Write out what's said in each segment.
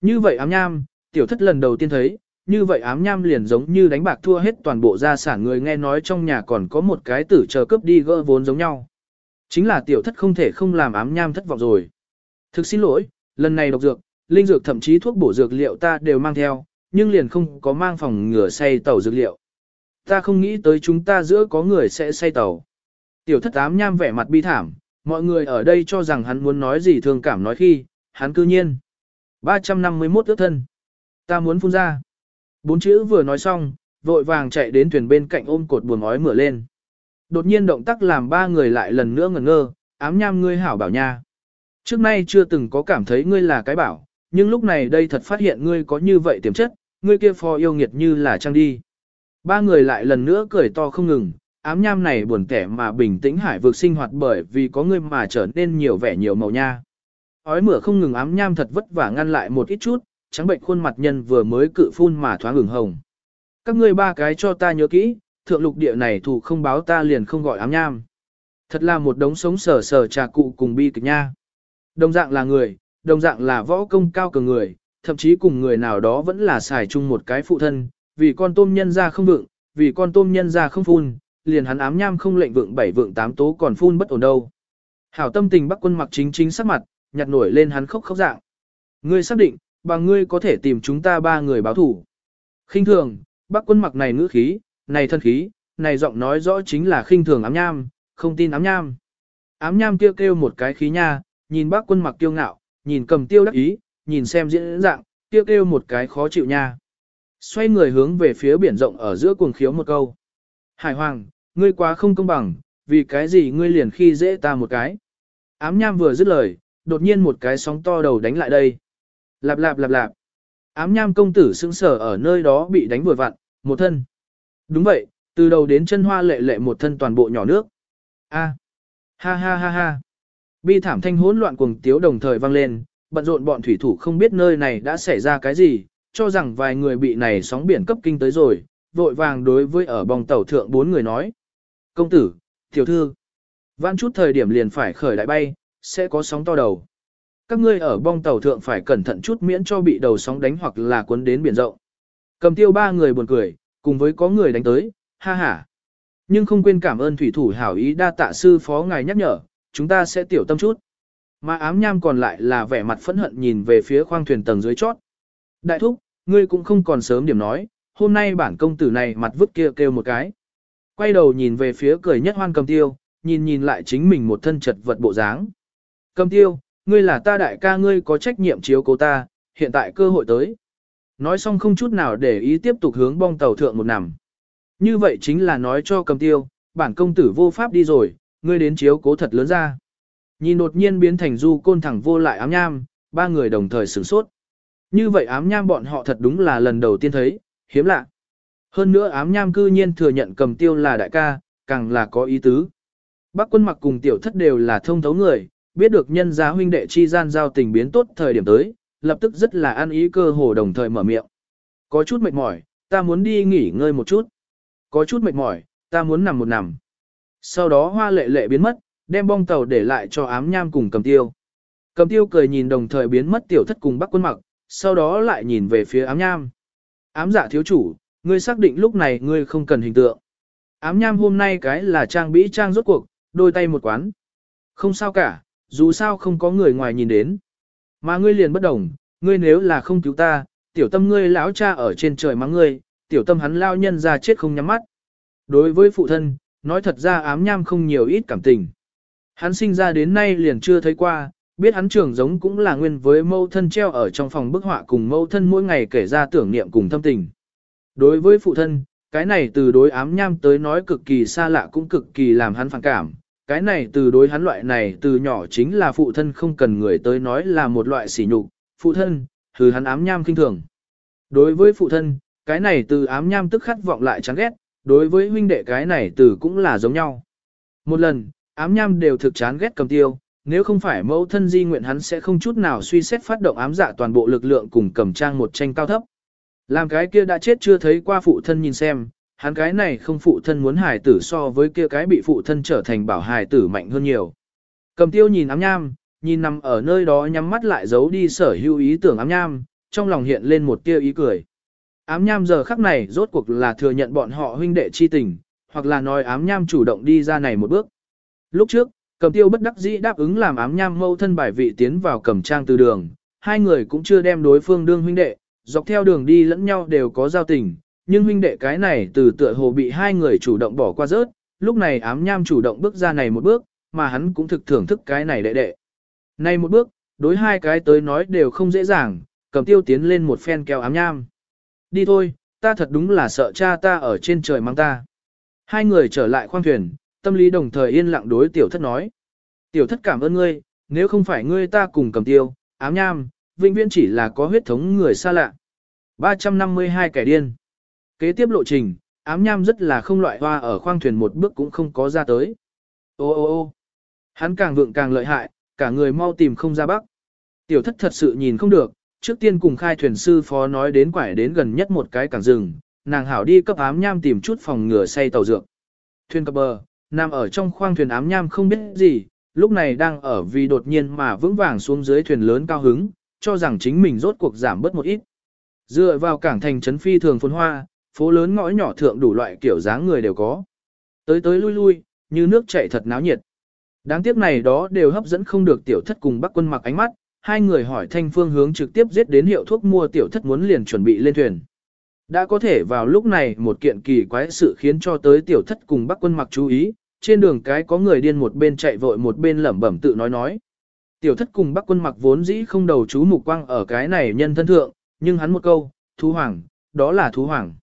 Như vậy ám nham, tiểu thất lần đầu tiên thấy, như vậy ám nham liền giống như đánh bạc thua hết toàn bộ gia sản người nghe nói trong nhà còn có một cái tử chờ cướp đi gỡ vốn giống nhau. Chính là tiểu thất không thể không làm ám nham thất vọng rồi. Thực xin lỗi, lần này độc dược, linh dược thậm chí thuốc bổ dược liệu ta đều mang theo, nhưng liền không có mang phòng ngừa say tàu dược liệu. Ta không nghĩ tới chúng ta giữa có người sẽ say tàu. Tiểu thất ám nham vẻ mặt bi thảm, mọi người ở đây cho rằng hắn muốn nói gì thương cảm nói khi, hắn cư nhiên. 351 ước thân. Ta muốn phun ra. Bốn chữ vừa nói xong, vội vàng chạy đến thuyền bên cạnh ôm cột buồn ói mửa lên. Đột nhiên động tác làm ba người lại lần nữa ngẩn ngơ, ám nham ngươi hảo bảo nha. Trước nay chưa từng có cảm thấy ngươi là cái bảo, nhưng lúc này đây thật phát hiện ngươi có như vậy tiềm chất, ngươi kia phò yêu nghiệt như là trăng đi. Ba người lại lần nữa cười to không ngừng, ám nham này buồn kẻ mà bình tĩnh hải vực sinh hoạt bởi vì có ngươi mà trở nên nhiều vẻ nhiều màu nha. Ói mửa không ngừng ám nham thật vất vả ngăn lại một ít chút, trắng bệnh khuôn mặt nhân vừa mới cự phun mà thoáng ửng hồng. Các ngươi ba cái cho ta nhớ kỹ, thượng lục địa này thủ không báo ta liền không gọi ám nham. Thật là một đống sống sờ sờ trà cụ cùng bi kịch nha. Đồng dạng là người, đồng dạng là võ công cao cường người, thậm chí cùng người nào đó vẫn là xài chung một cái phụ thân, vì con tôm nhân ra không vượng, vì con tôm nhân ra không phun, liền hắn ám nham không lệnh vượng bảy vượng tám tố còn phun bất ổn đâu. Hảo tâm tình bắc quân mặc chính chính sắc mặt, nhặt nổi lên hắn khóc khóc dạng. Ngươi xác định, bằng ngươi có thể tìm chúng ta ba người báo thủ. khinh thường, bắc quân mặc này ngữ khí, này thân khí, này giọng nói rõ chính là khinh thường ám nham, không tin ám nham. Ám nham kêu kêu một cái khí nha, nhìn bác quân mặc kiêu ngạo, nhìn cầm tiêu đắc ý, nhìn xem diễn dạng, kêu kêu một cái khó chịu nha. Xoay người hướng về phía biển rộng ở giữa cuồng khiếu một câu. Hải hoàng, ngươi quá không công bằng, vì cái gì ngươi liền khi dễ ta một cái. Ám nham vừa dứt lời, đột nhiên một cái sóng to đầu đánh lại đây. Lạp lạp lạp lạp. Ám nham công tử sững sở ở nơi đó bị đánh vừa vặn, một thân. Đúng vậy, từ đầu đến chân hoa lệ lệ một thân toàn bộ nhỏ nước. A. Ha ha ha ha. Bi thảm thanh hỗn loạn cuồng tiếu đồng thời vang lên, bận rộn bọn thủy thủ không biết nơi này đã xảy ra cái gì, cho rằng vài người bị này sóng biển cấp kinh tới rồi, vội vàng đối với ở bong tàu thượng bốn người nói. Công tử, tiểu thư, vãn chút thời điểm liền phải khởi đại bay, sẽ có sóng to đầu. Các ngươi ở bong tàu thượng phải cẩn thận chút miễn cho bị đầu sóng đánh hoặc là cuốn đến biển rộng. Cầm tiêu ba người buồn cười, cùng với có người đánh tới, ha ha. Nhưng không quên cảm ơn thủy thủ hảo ý đa tạ sư phó ngài nhắc nhở, chúng ta sẽ tiểu tâm chút. Mà ám nham còn lại là vẻ mặt phẫn hận nhìn về phía khoang thuyền tầng dưới chót. Đại thúc, ngươi cũng không còn sớm điểm nói, hôm nay bản công tử này mặt vứt kia kêu một cái. Quay đầu nhìn về phía cười nhất hoan cầm tiêu, nhìn nhìn lại chính mình một thân chật vật bộ dáng. Cầm tiêu, ngươi là ta đại ca ngươi có trách nhiệm chiếu cố ta, hiện tại cơ hội tới. Nói xong không chút nào để ý tiếp tục hướng bong tàu thượng một nằm. Như vậy chính là nói cho cầm tiêu, bản công tử vô pháp đi rồi, ngươi đến chiếu cố thật lớn ra. Nhìn đột nhiên biến thành du côn thẳng vô lại ám nham, ba người đồng thời sửng sốt. Như vậy ám nham bọn họ thật đúng là lần đầu tiên thấy, hiếm lạ. Hơn nữa ám nham cư nhiên thừa nhận cầm tiêu là đại ca, càng là có ý tứ. Bác quân mặc cùng tiểu thất đều là thông thấu người, biết được nhân gia huynh đệ chi gian giao tình biến tốt thời điểm tới, lập tức rất là ăn ý cơ hồ đồng thời mở miệng. Có chút mệt mỏi, ta muốn đi nghỉ ngơi một chút. Có chút mệt mỏi, ta muốn nằm một nằm. Sau đó hoa lệ lệ biến mất, đem bong tàu để lại cho ám nham cùng cầm tiêu. Cầm tiêu cười nhìn đồng thời biến mất tiểu thất cùng bắc quân mặc, sau đó lại nhìn về phía ám nham. Ám dạ thiếu chủ, ngươi xác định lúc này ngươi không cần hình tượng. Ám nham hôm nay cái là trang bĩ trang rốt cuộc, đôi tay một quán. Không sao cả, dù sao không có người ngoài nhìn đến. Mà ngươi liền bất đồng, ngươi nếu là không cứu ta, tiểu tâm ngươi lão cha ở trên trời mắng ngươi, tiểu tâm hắn lao nhân ra chết không nhắm mắt. Đối với phụ thân, nói thật ra ám nham không nhiều ít cảm tình. Hắn sinh ra đến nay liền chưa thấy qua, biết hắn trưởng giống cũng là nguyên với mâu thân treo ở trong phòng bức họa cùng mâu thân mỗi ngày kể ra tưởng niệm cùng thâm tình. Đối với phụ thân, cái này từ đối ám nham tới nói cực kỳ xa lạ cũng cực kỳ làm hắn phản cảm. Cái này từ đối hắn loại này từ nhỏ chính là phụ thân không cần người tới nói là một loại sỉ nhục, phụ thân, thứ hắn ám nham kinh thường. Đối với phụ thân, cái này từ ám nham tức khát vọng lại chán ghét, đối với huynh đệ cái này từ cũng là giống nhau. Một lần, ám nham đều thực chán ghét cầm tiêu, nếu không phải mẫu thân di nguyện hắn sẽ không chút nào suy xét phát động ám dạ toàn bộ lực lượng cùng cầm trang một tranh cao thấp. Làm cái kia đã chết chưa thấy qua phụ thân nhìn xem, hắn cái này không phụ thân muốn hài tử so với kia cái bị phụ thân trở thành bảo hài tử mạnh hơn nhiều. Cầm tiêu nhìn ám nham, nhìn nằm ở nơi đó nhắm mắt lại giấu đi sở hữu ý tưởng ám nham, trong lòng hiện lên một tia ý cười. Ám nham giờ khắc này rốt cuộc là thừa nhận bọn họ huynh đệ chi tình, hoặc là nói ám nham chủ động đi ra này một bước. Lúc trước, cầm tiêu bất đắc dĩ đáp ứng làm ám nham mâu thân bài vị tiến vào cầm trang từ đường, hai người cũng chưa đem đối phương đương huynh đệ, dọc theo đường đi lẫn nhau đều có giao tình, nhưng huynh đệ cái này từ tựa hồ bị hai người chủ động bỏ qua rớt, lúc này ám nham chủ động bước ra này một bước, mà hắn cũng thực thưởng thức cái này đệ đệ. Này một bước, đối hai cái tới nói đều không dễ dàng, cầm tiêu tiến lên một phen kéo ám nham. Đi thôi, ta thật đúng là sợ cha ta ở trên trời mang ta. Hai người trở lại khoang thuyền, tâm lý đồng thời yên lặng đối tiểu thất nói. Tiểu thất cảm ơn ngươi, nếu không phải ngươi ta cùng cầm tiêu, ám nham, vĩnh viễn chỉ là có huyết thống người xa lạ. 352 kẻ điên. Kế tiếp lộ trình, ám nham rất là không loại hoa ở khoang thuyền một bước cũng không có ra tới. Ô ô ô hắn càng vượng càng lợi hại, cả người mau tìm không ra bắc. Tiểu thất thật sự nhìn không được, trước tiên cùng khai thuyền sư phó nói đến quải đến gần nhất một cái cảng rừng, nàng hảo đi cấp ám nham tìm chút phòng ngừa say tàu dược. Thuyền cập bờ, nằm ở trong khoang thuyền ám nham không biết gì, lúc này đang ở vì đột nhiên mà vững vàng xuống dưới thuyền lớn cao hứng, cho rằng chính mình rốt cuộc giảm bớt một ít. Dựa vào cảng thành trấn phi thường phồn hoa, phố lớn ngõ nhỏ thượng đủ loại kiểu dáng người đều có. Tới tới lui lui, như nước chảy thật náo nhiệt. Đáng tiếc này đó đều hấp dẫn không được tiểu thất cùng bắc quân mặc ánh mắt, hai người hỏi thanh phương hướng trực tiếp giết đến hiệu thuốc mua tiểu thất muốn liền chuẩn bị lên thuyền. Đã có thể vào lúc này một kiện kỳ quái sự khiến cho tới tiểu thất cùng bắc quân mặc chú ý, trên đường cái có người điên một bên chạy vội một bên lẩm bẩm tự nói nói. Tiểu thất cùng bắc quân mặc vốn dĩ không đầu chú mục quang ở cái này nhân thân thượng, nhưng hắn một câu, thú hoàng, đó là thú hoàng.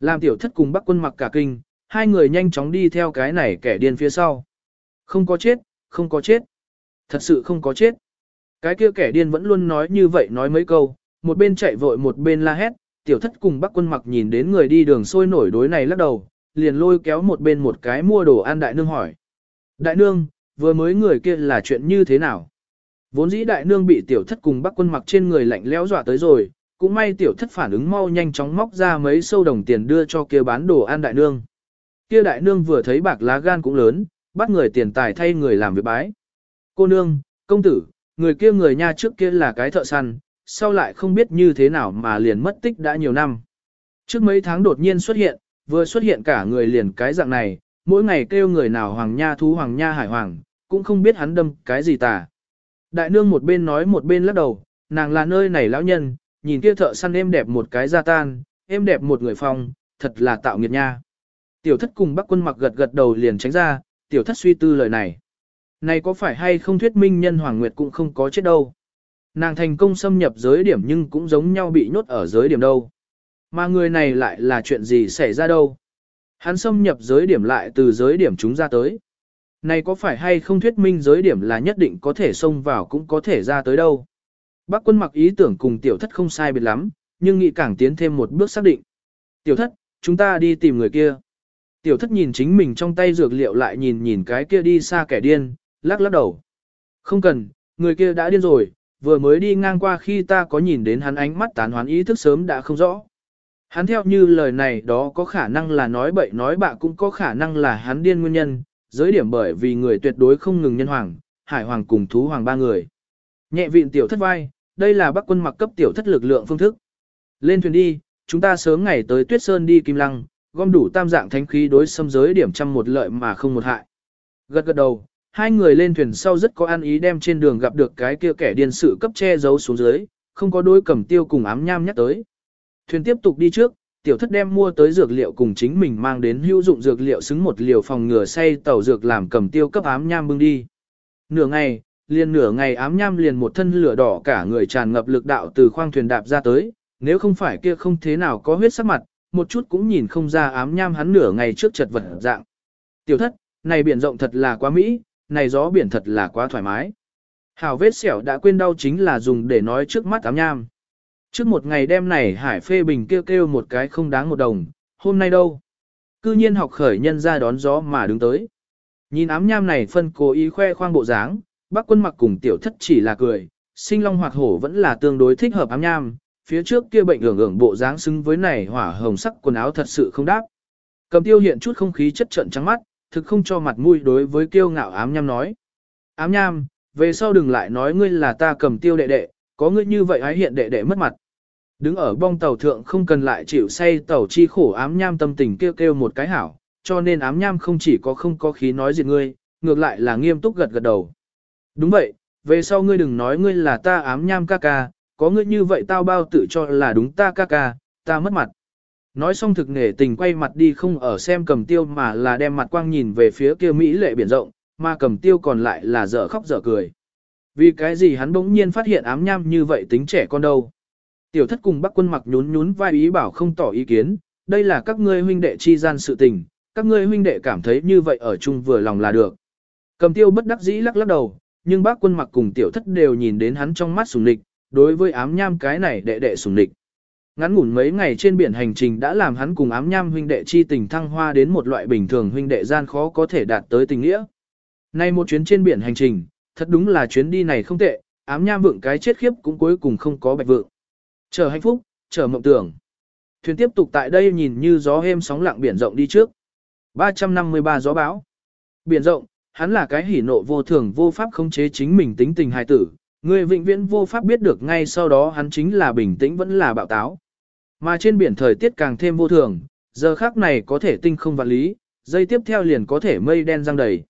Làm tiểu thất cùng bắc quân mặc cả kinh, hai người nhanh chóng đi theo cái này kẻ điên phía sau. Không có chết, không có chết. Thật sự không có chết. Cái kia kẻ điên vẫn luôn nói như vậy nói mấy câu, một bên chạy vội một bên la hét, tiểu thất cùng bắc quân mặc nhìn đến người đi đường sôi nổi đối này lắc đầu, liền lôi kéo một bên một cái mua đồ ăn đại nương hỏi. Đại nương, vừa mới người kia là chuyện như thế nào? Vốn dĩ đại nương bị tiểu thất cùng bắc quân mặc trên người lạnh lẽo dọa tới rồi, cũng may tiểu thất phản ứng mau nhanh chóng móc ra mấy sâu đồng tiền đưa cho kia bán đồ ăn đại nương. Kia đại nương vừa thấy bạc lá gan cũng lớn, bắt người tiền tài thay người làm việc bái. Cô nương, công tử, người kia người nha trước kia là cái thợ săn, sau lại không biết như thế nào mà liền mất tích đã nhiều năm. Trước mấy tháng đột nhiên xuất hiện, vừa xuất hiện cả người liền cái dạng này, mỗi ngày kêu người nào hoàng nha thú hoàng nha hải hoàng, cũng không biết hắn đâm cái gì tà. Đại nương một bên nói một bên lắc đầu, nàng là nơi này lão nhân, nhìn kia thợ săn êm đẹp một cái gia tan, êm đẹp một người phong, thật là tạo nghiệt nha. Tiểu thất cùng bác quân mặc gật gật đầu liền tránh ra, tiểu thất suy tư lời này. Này có phải hay không thuyết minh nhân Hoàng Nguyệt cũng không có chết đâu. Nàng thành công xâm nhập giới điểm nhưng cũng giống nhau bị nhốt ở giới điểm đâu. Mà người này lại là chuyện gì xảy ra đâu. Hắn xâm nhập giới điểm lại từ giới điểm chúng ra tới. Này có phải hay không thuyết minh giới điểm là nhất định có thể xông vào cũng có thể ra tới đâu. Bác quân mặc ý tưởng cùng tiểu thất không sai biệt lắm, nhưng nghĩ càng tiến thêm một bước xác định. Tiểu thất, chúng ta đi tìm người kia. Tiểu thất nhìn chính mình trong tay dược liệu lại nhìn nhìn cái kia đi xa kẻ điên, lắc lắc đầu. Không cần, người kia đã điên rồi, vừa mới đi ngang qua khi ta có nhìn đến hắn ánh mắt tán hoán ý thức sớm đã không rõ. Hắn theo như lời này đó có khả năng là nói bậy nói bạ cũng có khả năng là hắn điên nguyên nhân, giới điểm bởi vì người tuyệt đối không ngừng nhân hoàng, hải hoàng cùng thú hoàng ba người. Nhẹ vịn tiểu thất vai, đây là bắc quân mặc cấp tiểu thất lực lượng phương thức. Lên thuyền đi, chúng ta sớm ngày tới tuyết sơn đi kim lăng, gom đủ tam dạng thánh khí đối xâm giới điểm trăm một lợi mà không một hại. Gật gật đầu, hai người lên thuyền sau rất có an ý đem trên đường gặp được cái kia kẻ điên sự cấp che giấu xuống dưới, không có đối cầm tiêu cùng ám nham nhắc tới. Thuyền tiếp tục đi trước, tiểu thất đem mua tới dược liệu cùng chính mình mang đến hữu dụng dược liệu xứng một liều phòng ngừa say tàu dược làm cầm tiêu cấp ám nham bưng đi. Nửa ngày, liền nửa ngày ám nham liền một thân lửa đỏ cả người tràn ngập lực đạo từ khoang thuyền đạp ra tới, nếu không phải kia không thế nào có huyết sắc mặt, một chút cũng nhìn không ra ám nham hắn nửa ngày trước chật vật dạng. Tiểu thất, này biển rộng thật là quá mỹ, này gió biển thật là quá thoải mái. Hảo vết xẻo đã quên đau chính là dùng để nói trước mắt ám nham. Trước một ngày đêm này hải phê bình kêu kêu một cái không đáng một đồng, hôm nay đâu. Cư nhiên học khởi nhân ra đón gió mà đứng tới. Nhìn ám nham này phân cố ý khoe khoang bộ dáng, bác quân mặc cùng tiểu thất chỉ là cười, sinh long hoạt hổ vẫn là tương đối thích hợp ám nham, phía trước kia bệnh hưởng hưởng bộ dáng xứng với này hỏa hồng sắc quần áo thật sự không đáp. Cầm tiêu hiện chút không khí chất trận trắng mắt, thực không cho mặt mũi đối với kiêu ngạo ám nham nói. Ám nham, về sau đừng lại nói ngươi là ta cầm tiêu đệ đệ, có ngươi như vậy hái hiện đệ đệ mất mặt. Đứng ở bong tàu thượng không cần lại chịu say tàu chi khổ ám nham tâm tình kêu kêu một cái hảo, cho nên ám nham không chỉ có không có khí nói diệt ngươi, ngược lại là nghiêm túc gật gật đầu. Đúng vậy, về sau ngươi đừng nói ngươi là ta ám nham ca ca, có ngươi như vậy tao bao tự cho là đúng ta ca ca, ta mất mặt. Nói xong thực nghề tình quay mặt đi không ở xem cầm tiêu mà là đem mặt quang nhìn về phía kia Mỹ lệ biển rộng, mà cầm tiêu còn lại là dở khóc dở cười. Vì cái gì hắn bỗng nhiên phát hiện ám nham như vậy tính trẻ con đâu. Tiểu thất cùng bắc quân mặc nhún nhún vai ý bảo không tỏ ý kiến, đây là các ngươi huynh đệ chi gian sự tình, các ngươi huynh đệ cảm thấy như vậy ở chung vừa lòng là được. Cầm tiêu bất đắc dĩ lắc lắc đầu, nhưng bác quân mặc cùng tiểu thất đều nhìn đến hắn trong mắt sùng địch, đối với ám nham cái này đệ đệ sùng địch. Ngắn ngủn mấy ngày trên biển hành trình đã làm hắn cùng ám nham huynh đệ chi tình thăng hoa đến một loại bình thường huynh đệ gian khó có thể đạt tới tình nghĩa. Nay một chuyến trên biển hành trình, thật đúng là chuyến đi này không tệ, ám nham vượng cái chết khiếp cũng cuối cùng không có bạch vượng. Chờ hạnh phúc, chờ mộng tưởng. Thuyền tiếp tục tại đây nhìn như gió êm sóng lặng biển rộng đi trước. 353 gió bão. Biển rộng, hắn là cái hỉ nộ vô thường vô pháp khống chế chính mình tính tình hài tử, người vĩnh viễn vô pháp biết được ngay sau đó hắn chính là bình tĩnh vẫn là bạo táo. Mà trên biển thời tiết càng thêm vô thường, giờ khác này có thể tinh không vạn lý, dây tiếp theo liền có thể mây đen răng đầy.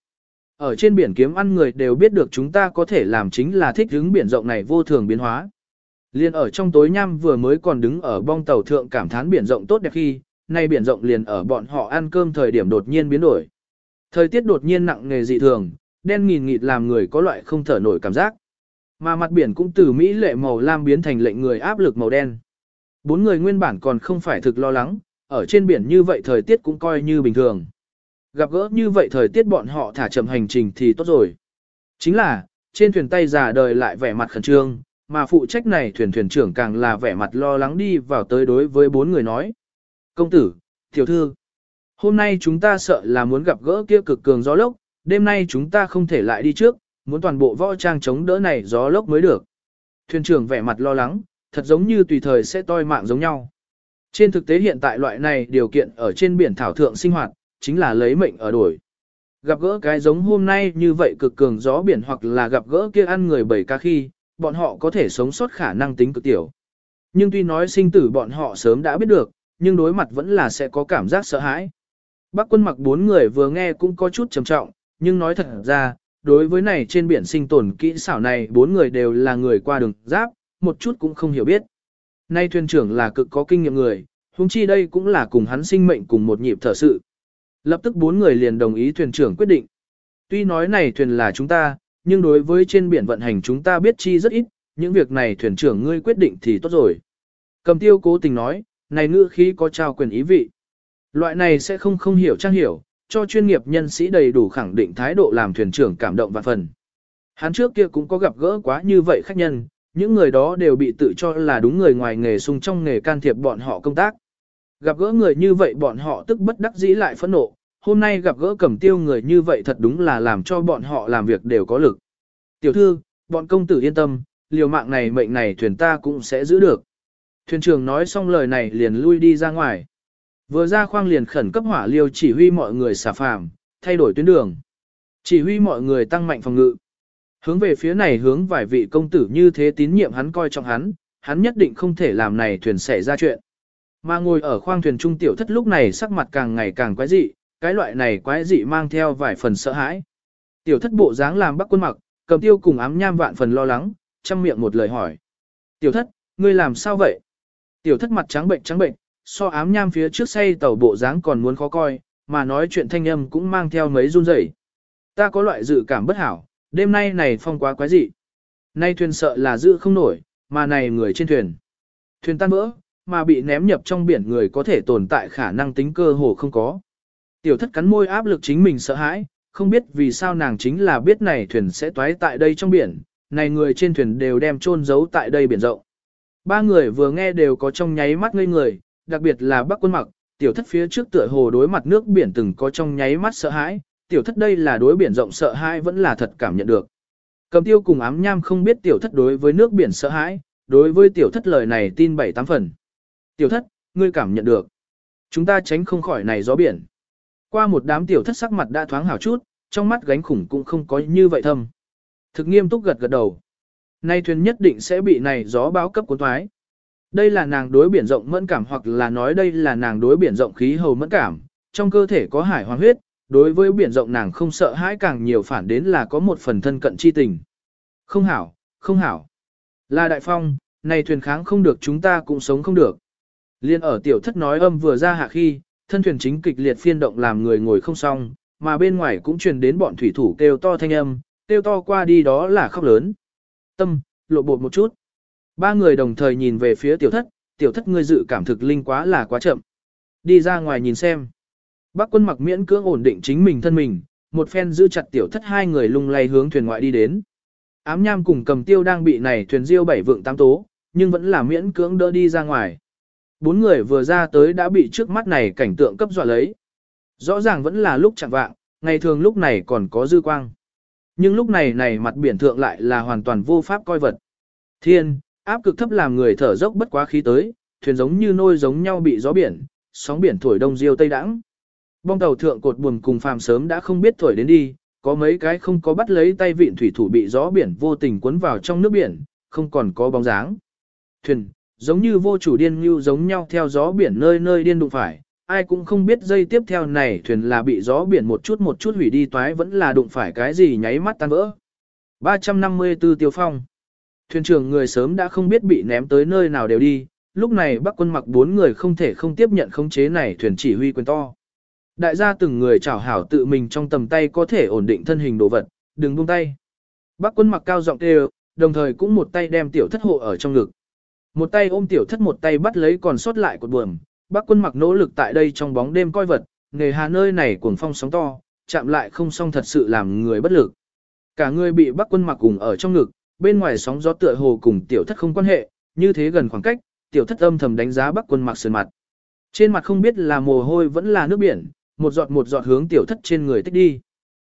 Ở trên biển kiếm ăn người đều biết được chúng ta có thể làm chính là thích ứng biển rộng này vô thường biến hóa. Liên ở trong tối nham vừa mới còn đứng ở bong tàu thượng cảm thán biển rộng tốt đẹp khi, nay biển rộng liền ở bọn họ ăn cơm thời điểm đột nhiên biến đổi. Thời tiết đột nhiên nặng nề dị thường, đen nghìn nghịt làm người có loại không thở nổi cảm giác. Mà mặt biển cũng từ Mỹ lệ màu lam biến thành lệnh người áp lực màu đen. Bốn người nguyên bản còn không phải thực lo lắng, ở trên biển như vậy thời tiết cũng coi như bình thường. Gặp gỡ như vậy thời tiết bọn họ thả chậm hành trình thì tốt rồi. Chính là, trên thuyền tay già đời lại vẻ mặt khẩn trương, mà phụ trách này thuyền thuyền trưởng càng là vẻ mặt lo lắng đi vào tới đối với bốn người nói. Công tử, tiểu thư, hôm nay chúng ta sợ là muốn gặp gỡ kia cực cường gió lốc, đêm nay chúng ta không thể lại đi trước, muốn toàn bộ võ trang chống đỡ này gió lốc mới được. Thuyền trưởng vẻ mặt lo lắng, thật giống như tùy thời sẽ toi mạng giống nhau. Trên thực tế hiện tại loại này điều kiện ở trên biển thảo thượng sinh hoạt, chính là lấy mệnh ở đổi. Gặp gỡ cái giống hôm nay như vậy cực cường gió biển hoặc là gặp gỡ kia ăn người bảy ca khi, bọn họ có thể sống sót khả năng tính cực tiểu. Nhưng tuy nói sinh tử bọn họ sớm đã biết được, nhưng đối mặt vẫn là sẽ có cảm giác sợ hãi. Bác quân mặc bốn người vừa nghe cũng có chút trầm trọng, nhưng nói thật ra, đối với này trên biển sinh tồn kỹ xảo này bốn người đều là người qua đường giáp, một chút cũng không hiểu biết. Nay thuyền trưởng là cực có kinh nghiệm người, huống chi đây cũng là cùng hắn sinh mệnh cùng một nhịp thở sự. Lập tức bốn người liền đồng ý thuyền trưởng quyết định. Tuy nói này thuyền là chúng ta, nhưng đối với trên biển vận hành chúng ta biết chi rất ít, những việc này thuyền trưởng ngươi quyết định thì tốt rồi. Cầm tiêu cố tình nói, này ngữ khí có trao quyền ý vị. Loại này sẽ không không hiểu trang hiểu, cho chuyên nghiệp nhân sĩ đầy đủ khẳng định thái độ làm thuyền trưởng cảm động và phần. Hắn trước kia cũng có gặp gỡ quá như vậy khách nhân, những người đó đều bị tự cho là đúng người ngoài nghề sung trong nghề can thiệp bọn họ công tác. Gặp gỡ người như vậy bọn họ tức bất đắc dĩ lại phẫn nộ, hôm nay gặp gỡ cầm tiêu người như vậy thật đúng là làm cho bọn họ làm việc đều có lực. Tiểu thư, bọn công tử yên tâm, liều mạng này mệnh này thuyền ta cũng sẽ giữ được. Thuyền trưởng nói xong lời này liền lui đi ra ngoài. Vừa ra khoang liền khẩn cấp hỏa liêu chỉ huy mọi người xả phàm, thay đổi tuyến đường. Chỉ huy mọi người tăng mạnh phòng ngự. Hướng về phía này hướng vài vị công tử như thế tín nhiệm hắn coi trọng hắn, hắn nhất định không thể làm này thuyền xảy ra chuyện. Mà ngồi ở khoang thuyền trung tiểu thất lúc này sắc mặt càng ngày càng quái dị, cái loại này quái dị mang theo vài phần sợ hãi. Tiểu thất bộ dáng làm bắc quân mặc, cầm tiêu cùng ám nham vạn phần lo lắng, chăm miệng một lời hỏi. Tiểu thất, ngươi làm sao vậy? Tiểu thất mặt trắng bệnh trắng bệnh, so ám nham phía trước say tàu bộ dáng còn muốn khó coi, mà nói chuyện thanh âm cũng mang theo mấy run rẩy. Ta có loại dự cảm bất hảo, đêm nay này phong quá quái dị. Nay thuyền sợ là giữ không nổi, mà này người trên thuyền. Thuyền tan vỡ, mà bị ném nhập trong biển người có thể tồn tại khả năng tính cơ hồ không có. Tiểu thất cắn môi áp lực chính mình sợ hãi, không biết vì sao nàng chính là biết này thuyền sẽ toái tại đây trong biển, này người trên thuyền đều đem chôn giấu tại đây biển rộng. Ba người vừa nghe đều có trong nháy mắt ngây người, đặc biệt là bác quân mặc, tiểu thất phía trước tựa hồ đối mặt nước biển từng có trong nháy mắt sợ hãi, tiểu thất đây là đối biển rộng sợ hãi vẫn là thật cảm nhận được. Cầm tiêu cùng ám nham không biết tiểu thất đối với nước biển sợ hãi, đối với tiểu thất lời này tin bảy tám phần. Tiểu thất, ngươi cảm nhận được. Chúng ta tránh không khỏi này gió biển. Qua một đám tiểu thất sắc mặt đã thoáng hảo chút, trong mắt gánh khủng cũng không có như vậy thâm. Thực nghiêm túc gật gật đầu. Nay thuyền nhất định sẽ bị này gió báo cấp cuốn thoái. Đây là nàng đối biển rộng mẫn cảm hoặc là nói đây là nàng đối biển rộng khí hầu mẫn cảm, trong cơ thể có hải hoàng huyết, đối với biển rộng nàng không sợ hãi càng nhiều phản đến là có một phần thân cận chi tình. Không hảo, không hảo. Là đại phong, này thuyền kháng không được chúng ta cũng sống không được. Liên ở tiểu thất nói âm vừa ra hạ khi, thân thuyền chính kịch liệt phiên động làm người ngồi không xong, mà bên ngoài cũng truyền đến bọn thủy thủ kêu to thanh âm, kêu to qua đi đó là khóc lớn. Tâm, lộ bột một chút. Ba người đồng thời nhìn về phía tiểu thất, tiểu thất ngươi dự cảm thực linh quá là quá chậm. Đi ra ngoài nhìn xem. Bác quân mặc miễn cưỡng ổn định chính mình thân mình, một phen giữ chặt tiểu thất hai người lung lay hướng thuyền ngoại đi đến. Ám nham cùng cầm tiêu đang bị này thuyền diêu bảy vượng tám tố, nhưng vẫn là miễn cưỡng đỡ đi ra ngoài. Bốn người vừa ra tới đã bị trước mắt này cảnh tượng cấp dọa lấy. Rõ ràng vẫn là lúc chẳng vạng, ngày thường lúc này còn có dư quang. Nhưng lúc này này mặt biển thượng lại là hoàn toàn vô pháp coi vật. Thiên, áp cực thấp làm người thở dốc bất quá khí tới, thuyền giống như nôi giống nhau bị gió biển, sóng biển thổi đông diêu tây đãng. Bong tàu thượng cột buồm cùng phàm sớm đã không biết thổi đến đi, có mấy cái không có bắt lấy tay vịn thủy thủ bị gió biển vô tình cuốn vào trong nước biển, không còn có bóng dáng. Thuyền, giống như vô chủ điên như giống nhau theo gió biển nơi nơi điên đụng phải, ai cũng không biết dây tiếp theo này thuyền là bị gió biển một chút một chút hủy đi toái vẫn là đụng phải cái gì nháy mắt tan vỡ. 354 tiêu phong. Thuyền trưởng người sớm đã không biết bị ném tới nơi nào đều đi, lúc này bắc quân mặc bốn người không thể không tiếp nhận khống chế này thuyền chỉ huy quyền to. Đại gia từng người chảo hảo tự mình trong tầm tay có thể ổn định thân hình đồ vật, đừng buông tay. Bắc quân mặc cao giọng kêu, đồng thời cũng một tay đem tiểu thất hộ ở trong ngực. Một tay ôm tiểu thất một tay bắt lấy còn sót lại cột buồm, bác quân mặc nỗ lực tại đây trong bóng đêm coi vật, nghề hà nơi này cuồng phong sóng to, chạm lại không xong thật sự làm người bất lực. Cả người bị bác quân mặc cùng ở trong ngực, bên ngoài sóng gió tựa hồ cùng tiểu thất không quan hệ, như thế gần khoảng cách, tiểu thất âm thầm đánh giá bắc quân mặc sườn mặt. Trên mặt không biết là mồ hôi vẫn là nước biển, một giọt một giọt hướng tiểu thất trên người tích đi.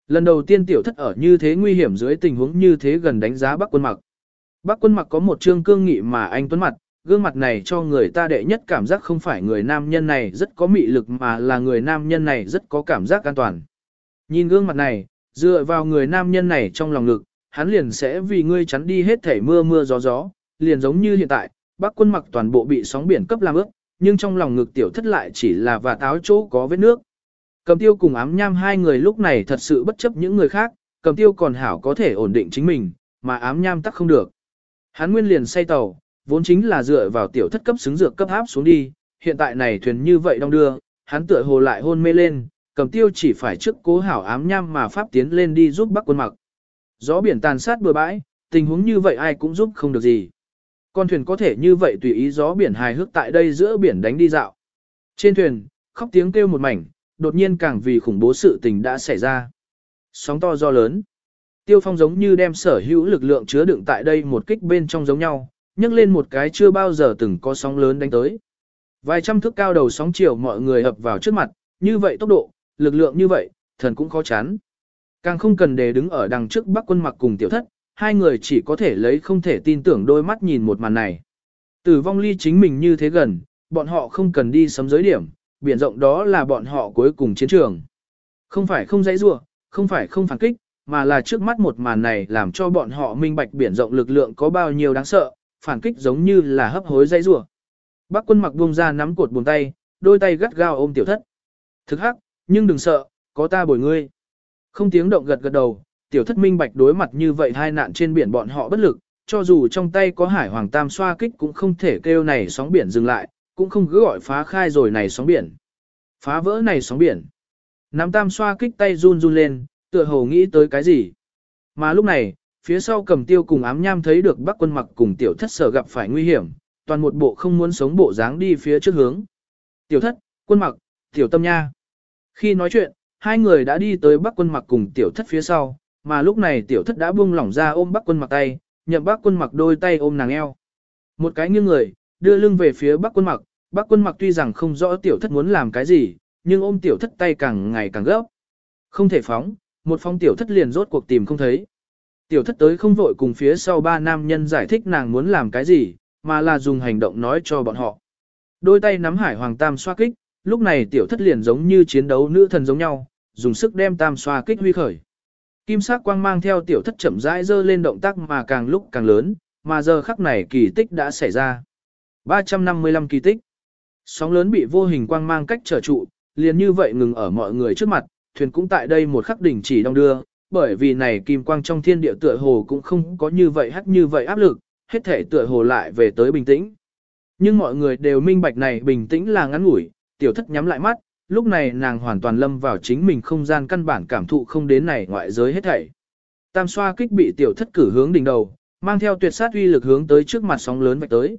Lần đầu tiên tiểu thất ở như thế nguy hiểm dưới tình huống như thế gần đánh giá bắc quân mặc. bắc quân mặc có một trương cương nghị mà anh tuấn mặt, gương mặt này cho người ta đệ nhất cảm giác không phải người nam nhân này rất có mị lực mà là người nam nhân này rất có cảm giác an toàn. Nhìn gương mặt này, dựa vào người nam nhân này trong lòng ngực, hắn liền sẽ vì ngươi chắn đi hết thể mưa mưa gió gió, liền giống như hiện tại, bác quân mặc toàn bộ bị sóng biển cấp làm ướt, nhưng trong lòng ngực tiểu thất lại chỉ là và táo chỗ có vết nước. Cầm tiêu cùng ám nham hai người lúc này thật sự bất chấp những người khác, cầm tiêu còn hảo có thể ổn định chính mình, mà ám nham tắc không được. Hắn nguyên liền say tàu, vốn chính là dựa vào tiểu thất cấp xứng dược cấp áp xuống đi, hiện tại này thuyền như vậy đong đưa, hắn tựa hồ lại hôn mê lên, cầm tiêu chỉ phải trước cố hảo ám nham mà pháp tiến lên đi giúp bắc quân mặc. Gió biển tàn sát bừa bãi, tình huống như vậy ai cũng giúp không được gì. Con thuyền có thể như vậy tùy ý gió biển hài hước tại đây giữa biển đánh đi dạo. Trên thuyền, khóc tiếng kêu một mảnh, đột nhiên càng vì khủng bố sự tình đã xảy ra. Sóng to do lớn. Tiêu phong giống như đem sở hữu lực lượng chứa đựng tại đây một kích bên trong giống nhau, nhấc lên một cái chưa bao giờ từng có sóng lớn đánh tới. Vài trăm thước cao đầu sóng chiều mọi người hợp vào trước mặt, như vậy tốc độ, lực lượng như vậy, thần cũng khó chán. Càng không cần để đứng ở đằng trước bắc quân mặc cùng tiểu thất, hai người chỉ có thể lấy không thể tin tưởng đôi mắt nhìn một màn này. Tử vong ly chính mình như thế gần, bọn họ không cần đi sấm giới điểm, biển rộng đó là bọn họ cuối cùng chiến trường. Không phải không dãy rua, không phải không phản kích, mà là trước mắt một màn này làm cho bọn họ minh bạch biển rộng lực lượng có bao nhiêu đáng sợ, phản kích giống như là hấp hối dãy rua. Bác quân mặc buông ra nắm cột buông tay, đôi tay gắt gao ôm tiểu thất. Thực hắc, nhưng đừng sợ, có ta bồi ngươi. Không tiếng động gật gật đầu, tiểu thất minh bạch đối mặt như vậy hai nạn trên biển bọn họ bất lực, cho dù trong tay có hải hoàng tam xoa kích cũng không thể kêu này sóng biển dừng lại, cũng không cứ gọi phá khai rồi này sóng biển. Phá vỡ này sóng biển. Nắm tam xoa kích tay run run lên, tựa hồ nghĩ tới cái gì. Mà lúc này, phía sau cầm tiêu cùng ám nham thấy được bắc quân mặc cùng tiểu thất sở gặp phải nguy hiểm, toàn một bộ không muốn sống bộ dáng đi phía trước hướng. Tiểu thất, quân mặc, tiểu tâm nha. Khi nói chuyện, hai người đã đi tới bắc quân mặc cùng tiểu thất phía sau, mà lúc này tiểu thất đã buông lỏng ra ôm bắc quân mặc tay, nhậm bắc quân mặc đôi tay ôm nàng eo. Một cái nghiêng người, đưa lưng về phía bắc quân mặc, bắc quân mặc tuy rằng không rõ tiểu thất muốn làm cái gì, nhưng ôm tiểu thất tay càng ngày càng gấp. Không thể phóng, một phong tiểu thất liền rốt cuộc tìm không thấy. Tiểu thất tới không vội cùng phía sau ba nam nhân giải thích nàng muốn làm cái gì, mà là dùng hành động nói cho bọn họ. Đôi tay nắm hải hoàng tam xoa kích, lúc này tiểu thất liền giống như chiến đấu nữ thần giống nhau, dùng sức đem tam xoa kích huy khởi. Kim sắc quang mang theo tiểu thất chậm rãi dơ lên động tác mà càng lúc càng lớn, mà giờ khắc này kỳ tích đã xảy ra. 355 kỳ tích. Sóng lớn bị vô hình quang mang cách trở trụ, liền như vậy ngừng ở mọi người trước mặt, thuyền cũng tại đây một khắc đỉnh chỉ đong đưa, bởi vì này kim quang trong thiên địa tựa hồ cũng không có như vậy hắt như vậy áp lực, hết thể tựa hồ lại về tới bình tĩnh. Nhưng mọi người đều minh bạch này bình tĩnh là ngắn ngủi, tiểu thất nhắm lại mắt, lúc này nàng hoàn toàn lâm vào chính mình không gian căn bản cảm thụ không đến này ngoại giới hết thảy. Tam xoa kích bị tiểu thất cử hướng đỉnh đầu, mang theo tuyệt sát uy lực hướng tới trước mặt sóng lớn vạch tới.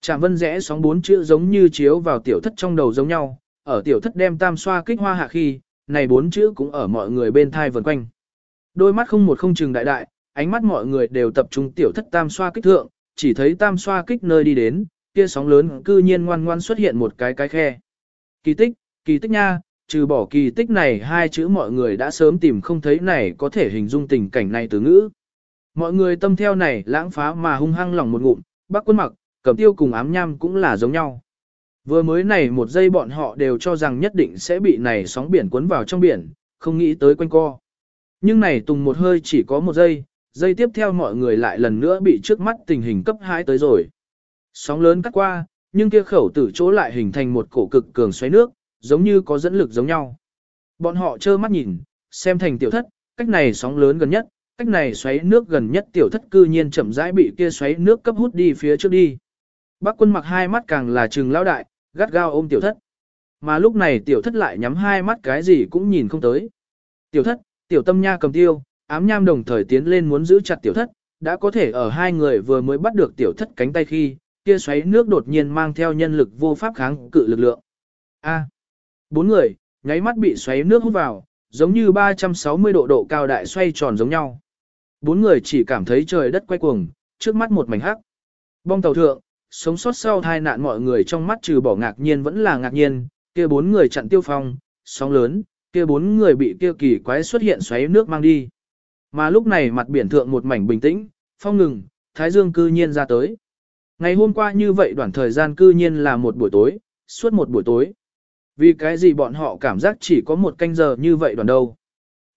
Trạm vân rẽ sóng bốn chữ giống như chiếu vào tiểu thất trong đầu giống nhau, ở tiểu thất đem tam xoa kích hoa hạ khi, này bốn chữ cũng ở mọi người bên thai vần quanh. Đôi mắt không một không chừng đại đại, ánh mắt mọi người đều tập trung tiểu thất tam xoa kích thượng, chỉ thấy tam xoa kích nơi đi đến, kia sóng lớn cư nhiên ngoan ngoan xuất hiện một cái cái khe. Kỳ tích, kỳ tích nha, trừ bỏ kỳ tích này hai chữ mọi người đã sớm tìm không thấy này có thể hình dung tình cảnh này từ ngữ. Mọi người tâm theo này lãng phá mà hung hăng lòng một ngụm, bác quân mặc, cầm tiêu cùng ám nham cũng là giống nhau. Vừa mới này một giây bọn họ đều cho rằng nhất định sẽ bị này sóng biển cuốn vào trong biển, không nghĩ tới quanh co. Nhưng này tùng một hơi chỉ có một giây, giây tiếp theo mọi người lại lần nữa bị trước mắt tình hình cấp hãi tới rồi. Sóng lớn cắt qua, nhưng kia khẩu tử chỗ lại hình thành một cổ cực cường xoáy nước, giống như có dẫn lực giống nhau. Bọn họ trơ mắt nhìn, xem thành tiểu thất, cách này sóng lớn gần nhất, cách này xoáy nước gần nhất tiểu thất cư nhiên chậm rãi bị kia xoáy nước cấp hút đi phía trước đi. Bác quân mặc hai mắt càng là trừng lão đại, gắt gao ôm tiểu thất. Mà lúc này tiểu thất lại nhắm hai mắt cái gì cũng nhìn không tới. Tiểu thất, tiểu tâm nha cầm tiêu, ám nham đồng thời tiến lên muốn giữ chặt tiểu thất, đã có thể ở hai người vừa mới bắt được tiểu thất cánh tay khi, kia xoáy nước đột nhiên mang theo nhân lực vô pháp kháng cự lực lượng. A bốn người, nháy mắt bị xoáy nước hút vào, giống như 360 độ độ cao đại xoay tròn giống nhau. Bốn người chỉ cảm thấy trời đất quay cuồng, trước mắt một mảnh hắc. Bong tàu thượng, sống sót sau tai nạn mọi người trong mắt trừ bỏ ngạc nhiên vẫn là ngạc nhiên, kia bốn người chặn tiêu phong, sóng lớn, kia bốn người bị kia kỳ quái xuất hiện xoáy nước mang đi. Mà lúc này mặt biển thượng một mảnh bình tĩnh, phong ngừng, thái dương cư nhiên ra tới. Ngày hôm qua như vậy đoạn thời gian cư nhiên là một buổi tối, suốt một buổi tối. Vì cái gì bọn họ cảm giác chỉ có một canh giờ như vậy đoàn đâu.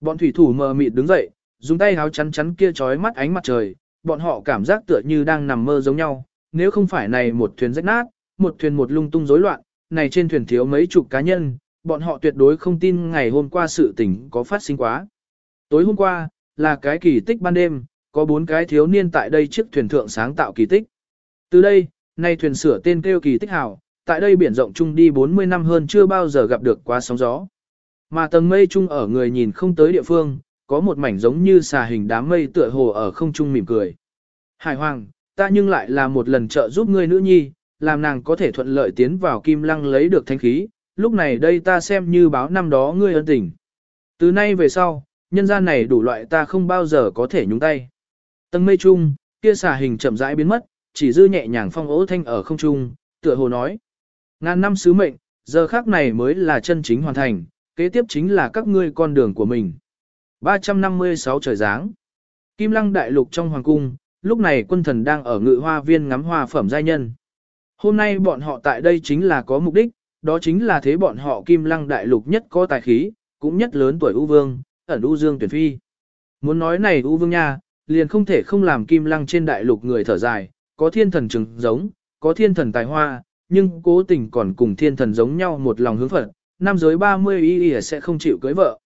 Bọn thủy thủ mờ mịt đứng dậy, dùng tay háo chắn chắn kia trói mắt ánh mặt trời, bọn họ cảm giác tựa như đang nằm mơ giống nhau, nếu không phải này một thuyền rách nát, một thuyền một lung tung rối loạn, này trên thuyền thiếu mấy chục cá nhân, bọn họ tuyệt đối không tin ngày hôm qua sự tình có phát sinh quá. Tối hôm qua, là cái kỳ tích ban đêm, có bốn cái thiếu niên tại đây chiếc thuyền thượng sáng tạo kỳ tích. Từ đây, nay thuyền sửa tên kêu kỳ tích hào, tại đây biển rộng chung đi 40 năm hơn chưa bao giờ gặp được quá sóng gió. Mà tầng mây chung ở người nhìn không tới địa phương, có một mảnh giống như xà hình đám mây tựa hồ ở không trung mỉm cười. Hải Hoàng, ta nhưng lại là một lần trợ giúp ngươi nữ nhi, làm nàng có thể thuận lợi tiến vào kim lăng lấy được thanh khí, lúc này đây ta xem như báo năm đó ngươi ân tình. Từ nay về sau, nhân gian này đủ loại ta không bao giờ có thể nhúng tay. Tầng mây chung, kia xà hình chậm rãi biến mất, chỉ dư nhẹ nhàng phong ố thanh ở không trung, tựa hồ nói. Ngàn năm sứ mệnh, giờ khác này mới là chân chính hoàn thành, kế tiếp chính là các ngươi con đường của mình. 356 trời giáng. Kim lăng đại lục trong hoàng cung, lúc này quân thần đang ở ngự hoa viên ngắm hoa phẩm giai nhân. Hôm nay bọn họ tại đây chính là có mục đích, đó chính là thế bọn họ kim lăng đại lục nhất có tài khí, cũng nhất lớn tuổi U Vương, ẩn U Dương tuyển phi. Muốn nói này U Vương nha, liền không thể không làm kim lăng trên đại lục người thở dài, có thiên thần trừng giống, có thiên thần tài hoa, nhưng cố tình còn cùng thiên thần giống nhau một lòng hướng phật, nam giới 30 y y sẽ không chịu cưới vợ.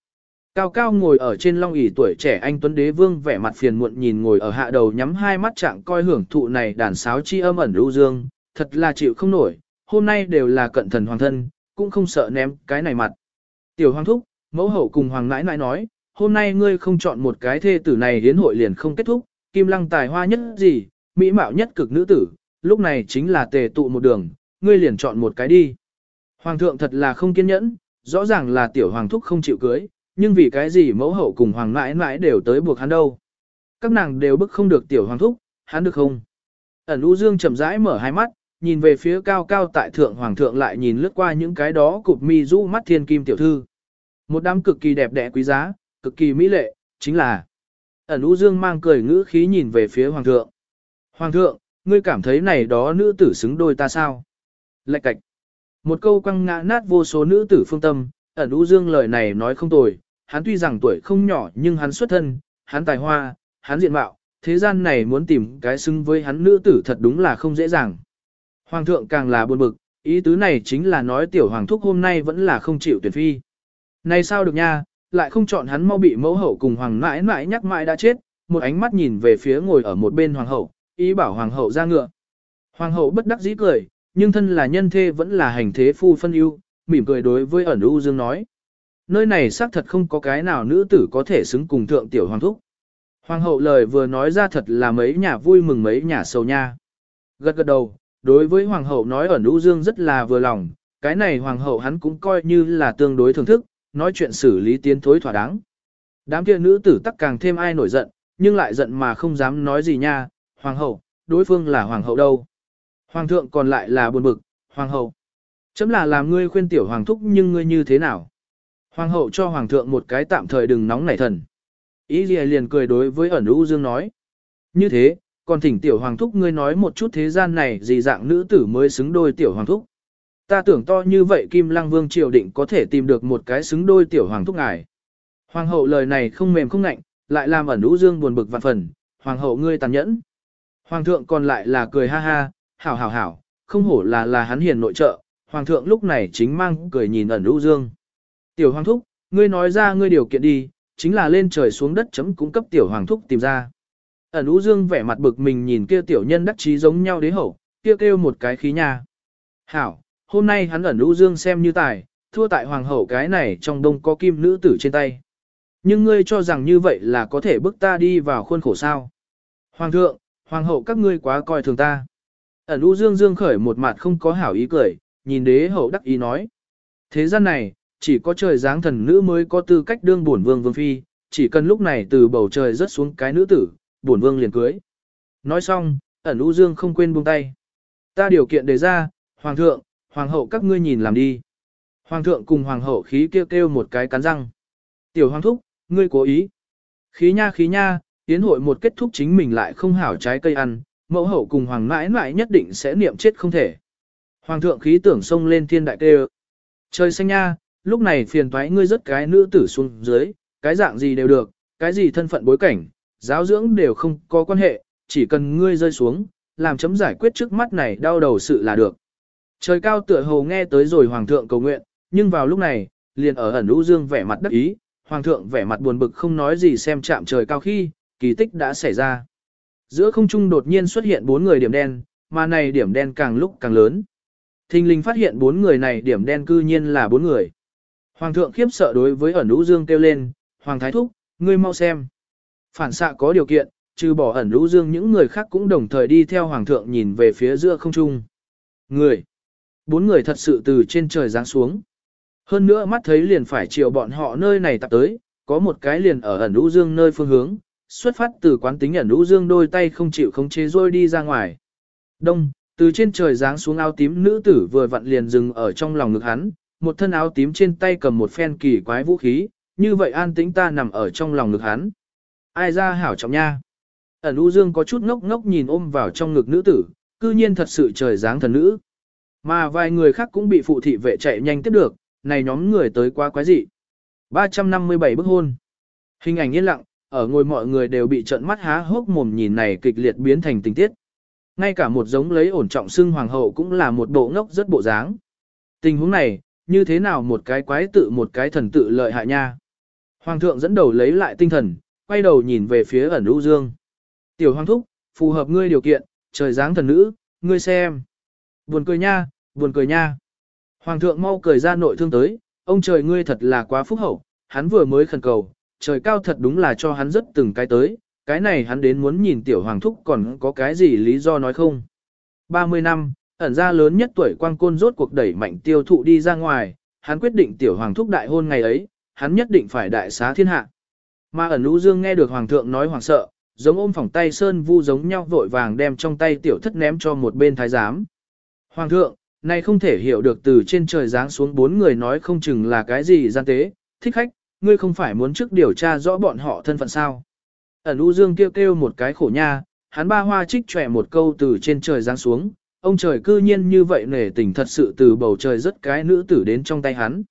Cao cao ngồi ở trên long ỷ tuổi trẻ anh Tuấn Đế Vương vẻ mặt phiền muộn nhìn ngồi ở hạ đầu nhắm hai mắt trạng coi hưởng thụ này đàn sáo chi âm ẩn lưu dương, thật là chịu không nổi, hôm nay đều là cận thần hoàng thân, cũng không sợ ném cái này mặt. Tiểu hoàng thúc, mẫu hậu cùng hoàng nãi nãi nói, hôm nay ngươi không chọn một cái thê tử này hiến hội liền không kết thúc, kim lăng tài hoa nhất gì, mỹ mạo nhất cực nữ tử, lúc này chính là tề tụ một đường, ngươi liền chọn một cái đi. Hoàng thượng thật là không kiên nhẫn, rõ ràng là tiểu hoàng thúc không chịu cưới, nhưng vì cái gì mẫu hậu cùng hoàng mãi mãi đều tới buộc hắn đâu. Các nàng đều bức không được tiểu hoàng thúc, hắn được không? Ẩn U Dương chậm rãi mở hai mắt, nhìn về phía cao cao tại thượng hoàng thượng lại nhìn lướt qua những cái đó cụp mi rũ mắt thiên kim tiểu thư. Một đám cực kỳ đẹp đẽ quý giá, cực kỳ mỹ lệ, chính là ẩn U Dương mang cười ngữ khí nhìn về phía hoàng thượng. Hoàng thượng, ngươi cảm thấy này đó nữ tử xứng đôi ta sao? Lạch cạch. Một câu quăng ngã nát vô số nữ tử phương tâm, ẩn U Dương lời này nói không tồi, hắn tuy rằng tuổi không nhỏ nhưng hắn xuất thân, hắn tài hoa, hắn diện mạo, thế gian này muốn tìm cái xứng với hắn nữ tử thật đúng là không dễ dàng. Hoàng thượng càng là buồn bực, ý tứ này chính là nói tiểu hoàng thúc hôm nay vẫn là không chịu tuyển phi. Này sao được nha, lại không chọn hắn mau bị mẫu hậu cùng hoàng mãi mãi nhắc mãi đã chết, một ánh mắt nhìn về phía ngồi ở một bên hoàng hậu, ý bảo hoàng hậu ra ngựa. Hoàng hậu bất đắc dĩ cười, nhưng thân là nhân thê vẫn là hành thế phu phân ưu, mỉm cười đối với ẩn u dương nói. Nơi này xác thật không có cái nào nữ tử có thể xứng cùng thượng tiểu hoàng thúc. Hoàng hậu lời vừa nói ra thật là mấy nhà vui mừng mấy nhà sầu nha. Gật gật đầu, đối với hoàng hậu nói ẩn u dương rất là vừa lòng, cái này hoàng hậu hắn cũng coi như là tương đối thưởng thức, nói chuyện xử lý tiến thối thỏa đáng. Đám kia nữ tử tắc càng thêm ai nổi giận, nhưng lại giận mà không dám nói gì nha, hoàng hậu, đối phương là hoàng hậu đâu. Hoàng thượng còn lại là buồn bực, hoàng hậu. Chấm là làm ngươi khuyên tiểu hoàng thúc nhưng ngươi như thế nào? Hoàng hậu cho hoàng thượng một cái tạm thời đừng nóng nảy thần. Ý gì liền cười đối với ẩn u dương nói. Như thế, còn thỉnh tiểu hoàng thúc ngươi nói một chút thế gian này gì dạng nữ tử mới xứng đôi tiểu hoàng thúc. Ta tưởng to như vậy Kim Lăng Vương triều định có thể tìm được một cái xứng đôi tiểu hoàng thúc ngài. Hoàng hậu lời này không mềm không ngạnh, lại làm ẩn u dương buồn bực vạn phần, hoàng hậu ngươi tàn nhẫn. Hoàng thượng còn lại là cười ha ha, hảo hảo hảo, không hổ là là hắn hiền nội trợ, hoàng thượng lúc này chính mang cười nhìn ẩn u dương. Tiểu hoàng thúc, ngươi nói ra ngươi điều kiện đi, chính là lên trời xuống đất chấm cung cấp tiểu hoàng thúc tìm ra. Ẩn u dương vẻ mặt bực mình nhìn kia tiểu nhân đắc chí giống nhau đế hậu, kia kêu một cái khí nha. Hảo, hôm nay hắn ẩn u dương xem như tài, thua tại hoàng hậu cái này trong đông có kim nữ tử trên tay. Nhưng ngươi cho rằng như vậy là có thể bức ta đi vào khuôn khổ sao. Hoàng thượng, hoàng hậu các ngươi quá coi thường ta. Ẩn u dương dương khởi một mặt không có hảo ý cười, nhìn đế hậu đắc ý nói. Thế gian này, chỉ có trời dáng thần nữ mới có tư cách đương bổn vương vương phi, chỉ cần lúc này từ bầu trời rớt xuống cái nữ tử, bổn vương liền cưới. Nói xong, ẩn u dương không quên buông tay. Ta điều kiện đề ra, hoàng thượng, hoàng hậu các ngươi nhìn làm đi. Hoàng thượng cùng hoàng hậu khí kêu kêu một cái cắn răng. Tiểu hoàng thúc, ngươi cố ý. Khí nha khí nha, tiến hội một kết thúc chính mình lại không hảo trái cây ăn, mẫu hậu cùng hoàng mãi mãi nhất định sẽ niệm chết không thể. Hoàng thượng khí tưởng sông lên thiên đại kêu. Trời xanh nha, lúc này phiền toái ngươi rất cái nữ tử xuống dưới, cái dạng gì đều được, cái gì thân phận bối cảnh, giáo dưỡng đều không có quan hệ, chỉ cần ngươi rơi xuống, làm chấm giải quyết trước mắt này đau đầu sự là được. Trời cao tựa hồ nghe tới rồi hoàng thượng cầu nguyện, nhưng vào lúc này, liền ở ẩn lũ dương vẻ mặt đắc ý, hoàng thượng vẻ mặt buồn bực không nói gì xem chạm trời cao khi, kỳ tích đã xảy ra. Giữa không trung đột nhiên xuất hiện bốn người điểm đen, mà này điểm đen càng lúc càng lớn. Thinh linh phát hiện bốn người này điểm đen cư nhiên là bốn người. Hoàng thượng khiếp sợ đối với ẩn lũ dương kêu lên, Hoàng Thái Thúc, ngươi mau xem. Phản xạ có điều kiện, trừ bỏ ẩn lũ dương những người khác cũng đồng thời đi theo Hoàng thượng nhìn về phía giữa không trung. Người. Bốn người thật sự từ trên trời giáng xuống. Hơn nữa mắt thấy liền phải chiều bọn họ nơi này tập tới, có một cái liền ở ẩn lũ dương nơi phương hướng, xuất phát từ quán tính ẩn lũ dương đôi tay không chịu không chế rôi đi ra ngoài. Đông, từ trên trời giáng xuống áo tím nữ tử vừa vặn liền dừng ở trong lòng ngực hắn, một thân áo tím trên tay cầm một phen kỳ quái vũ khí, như vậy an tĩnh ta nằm ở trong lòng ngực hắn. Ai ra hảo trọng nha. Ẩn U Dương có chút ngốc ngốc nhìn ôm vào trong ngực nữ tử, cư nhiên thật sự trời giáng thần nữ. Mà vài người khác cũng bị phụ thị vệ chạy nhanh tiếp được, này nhóm người tới quá quái dị. 357 bức hôn. Hình ảnh yên lặng, ở ngồi mọi người đều bị trợn mắt há hốc mồm nhìn này kịch liệt biến thành tình tiết. Ngay cả một giống lấy ổn trọng xưng hoàng hậu cũng là một bộ ngốc rất bộ dáng. Tình huống này, như thế nào một cái quái tự một cái thần tự lợi hại nha. Hoàng thượng dẫn đầu lấy lại tinh thần, quay đầu nhìn về phía ẩn u dương. Tiểu hoàng thúc, phù hợp ngươi điều kiện, trời dáng thần nữ, ngươi xem. Buồn cười nha, buồn cười nha. Hoàng thượng mau cười ra nội thương tới, ông trời ngươi thật là quá phúc hậu, hắn vừa mới khẩn cầu, trời cao thật đúng là cho hắn rất từng cái tới, cái này hắn đến muốn nhìn tiểu hoàng thúc còn có cái gì lý do nói không. 30 năm, ẩn ra lớn nhất tuổi quang côn rốt cuộc đẩy mạnh tiêu thụ đi ra ngoài, hắn quyết định tiểu hoàng thúc đại hôn ngày ấy, hắn nhất định phải đại xá thiên hạ. Mà ẩn lũ dương nghe được hoàng thượng nói hoàng sợ, giống ôm phòng tay sơn vu giống nhau vội vàng đem trong tay tiểu thất ném cho một bên thái giám. Hoàng thượng, này không thể hiểu được từ trên trời giáng xuống bốn người nói không chừng là cái gì gian tế, thích khách, ngươi không phải muốn trước điều tra rõ bọn họ thân phận sao. Ẩn lũ dương kêu kêu một cái khổ nha, hắn ba hoa trích trẻ một câu từ trên trời giáng xuống, ông trời cư nhiên như vậy nể tình thật sự từ bầu trời rất cái nữ tử đến trong tay hắn.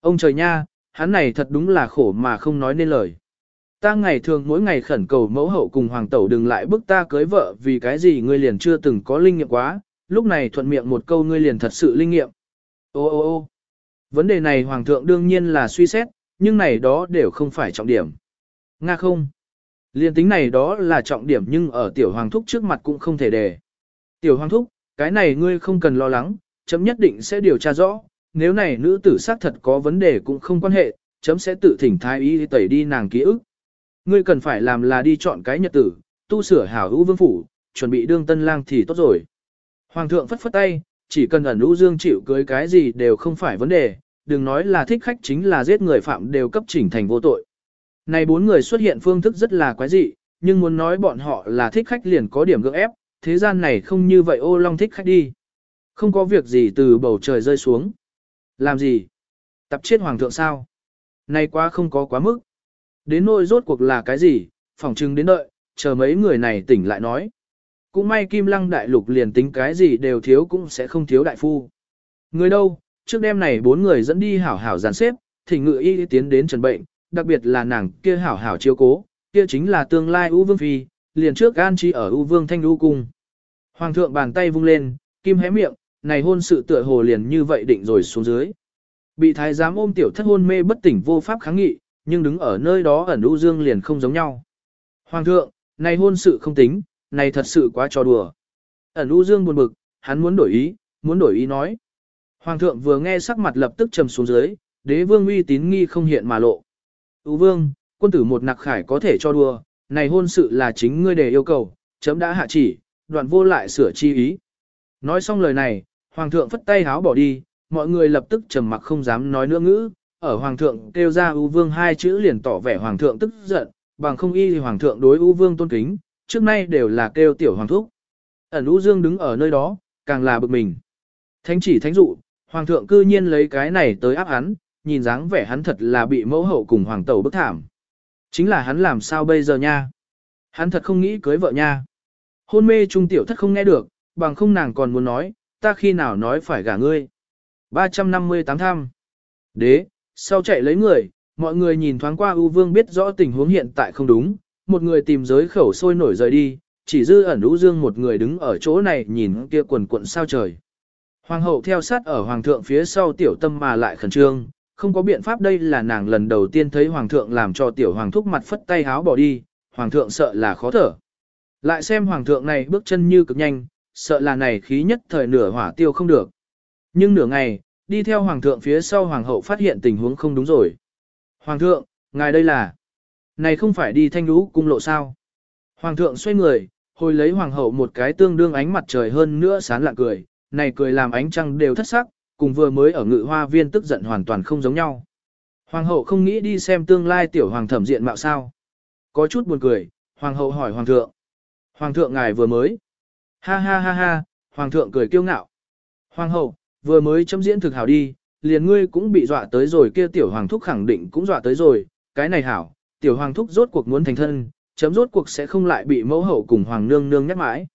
Ông trời nha, hắn này thật đúng là khổ mà không nói nên lời. Ta ngày thường mỗi ngày khẩn cầu mẫu hậu cùng hoàng tẩu đừng lại bức ta cưới vợ vì cái gì ngươi liền chưa từng có linh nghiệm quá, lúc này thuận miệng một câu ngươi liền thật sự linh nghiệm. Ô ô ô vấn đề này hoàng thượng đương nhiên là suy xét, nhưng này đó đều không phải trọng điểm. Nga không. Liên tính này đó là trọng điểm nhưng ở tiểu hoàng thúc trước mặt cũng không thể đề Tiểu hoàng thúc, cái này ngươi không cần lo lắng, chấm nhất định sẽ điều tra rõ, nếu này nữ tử xác thật có vấn đề cũng không quan hệ, chấm sẽ tự thỉnh thái y tẩy đi nàng ký ức. Ngươi cần phải làm là đi chọn cái nhật tử, tu sửa hảo hữu vương phủ, chuẩn bị đương tân lang thì tốt rồi. Hoàng thượng phất phất tay, chỉ cần ẩn lũ dương chịu cưới cái gì đều không phải vấn đề, đừng nói là thích khách chính là giết người phạm đều cấp chỉnh thành vô tội. Này bốn người xuất hiện phương thức rất là quái dị, nhưng muốn nói bọn họ là thích khách liền có điểm gượng ép, thế gian này không như vậy ô long thích khách đi. Không có việc gì từ bầu trời rơi xuống. Làm gì? Tập chết hoàng thượng sao? Này quá không có quá mức. Đến nỗi rốt cuộc là cái gì, phỏng chừng đến đợi, chờ mấy người này tỉnh lại nói. Cũng may kim lăng đại lục liền tính cái gì đều thiếu cũng sẽ không thiếu đại phu. Người đâu, trước đêm này bốn người dẫn đi hảo hảo giàn xếp, thỉnh ngự y tiến đến trần bệnh, đặc biệt là nàng kia hảo hảo chiếu cố, kia chính là tương lai U Vương Phi, liền trước an chi ở U Vương Thanh U Cung. Hoàng thượng bàn tay vung lên, kim hé miệng, này hôn sự tựa hồ liền như vậy định rồi xuống dưới. Bị thái giám ôm tiểu thất hôn mê bất tỉnh vô pháp kháng nghị, nhưng đứng ở nơi đó ẩn U Dương liền không giống nhau. Hoàng thượng, này hôn sự không tính, này thật sự quá trò đùa. Ẩn U Dương buồn bực, hắn muốn đổi ý, muốn đổi ý nói. Hoàng thượng vừa nghe sắc mặt lập tức trầm xuống dưới, đế vương uy tín nghi không hiện mà lộ. U vương, quân tử một nặc khải có thể cho đùa, này hôn sự là chính ngươi để yêu cầu, chấm đã hạ chỉ, đoạn vô lại sửa chi ý. Nói xong lời này, hoàng thượng phất tay háo bỏ đi, mọi người lập tức trầm mặc không dám nói nữa ngữ, ở hoàng thượng kêu ra U vương hai chữ liền tỏ vẻ hoàng thượng tức giận, bằng không y thì hoàng thượng đối U vương tôn kính, trước nay đều là kêu tiểu hoàng thúc. Ẩn U dương đứng ở nơi đó, càng là bực mình. Thánh chỉ thánh dụ, hoàng thượng cư nhiên lấy cái này tới áp hắn, nhìn dáng vẻ hắn thật là bị mẫu hậu cùng hoàng tẩu bức thảm. Chính là hắn làm sao bây giờ nha? Hắn thật không nghĩ cưới vợ nha. Hôn mê trung tiểu thất không nghe được, bằng không nàng còn muốn nói, ta khi nào nói phải gả ngươi. 358 tham. Đế, sau chạy lấy người, mọi người nhìn thoáng qua U Vương biết rõ tình huống hiện tại không đúng, một người tìm giới khẩu sôi nổi rời đi, chỉ dư ẩn U Dương một người đứng ở chỗ này nhìn kia quần quận sao trời. Hoàng hậu theo sát ở hoàng thượng phía sau tiểu tâm mà lại khẩn trương, không có biện pháp đây là nàng lần đầu tiên thấy hoàng thượng làm cho tiểu hoàng thúc mặt phất tay háo bỏ đi, hoàng thượng sợ là khó thở. Lại xem hoàng thượng này bước chân như cực nhanh, sợ là này khí nhất thời nửa hỏa tiêu không được. Nhưng nửa ngày, đi theo hoàng thượng phía sau hoàng hậu phát hiện tình huống không đúng rồi. Hoàng thượng, ngài đây là, này không phải đi thanh lũ cung lộ sao. Hoàng thượng xoay người, hồi lấy hoàng hậu một cái tương đương ánh mặt trời hơn nữa sán lạ cười, này cười làm ánh trăng đều thất sắc, cùng vừa mới ở ngự hoa viên tức giận hoàn toàn không giống nhau. Hoàng hậu không nghĩ đi xem tương lai tiểu hoàng thẩm diện mạo sao. Có chút buồn cười, hoàng hậu hỏi hoàng thượng. Hoàng thượng ngài vừa mới. Ha ha ha ha, hoàng thượng cười kiêu ngạo. Hoàng hậu, vừa mới chấm diễn thực hảo đi, liền ngươi cũng bị dọa tới rồi kia tiểu hoàng thúc khẳng định cũng dọa tới rồi, cái này hảo, tiểu hoàng thúc rốt cuộc muốn thành thân, chấm rốt cuộc sẽ không lại bị mẫu hậu cùng hoàng nương nương nhắc mãi.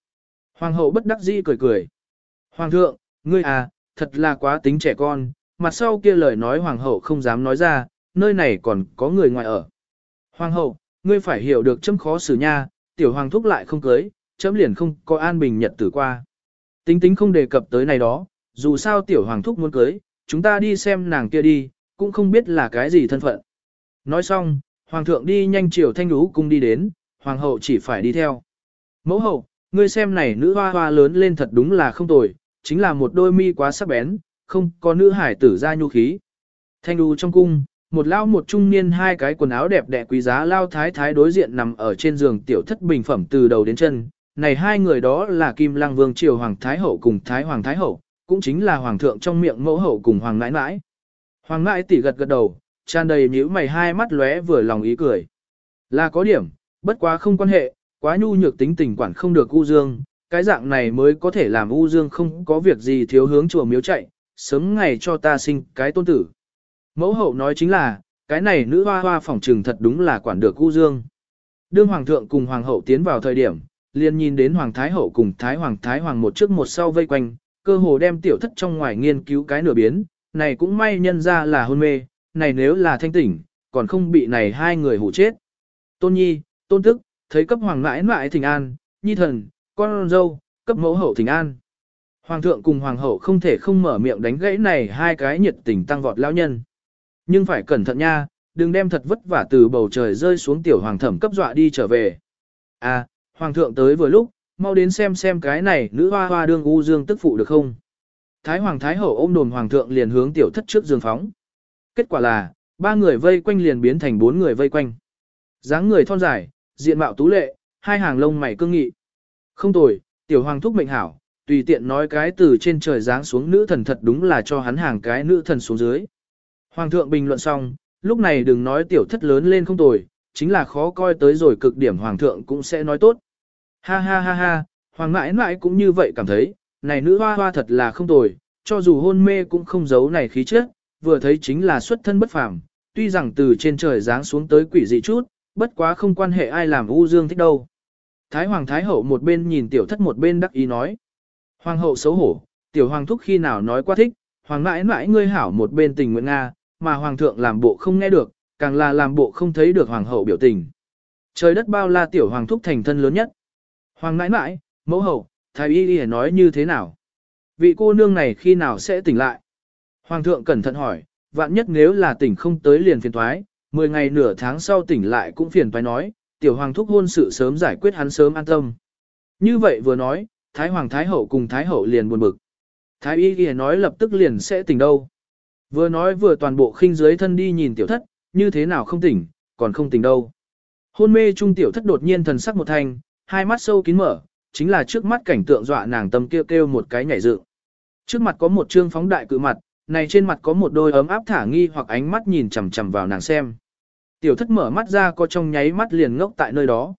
Hoàng hậu bất đắc dĩ cười cười. Hoàng thượng, ngươi à, thật là quá tính trẻ con, mặt sau kia lời nói hoàng hậu không dám nói ra, nơi này còn có người ngoài ở. Hoàng hậu, ngươi phải hiểu được chấm khó xử nha, tiểu hoàng thúc lại không cưới, chấm liền không có an bình nhật tử qua. Tính tính không đề cập tới này đó, dù sao tiểu hoàng thúc muốn cưới, chúng ta đi xem nàng kia đi, cũng không biết là cái gì thân phận. Nói xong, hoàng thượng đi nhanh chiều thanh lũ cung đi đến, hoàng hậu chỉ phải đi theo. Mẫu hậu, ngươi xem này nữ hoa hoa lớn lên thật đúng là không tồi, chính là một đôi mi quá sắc bén, không có nữ hải tử ra nhu khí. Thanh đu trong cung, một lao một trung niên hai cái quần áo đẹp đẽ quý giá lao thái thái đối diện nằm ở trên giường tiểu thất bình phẩm từ đầu đến chân. Này hai người đó là Kim Lăng Vương Triều Hoàng Thái Hậu cùng Thái Hoàng Thái Hậu, cũng chính là Hoàng thượng trong miệng mẫu hậu cùng Hoàng nãi nãi. Hoàng nãi tỉ gật gật đầu, tràn đầy nhíu mày hai mắt lóe vừa lòng ý cười. Là có điểm, bất quá không quan hệ, quá nhu nhược tính tình quản không được u dương, cái dạng này mới có thể làm U Dương không có việc gì thiếu hướng chùa miếu chạy, sớm ngày cho ta sinh cái tôn tử. Mẫu hậu nói chính là, cái này nữ hoa hoa phỏng trừng thật đúng là quản được U Dương. Đương Hoàng thượng cùng Hoàng hậu tiến vào thời điểm, liền nhìn đến Hoàng Thái hậu cùng Thái Hoàng Thái Hoàng một trước một sau vây quanh, cơ hồ đem tiểu thất trong ngoài nghiên cứu cái nửa biến, này cũng may nhân ra là hôn mê, này nếu là thanh tỉnh, còn không bị này hai người hủ chết. Tôn Nhi, Tôn Tức, thấy cấp Hoàng mãi mãi thỉnh an, Nhi thần, con dâu, cấp mẫu hậu thỉnh an. Hoàng thượng cùng hoàng hậu không thể không mở miệng đánh gãy này hai cái nhiệt tình tăng vọt lão nhân. Nhưng phải cẩn thận nha, đừng đem thật vất vả từ bầu trời rơi xuống tiểu hoàng thẩm cấp dọa đi trở về. À, hoàng thượng tới vừa lúc, mau đến xem xem cái này nữ hoa hoa đương u dương tức phụ được không. Thái hoàng thái hậu ôm đồn hoàng thượng liền hướng tiểu thất trước giường phóng. Kết quả là, ba người vây quanh liền biến thành bốn người vây quanh. dáng người thon dài, diện mạo tú lệ, hai hàng lông mày cương nghị. Không tồi, tiểu hoàng thúc mệnh hảo, tùy tiện nói cái từ trên trời giáng xuống nữ thần thật đúng là cho hắn hàng cái nữ thần xuống dưới. Hoàng thượng bình luận xong, lúc này đừng nói tiểu thất lớn lên không tồi, chính là khó coi tới rồi cực điểm hoàng thượng cũng sẽ nói tốt. Ha ha ha ha, hoàng mãi mãi cũng như vậy cảm thấy, này nữ hoa hoa thật là không tồi, cho dù hôn mê cũng không giấu này khí chất, vừa thấy chính là xuất thân bất phàm, tuy rằng từ trên trời giáng xuống tới quỷ dị chút, bất quá không quan hệ ai làm u dương thích đâu. Thái hoàng thái hậu một bên nhìn tiểu thất một bên đắc ý nói. Hoàng hậu xấu hổ, tiểu hoàng thúc khi nào nói quá thích, hoàng mãi mãi ngươi hảo một bên tình nguyện Nga, mà hoàng thượng làm bộ không nghe được, càng là làm bộ không thấy được hoàng hậu biểu tình. Trời đất bao la tiểu hoàng thúc thành thân lớn nhất. Hoàng mãi mãi, mẫu hậu, thái y y nói như thế nào? Vị cô nương này khi nào sẽ tỉnh lại? Hoàng thượng cẩn thận hỏi, vạn nhất nếu là tỉnh không tới liền phiền thoái, 10 ngày nửa tháng sau tỉnh lại cũng phiền phải nói, tiểu hoàng thúc hôn sự sớm giải quyết hắn sớm an tâm. Như vậy vừa nói, Thái Hoàng Thái Hậu cùng Thái Hậu liền buồn bực. Thái Y Ghi nói lập tức liền sẽ tỉnh đâu. Vừa nói vừa toàn bộ khinh dưới thân đi nhìn tiểu thất, như thế nào không tỉnh, còn không tỉnh đâu. Hôn mê trung tiểu thất đột nhiên thần sắc một thanh, hai mắt sâu kín mở, chính là trước mắt cảnh tượng dọa nàng tâm kêu kêu một cái nhảy dựng. Trước mặt có một trương phóng đại cự mặt, này trên mặt có một đôi ấm áp thả nghi hoặc ánh mắt nhìn chằm chằm vào nàng xem. Tiểu thất mở mắt ra có trong nháy mắt liền ngốc tại nơi đó.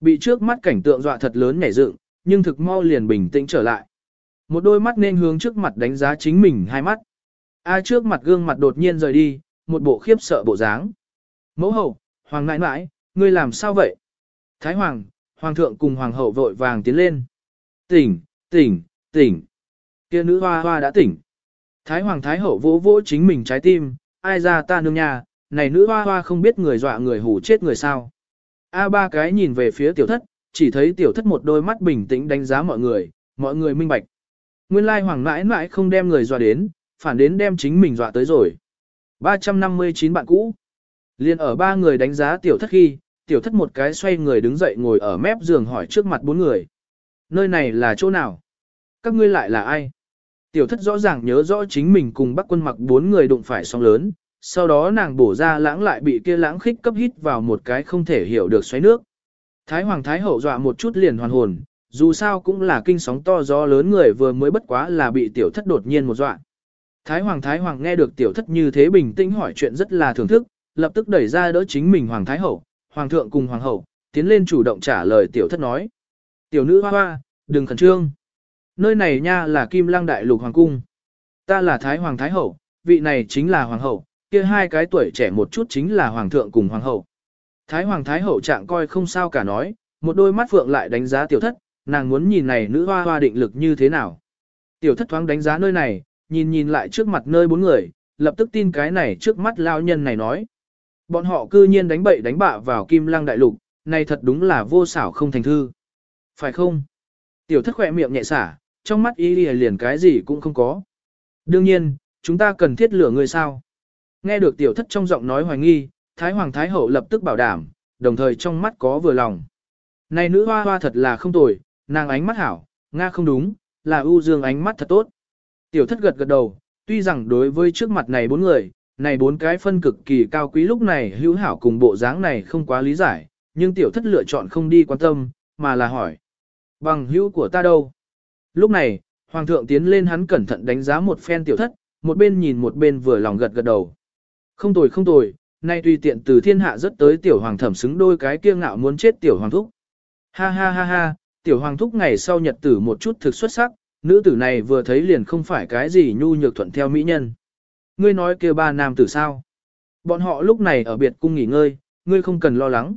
Bị trước mắt cảnh tượng dọa thật lớn nhảy dựng, nhưng thực mau liền bình tĩnh trở lại. Một đôi mắt nên hướng trước mặt đánh giá chính mình hai mắt. A trước mặt gương mặt đột nhiên rời đi, một bộ khiếp sợ bộ dáng. Mẫu hậu, hoàng nãi nãi, ngươi làm sao vậy? Thái hoàng, hoàng thượng cùng hoàng hậu vội vàng tiến lên. Tỉnh, tỉnh, tỉnh. Kia nữ hoa hoa đã tỉnh. Thái hoàng thái hậu vỗ vỗ chính mình trái tim, ai ra ta nương nhà, này nữ hoa hoa không biết người dọa người hù chết người sao. A ba cái nhìn về phía tiểu thất, chỉ thấy tiểu thất một đôi mắt bình tĩnh đánh giá mọi người, mọi người minh bạch. Nguyên lai hoàng mãi mãi không đem người dọa đến, phản đến đem chính mình dọa tới rồi. 359 bạn cũ. Liên ở ba người đánh giá tiểu thất khi, tiểu thất một cái xoay người đứng dậy ngồi ở mép giường hỏi trước mặt bốn người. Nơi này là chỗ nào? Các ngươi lại là ai? Tiểu thất rõ ràng nhớ rõ chính mình cùng bắc quân mặc bốn người đụng phải sóng lớn, sau đó nàng bổ ra lãng lại bị kia lãng khích cấp hít vào một cái không thể hiểu được xoáy nước. Thái Hoàng Thái Hậu dọa một chút liền hoàn hồn, dù sao cũng là kinh sóng to gió lớn người vừa mới bất quá là bị tiểu thất đột nhiên một dọa. Thái Hoàng Thái Hoàng nghe được tiểu thất như thế bình tĩnh hỏi chuyện rất là thưởng thức, lập tức đẩy ra đỡ chính mình Hoàng Thái Hậu, Hoàng thượng cùng Hoàng hậu, tiến lên chủ động trả lời tiểu thất nói. Tiểu nữ hoa hoa, đừng khẩn trương. Nơi này nha là Kim Lăng Đại Lục Hoàng Cung. Ta là Thái Hoàng Thái Hậu, vị này chính là Hoàng hậu, kia hai cái tuổi trẻ một chút chính là Hoàng thượng cùng Hoàng hậu. Thái Hoàng Thái Hậu trạng coi không sao cả nói, một đôi mắt phượng lại đánh giá tiểu thất, nàng muốn nhìn này nữ hoa hoa định lực như thế nào. Tiểu thất thoáng đánh giá nơi này, nhìn nhìn lại trước mặt nơi bốn người, lập tức tin cái này trước mắt lao nhân này nói. Bọn họ cư nhiên đánh bậy đánh bạ vào kim lăng đại lục, này thật đúng là vô xảo không thành thư. Phải không? Tiểu thất khỏe miệng nhẹ xả, trong mắt y liền cái gì cũng không có. Đương nhiên, chúng ta cần thiết lửa người sao? Nghe được tiểu thất trong giọng nói hoài nghi, Thái Hoàng Thái Hậu lập tức bảo đảm, đồng thời trong mắt có vừa lòng. Này nữ hoa hoa thật là không tồi, nàng ánh mắt hảo, Nga không đúng, là ưu dương ánh mắt thật tốt. Tiểu thất gật gật đầu, tuy rằng đối với trước mặt này bốn người, này bốn cái phân cực kỳ cao quý lúc này hữu hảo cùng bộ dáng này không quá lý giải, nhưng tiểu thất lựa chọn không đi quan tâm, mà là hỏi. Bằng hữu của ta đâu? Lúc này, Hoàng thượng tiến lên hắn cẩn thận đánh giá một phen tiểu thất, một bên nhìn một bên vừa lòng gật gật đầu. Không tồi không tồi, nay tùy tiện từ thiên hạ rất tới tiểu hoàng thẩm xứng đôi cái kiêng ngạo muốn chết tiểu hoàng thúc. Ha ha ha ha, tiểu hoàng thúc ngày sau nhật tử một chút thực xuất sắc, nữ tử này vừa thấy liền không phải cái gì nhu nhược thuận theo mỹ nhân. Ngươi nói kêu ba nam tử sao? Bọn họ lúc này ở biệt cung nghỉ ngơi, ngươi không cần lo lắng.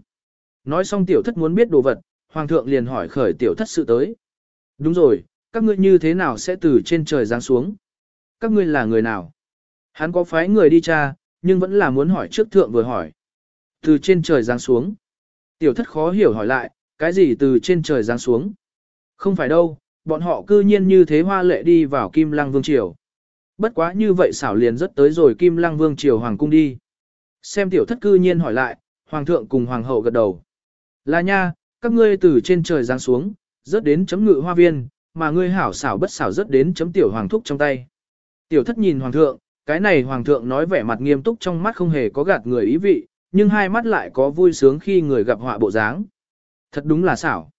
Nói xong tiểu thất muốn biết đồ vật, hoàng thượng liền hỏi khởi tiểu thất sự tới. Đúng rồi, các ngươi như thế nào sẽ từ trên trời giáng xuống? Các ngươi là người nào? Hắn có phái người đi tra, nhưng vẫn là muốn hỏi trước thượng vừa hỏi. Từ trên trời giáng xuống. Tiểu thất khó hiểu hỏi lại, cái gì từ trên trời giáng xuống? Không phải đâu, bọn họ cư nhiên như thế hoa lệ đi vào Kim Lăng Vương Triều. Bất quá như vậy xảo liền rất tới rồi Kim Lăng Vương Triều Hoàng Cung đi. Xem tiểu thất cư nhiên hỏi lại, Hoàng thượng cùng Hoàng hậu gật đầu. Là nha, các ngươi từ trên trời giáng xuống, rớt đến chấm ngự hoa viên, mà ngươi hảo xảo bất xảo rất đến chấm tiểu hoàng thúc trong tay. Tiểu thất nhìn Hoàng thượng, cái này Hoàng thượng nói vẻ mặt nghiêm túc trong mắt không hề có gạt người ý vị, nhưng hai mắt lại có vui sướng khi người gặp họa bộ dáng. Thật đúng là xảo.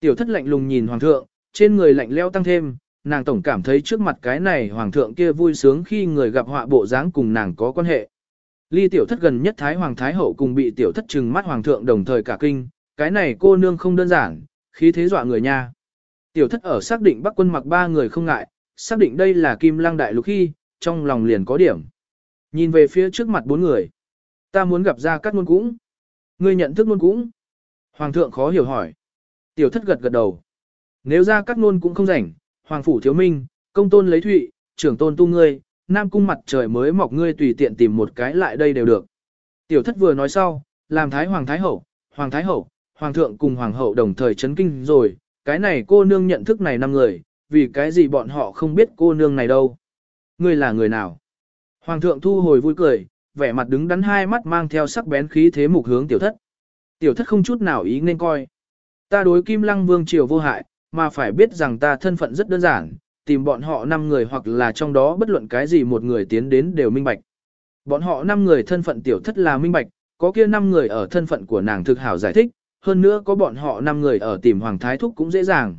Tiểu thất lạnh lùng nhìn Hoàng thượng, trên người lạnh leo tăng thêm, nàng tổng cảm thấy trước mặt cái này Hoàng thượng kia vui sướng khi người gặp họa bộ dáng cùng nàng có quan hệ. Ly tiểu thất gần nhất Thái Hoàng Thái Hậu cùng bị tiểu thất trừng mắt Hoàng thượng đồng thời cả kinh, cái này cô nương không đơn giản, khí thế dọa người nha. Tiểu thất ở xác định bắc quân mặc ba người không ngại, xác định đây là kim lang đại lục khi, trong lòng liền có điểm. Nhìn về phía trước mặt bốn người. Ta muốn gặp ra các ngôn cũng. Ngươi nhận thức ngôn cũng. Hoàng thượng khó hiểu hỏi. Tiểu thất gật gật đầu. Nếu ra các ngôn cũng không rảnh, Hoàng phủ thiếu minh, công tôn lấy thụy, trưởng tôn tu ngươi, nam cung mặt trời mới mọc ngươi tùy tiện tìm một cái lại đây đều được. Tiểu thất vừa nói sau, làm thái hoàng thái hậu, hoàng thái hậu, hoàng thượng cùng hoàng hậu đồng thời chấn kinh rồi, cái này cô nương nhận thức này năm người, vì cái gì bọn họ không biết cô nương này đâu. Ngươi là người nào? Hoàng thượng thu hồi vui cười, vẻ mặt đứng đắn hai mắt mang theo sắc bén khí thế mục hướng tiểu thất. Tiểu thất không chút nào ý nên coi. Ta đối kim lăng vương triều vô hại, mà phải biết rằng ta thân phận rất đơn giản, tìm bọn họ 5 người hoặc là trong đó bất luận cái gì một người tiến đến đều minh bạch. Bọn họ 5 người thân phận tiểu thất là minh bạch, có kia 5 người ở thân phận của nàng thực hảo giải thích, hơn nữa có bọn họ 5 người ở tìm Hoàng Thái Thúc cũng dễ dàng.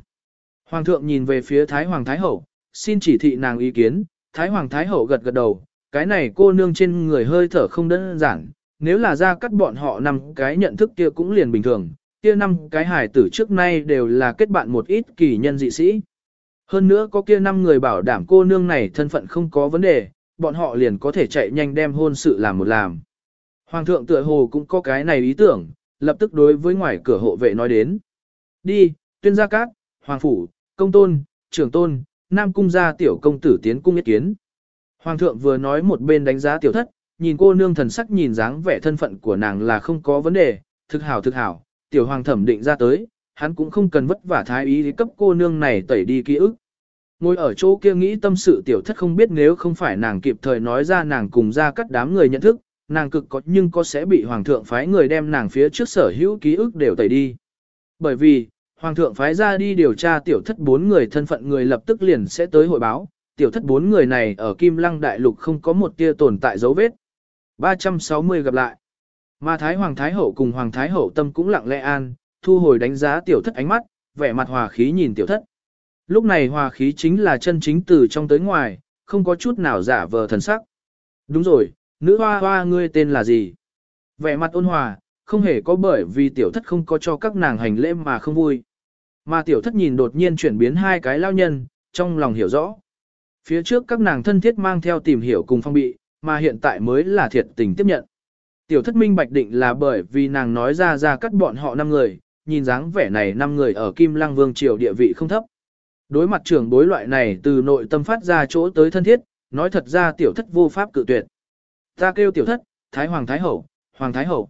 Hoàng thượng nhìn về phía Thái Hoàng Thái Hậu, xin chỉ thị nàng ý kiến, Thái Hoàng Thái Hậu gật gật đầu, cái này cô nương trên người hơi thở không đơn giản, nếu là ra cắt bọn họ năm cái nhận thức kia cũng liền bình thường, kia năm cái hài tử trước nay đều là kết bạn một ít kỳ nhân dị sĩ. Hơn nữa có kia năm người bảo đảm cô nương này thân phận không có vấn đề, bọn họ liền có thể chạy nhanh đem hôn sự làm một làm. Hoàng thượng tựa hồ cũng có cái này ý tưởng, lập tức đối với ngoài cửa hộ vệ nói đến. Đi, tuyên gia cát, hoàng phủ, công tôn, trưởng tôn, nam cung gia tiểu công tử tiến cung yết kiến. Hoàng thượng vừa nói một bên đánh giá tiểu thất, nhìn cô nương thần sắc nhìn dáng vẻ thân phận của nàng là không có vấn đề, thực hảo thực hảo, tiểu hoàng thẩm định ra tới, hắn cũng không cần vất vả thái ý cấp cô nương này tẩy đi ký ức. Ngồi ở chỗ kia nghĩ tâm sự tiểu thất không biết nếu không phải nàng kịp thời nói ra nàng cùng ra cắt đám người nhận thức, nàng cực có nhưng có sẽ bị hoàng thượng phái người đem nàng phía trước sở hữu ký ức đều tẩy đi. Bởi vì, hoàng thượng phái ra đi điều tra tiểu thất bốn người thân phận người lập tức liền sẽ tới hội báo, tiểu thất bốn người này ở Kim Lăng Đại Lục không có một tia tồn tại dấu vết. 360 gặp lại. Mà Thái Hoàng Thái Hậu cùng Hoàng Thái Hậu tâm cũng lặng lẽ an, thu hồi đánh giá tiểu thất ánh mắt, vẻ mặt hòa khí nhìn tiểu thất. Lúc này hòa khí chính là chân chính từ trong tới ngoài, không có chút nào giả vờ thần sắc. Đúng rồi, nữ hoa hoa ngươi tên là gì? Vẻ mặt ôn hòa, không hề có bởi vì tiểu thất không có cho các nàng hành lễ mà không vui. Mà tiểu thất nhìn đột nhiên chuyển biến hai cái lao nhân, trong lòng hiểu rõ. Phía trước các nàng thân thiết mang theo tìm hiểu cùng phong bị, mà hiện tại mới là thiệt tình tiếp nhận. Tiểu thất minh bạch định là bởi vì nàng nói ra ra cắt bọn họ năm người, nhìn dáng vẻ này năm người ở Kim Lăng Vương Triều địa vị không thấp. Đối mặt trưởng bối loại này từ nội tâm phát ra chỗ tới thân thiết, nói thật ra tiểu thất vô pháp cự tuyệt. Ta kêu tiểu thất, Thái Hoàng Thái Hậu, Hoàng Thái Hậu.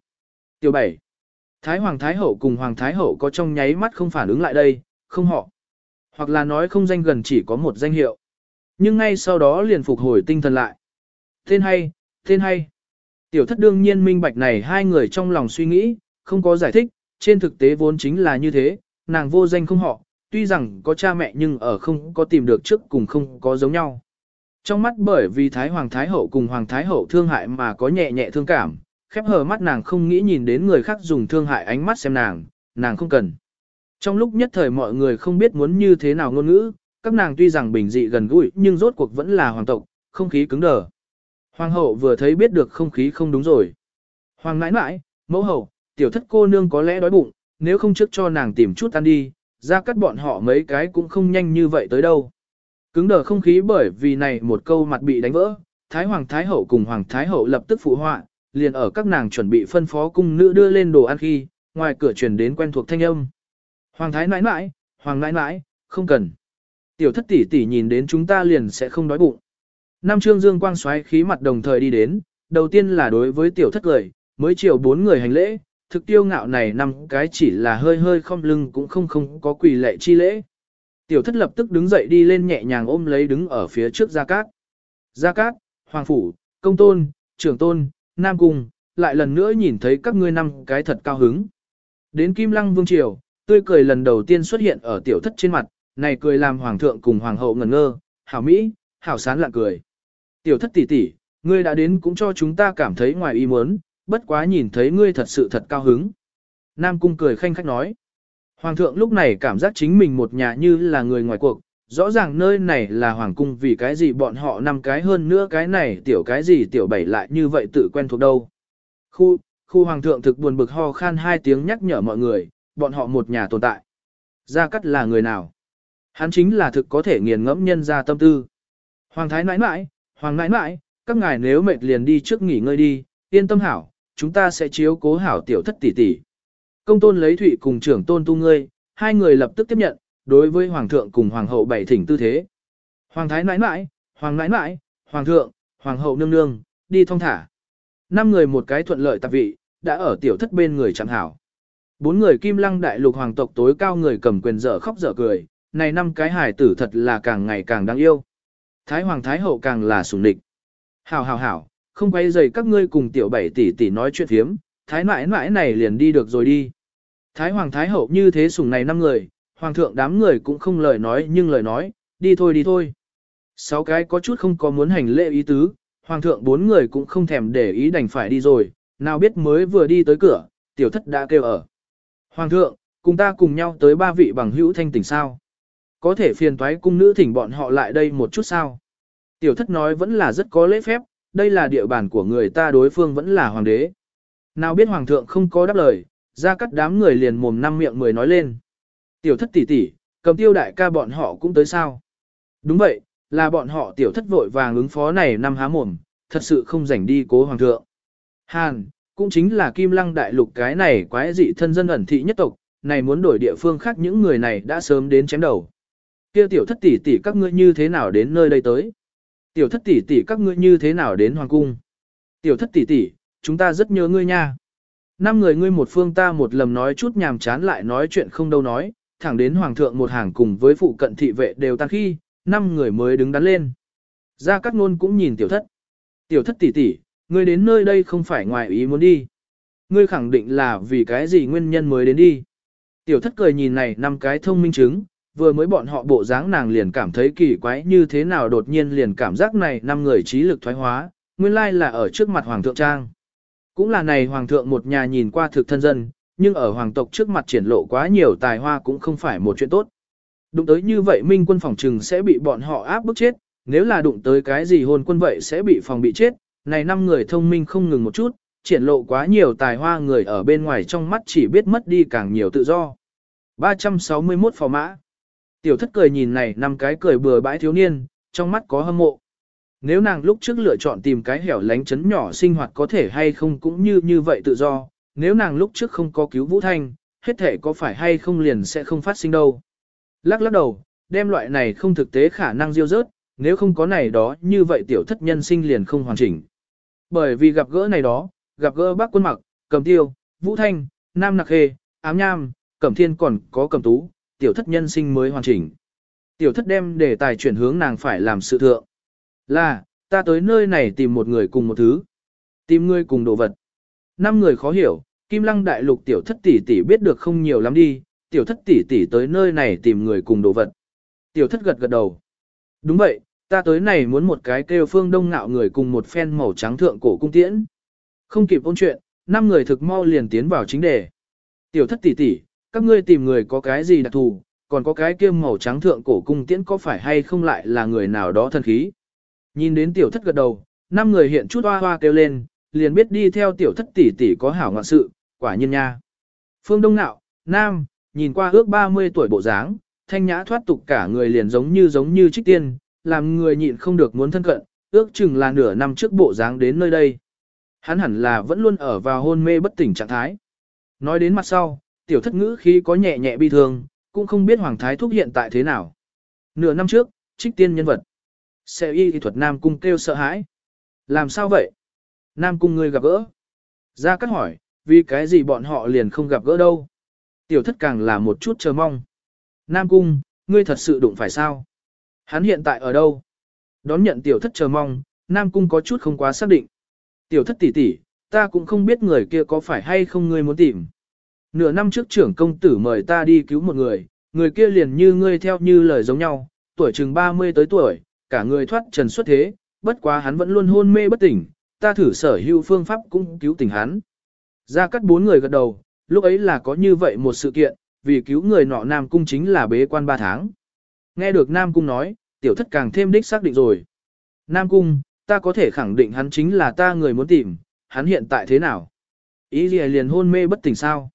Tiểu bảy. Thái Hoàng Thái Hậu cùng Hoàng Thái Hậu có trong nháy mắt không phản ứng lại đây, không họ. Hoặc là nói không danh gần chỉ có một danh hiệu. Nhưng ngay sau đó liền phục hồi tinh thần lại. Tên hay, tên hay. Tiểu thất đương nhiên minh bạch này hai người trong lòng suy nghĩ, không có giải thích, trên thực tế vốn chính là như thế, nàng vô danh không họ, tuy rằng có cha mẹ nhưng ở không có tìm được trước cùng không có giống nhau. Trong mắt bởi vì Thái Hoàng Thái Hậu cùng Hoàng Thái Hậu thương hại mà có nhẹ nhẹ thương cảm, khép hờ mắt nàng không nghĩ nhìn đến người khác dùng thương hại ánh mắt xem nàng, nàng không cần. Trong lúc nhất thời mọi người không biết muốn như thế nào ngôn ngữ, các nàng tuy rằng bình dị gần gũi nhưng rốt cuộc vẫn là hoàng tộc, không khí cứng đờ. Hoàng hậu vừa thấy biết được không khí không đúng rồi. Hoàng nãi nãi, mẫu hậu, tiểu thất cô nương có lẽ đói bụng, nếu không trước cho nàng tìm chút ăn đi, ra cắt bọn họ mấy cái cũng không nhanh như vậy tới đâu. Cứng đờ không khí bởi vì này một câu mặt bị đánh vỡ, Thái Hoàng Thái Hậu cùng Hoàng Thái Hậu lập tức phụ họa, liền ở các nàng chuẩn bị phân phó cung nữ đưa lên đồ ăn khi, ngoài cửa truyền đến quen thuộc thanh âm. Hoàng Thái nãi nãi, Hoàng nãi nãi, không cần. Tiểu thất tỷ tỷ nhìn đến chúng ta liền sẽ không đói bụng. Nam Trương Dương quang xoáy khí mặt đồng thời đi đến, đầu tiên là đối với tiểu thất cười, mới chiều bốn người hành lễ, thực tiêu ngạo này năm cái chỉ là hơi hơi không lưng cũng không không có quỳ lệ chi lễ. Tiểu thất lập tức đứng dậy đi lên nhẹ nhàng ôm lấy đứng ở phía trước Gia Cát. Gia Cát, Hoàng Phủ, Công Tôn, Trưởng Tôn, Nam Cung, lại lần nữa nhìn thấy các ngươi năm cái thật cao hứng. Đến Kim Lăng Vương Triều, tươi cười lần đầu tiên xuất hiện ở tiểu thất trên mặt, này cười làm Hoàng thượng cùng Hoàng hậu ngẩn ngơ, hảo Mỹ, hảo sán lạ cười. Tiểu thất tỷ tỷ, ngươi đã đến cũng cho chúng ta cảm thấy ngoài ý muốn, bất quá nhìn thấy ngươi thật sự thật cao hứng. Nam Cung cười khanh khách nói. Hoàng thượng lúc này cảm giác chính mình một nhà như là người ngoài cuộc, rõ ràng nơi này là hoàng cung vì cái gì bọn họ năm cái hơn nữa cái này tiểu cái gì tiểu bảy lại như vậy tự quen thuộc đâu. Khu, khu hoàng thượng thực buồn bực ho khan hai tiếng nhắc nhở mọi người, bọn họ một nhà tồn tại. Gia Cát là người nào? Hắn chính là thực có thể nghiền ngẫm nhân ra tâm tư. Hoàng thái nãi nãi, hoàng nãi nãi, các ngài nếu mệt liền đi trước nghỉ ngơi đi, yên tâm hảo, chúng ta sẽ chiếu cố hảo tiểu thất tỷ tỷ. Công tôn lấy thụy cùng trưởng tôn tu ngươi, hai người lập tức tiếp nhận, đối với hoàng thượng cùng hoàng hậu bảy thỉnh tư thế. Hoàng thái nãi nãi, hoàng nãi nãi, hoàng thượng, hoàng hậu nương nương, đi thông thả. Năm người một cái thuận lợi tạp vị, đã ở tiểu thất bên người chẳng hảo. Bốn người kim lăng đại lục hoàng tộc tối cao người cầm quyền dở khóc dở cười, này năm cái hài tử thật là càng ngày càng đáng yêu. Thái hoàng thái hậu càng là sủng địch. Hảo hảo hảo, không quay dày các ngươi cùng tiểu bảy tỷ tỷ nói chuyện phiếm, thái mãi mãi này liền đi được rồi đi. Thái hoàng thái hậu như thế sủng này năm người, hoàng thượng đám người cũng không lời nói nhưng lời nói, đi thôi đi thôi. Sáu cái có chút không có muốn hành lễ ý tứ, hoàng thượng bốn người cũng không thèm để ý đành phải đi rồi, nào biết mới vừa đi tới cửa, tiểu thất đã kêu ở. Hoàng thượng, cùng ta cùng nhau tới ba vị bằng hữu thanh tỉnh sao. Có thể phiền toái cung nữ thỉnh bọn họ lại đây một chút sao. Tiểu thất nói vẫn là rất có lễ phép, đây là địa bàn của người ta đối phương vẫn là hoàng đế. Nào biết hoàng thượng không có đáp lời, ra cắt đám người liền mồm năm miệng mười nói lên. Tiểu thất tỷ tỷ, cầm tiêu đại ca bọn họ cũng tới sao. Đúng vậy, là bọn họ tiểu thất vội vàng ứng phó này năm há mồm, thật sự không rảnh đi cố hoàng thượng. Hàn, cũng chính là kim lăng đại lục cái này quái dị thân dân ẩn thị nhất tộc, này muốn đổi địa phương khác những người này đã sớm đến chém đầu. Kia tiểu thất tỷ tỷ các ngươi như thế nào đến nơi đây tới? Tiểu thất tỷ tỷ các ngươi như thế nào đến hoàng cung? Tiểu thất tỷ tỷ, chúng ta rất nhớ ngươi nha. Năm người ngươi một phương ta một lầm nói chút nhàm chán lại nói chuyện không đâu nói, thẳng đến hoàng thượng một hàng cùng với phụ cận thị vệ đều tan khi, năm người mới đứng đắn lên. Gia Cát Nôn cũng nhìn tiểu thất. Tiểu thất tỷ tỷ, ngươi đến nơi đây không phải ngoài ý muốn đi. Ngươi khẳng định là vì cái gì nguyên nhân mới đến đi. Tiểu thất cười nhìn này năm cái thông minh chứng, vừa mới bọn họ bộ dáng nàng liền cảm thấy kỳ quái như thế nào đột nhiên liền cảm giác này năm người trí lực thoái hóa, nguyên lai là ở trước mặt Hoàng thượng Trang. Cũng là này Hoàng thượng một nhà nhìn qua thực thân dân, nhưng ở Hoàng tộc trước mặt triển lộ quá nhiều tài hoa cũng không phải một chuyện tốt. Đụng tới như vậy minh quân phòng trừng sẽ bị bọn họ áp bức chết, nếu là đụng tới cái gì hồn quân vậy sẽ bị phòng bị chết, này năm người thông minh không ngừng một chút, triển lộ quá nhiều tài hoa người ở bên ngoài trong mắt chỉ biết mất đi càng nhiều tự do. 361 phò mã Tiểu thất cười nhìn này năm cái cười bừa bãi thiếu niên, trong mắt có hâm mộ. Nếu nàng lúc trước lựa chọn tìm cái hẻo lánh chấn nhỏ sinh hoạt có thể hay không cũng như như vậy tự do, nếu nàng lúc trước không có cứu Vũ Thanh, hết thể có phải hay không liền sẽ không phát sinh đâu. Lắc lắc đầu, đem loại này không thực tế khả năng diêu rớt, nếu không có này đó như vậy tiểu thất nhân sinh liền không hoàn chỉnh. Bởi vì gặp gỡ này đó, gặp gỡ bác quân mặc, cầm tiêu, Vũ Thanh, Nam Nặc hề Ám Nham, Cẩm Thiên còn có Cẩm Tú, tiểu thất nhân sinh mới hoàn chỉnh. Tiểu thất đem đề tài chuyển hướng nàng phải làm sự thượng. Là, ta tới nơi này tìm một người cùng một thứ. Tìm người cùng đồ vật. Năm người khó hiểu, Kim Lăng Đại Lục tiểu thất tỷ tỷ biết được không nhiều lắm đi, tiểu thất tỷ tỷ tới nơi này tìm người cùng đồ vật. Tiểu thất gật gật đầu. Đúng vậy, ta tới này muốn một cái kêu phương đông ngạo người cùng một phen màu trắng thượng cổ cung tiễn. Không kịp ôn chuyện, năm người thực mau liền tiến vào chính đề. Tiểu thất tỷ tỷ, các ngươi tìm người có cái gì đặc thù, còn có cái kia màu trắng thượng cổ cung tiễn có phải hay không lại là người nào đó thân khí. Nhìn đến tiểu thất gật đầu, năm người hiện chút hoa hoa kêu lên, liền biết đi theo tiểu thất tỷ tỷ có hảo ngoạn sự, quả nhiên nha. Phương Đông Nạo, Nam, nhìn qua ước 30 tuổi bộ dáng, thanh nhã thoát tục cả người liền giống như giống như trích tiên, làm người nhịn không được muốn thân cận, ước chừng là nửa năm trước bộ dáng đến nơi đây. Hắn hẳn là vẫn luôn ở vào hôn mê bất tỉnh trạng thái. Nói đến mặt sau, tiểu thất ngữ khí có nhẹ nhẹ bi thương, cũng không biết Hoàng Thái Thúc hiện tại thế nào. Nửa năm trước, trích tiên nhân vật. Sẽ y thì thuật Nam Cung kêu sợ hãi. Làm sao vậy? Nam Cung người gặp gỡ. Ra Cát hỏi, vì cái gì bọn họ liền không gặp gỡ đâu? Tiểu thất càng là một chút chờ mong. Nam Cung, ngươi thật sự đụng phải sao? Hắn hiện tại ở đâu? Đón nhận tiểu thất chờ mong, Nam Cung có chút không quá xác định. Tiểu thất tỷ tỷ, ta cũng không biết người kia có phải hay không ngươi muốn tìm. Nửa năm trước trưởng công tử mời ta đi cứu một người, người kia liền như ngươi theo như lời giống nhau, tuổi chừng 30 tới tuổi, cả người thoát trần xuất thế, bất quá hắn vẫn luôn hôn mê bất tỉnh, ta thử sở hữu phương pháp cũng cứu tỉnh hắn. Ra cắt bốn người gật đầu, lúc ấy là có như vậy một sự kiện, vì cứu người nọ Nam Cung chính là bế quan 3 tháng. Nghe được Nam Cung nói, tiểu thất càng thêm đích xác định rồi. Nam Cung, ta có thể khẳng định hắn chính là ta người muốn tìm, hắn hiện tại thế nào? Ý gì liền hôn mê bất tỉnh sao?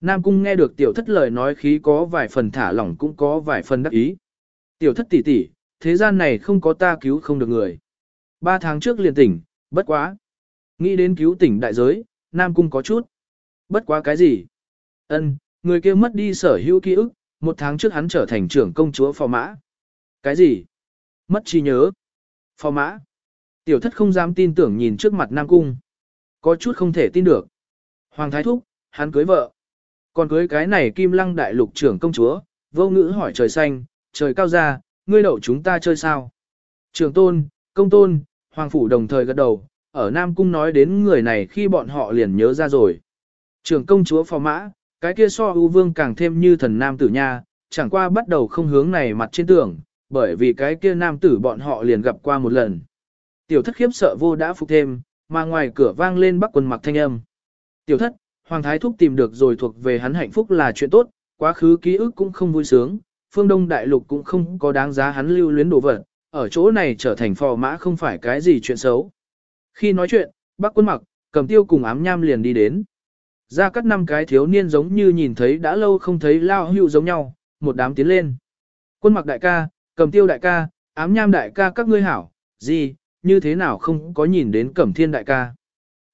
Nam Cung nghe được tiểu thất lời nói khí có vài phần thả lỏng cũng có vài phần đắc ý. Tiểu thất tỷ tỷ, thế gian này không có ta cứu không được người. Ba tháng trước liền tỉnh, bất quá. Nghĩ đến cứu tỉnh đại giới, Nam Cung có chút. Bất quá cái gì? Ân, người kia mất đi sở hữu ký ức, một tháng trước hắn trở thành trưởng công chúa phò mã. Cái gì? Mất trí nhớ. Phò mã. Tiểu thất không dám tin tưởng nhìn trước mặt Nam Cung. Có chút không thể tin được. Hoàng Thái Thúc, hắn cưới vợ. Còn cưới cái này kim lăng đại lục trưởng công chúa, vô ngữ hỏi trời xanh, trời cao ra, ngươi đậu chúng ta chơi sao? Trường tôn, công tôn, hoàng phủ đồng thời gật đầu, ở Nam Cung nói đến người này khi bọn họ liền nhớ ra rồi. Trường công chúa phò mã, cái kia so ưu vương càng thêm như thần nam tử nha, chẳng qua bắt đầu không hướng này mặt trên tưởng, bởi vì cái kia nam tử bọn họ liền gặp qua một lần. Tiểu thất khiếp sợ vô đã phục thêm, mà ngoài cửa vang lên bắc quần mặc thanh âm. Tiểu thất, Hoàng Thái Thúc tìm được rồi thuộc về hắn hạnh phúc là chuyện tốt, quá khứ ký ức cũng không vui sướng, phương Đông Đại Lục cũng không có đáng giá hắn lưu luyến đồ vật, ở chỗ này trở thành phò mã không phải cái gì chuyện xấu. Khi nói chuyện, bác quân mặc, cầm tiêu cùng ám nham liền đi đến. Ra các năm cái thiếu niên giống như nhìn thấy đã lâu không thấy lao hữu giống nhau, một đám tiến lên. Quân mặc đại ca, cầm tiêu đại ca, ám nham đại ca các ngươi hảo, gì, như thế nào không có nhìn đến cẩm thiên đại ca.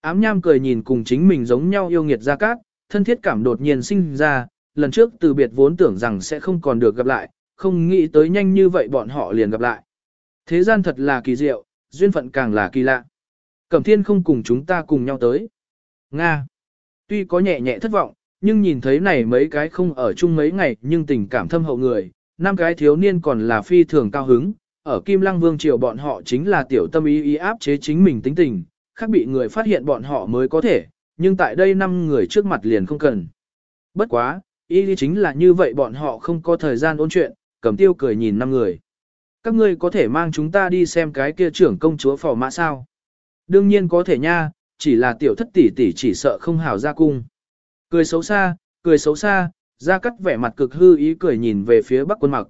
Ám nham cười nhìn cùng chính mình giống nhau yêu nghiệt ra cát, thân thiết cảm đột nhiên sinh ra, lần trước từ biệt vốn tưởng rằng sẽ không còn được gặp lại, không nghĩ tới nhanh như vậy bọn họ liền gặp lại. Thế gian thật là kỳ diệu, duyên phận càng là kỳ lạ. Cẩm thiên không cùng chúng ta cùng nhau tới. Nga. Tuy có nhẹ nhẹ thất vọng, nhưng nhìn thấy này mấy cái không ở chung mấy ngày nhưng tình cảm thâm hậu người, năm cái thiếu niên còn là phi thường cao hứng, ở Kim Lăng Vương Triều bọn họ chính là tiểu tâm ý ý áp chế chính mình tính tình, khác bị người phát hiện bọn họ mới có thể, nhưng tại đây năm người trước mặt liền không cần. Bất quá, ý lý chính là như vậy bọn họ không có thời gian ôn chuyện, cầm tiêu cười nhìn năm người. Các ngươi có thể mang chúng ta đi xem cái kia trưởng công chúa phò mã sao? Đương nhiên có thể nha, chỉ là tiểu thất tỷ tỷ chỉ sợ không hào ra cung. Cười xấu xa, cười xấu xa, ra cắt vẻ mặt cực hư ý cười nhìn về phía bắc quân mặc.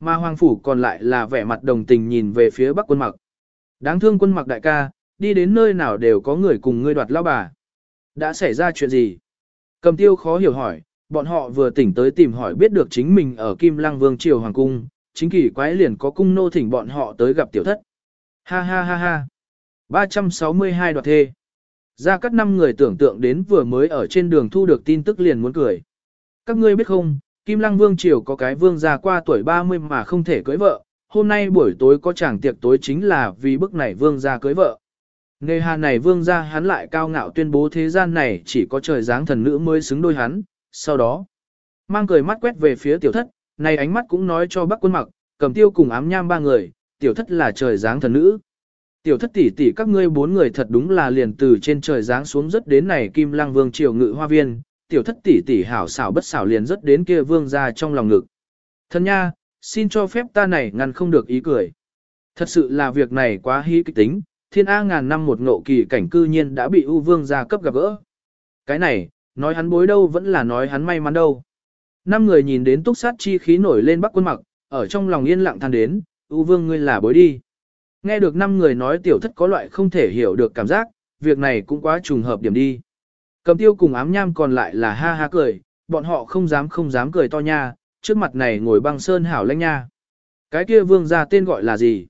Mà hoàng phủ còn lại là vẻ mặt đồng tình nhìn về phía bắc quân mặc. Đáng thương quân mặc đại ca, đi đến nơi nào đều có người cùng ngươi đoạt lao bà. Đã xảy ra chuyện gì? Cầm tiêu khó hiểu hỏi, bọn họ vừa tỉnh tới tìm hỏi biết được chính mình ở Kim Lăng Vương Triều Hoàng Cung, chính kỳ quái liền có cung nô thỉnh bọn họ tới gặp tiểu thất. Ha ha ha ha. 362 đoạt thê. Ra các năm người tưởng tượng đến vừa mới ở trên đường thu được tin tức liền muốn cười. Các ngươi biết không, Kim Lăng Vương Triều có cái vương già qua tuổi 30 mà không thể cưới vợ, hôm nay buổi tối có chàng tiệc tối chính là vì bức này vương gia cưới vợ. Nghe hà này vương gia hắn lại cao ngạo tuyên bố thế gian này chỉ có trời dáng thần nữ mới xứng đôi hắn, sau đó, mang cười mắt quét về phía tiểu thất, này ánh mắt cũng nói cho bác quân mặc, cầm tiêu cùng ám nham ba người, tiểu thất là trời dáng thần nữ. Tiểu thất tỷ tỷ các ngươi bốn người thật đúng là liền từ trên trời giáng xuống rất đến này kim lang vương triều ngự hoa viên, tiểu thất tỷ tỷ hảo xảo bất xảo liền rất đến kia vương ra trong lòng ngực. Thân nha, xin cho phép ta này ngăn không được ý cười. Thật sự là việc này quá hí kịch tính, thiên A ngàn năm một ngộ kỳ cảnh cư nhiên đã bị U vương gia cấp gặp gỡ. Cái này, nói hắn bối đâu vẫn là nói hắn may mắn đâu. Năm người nhìn đến túc sát chi khí nổi lên bắc quân mặc, ở trong lòng yên lặng than đến, U vương ngươi là bối đi. Nghe được năm người nói tiểu thất có loại không thể hiểu được cảm giác, việc này cũng quá trùng hợp điểm đi. Cầm tiêu cùng ám nham còn lại là ha ha cười, bọn họ không dám không dám cười to nha, trước mặt này ngồi băng sơn hảo lãnh nha. Cái kia vương ra tên gọi là gì?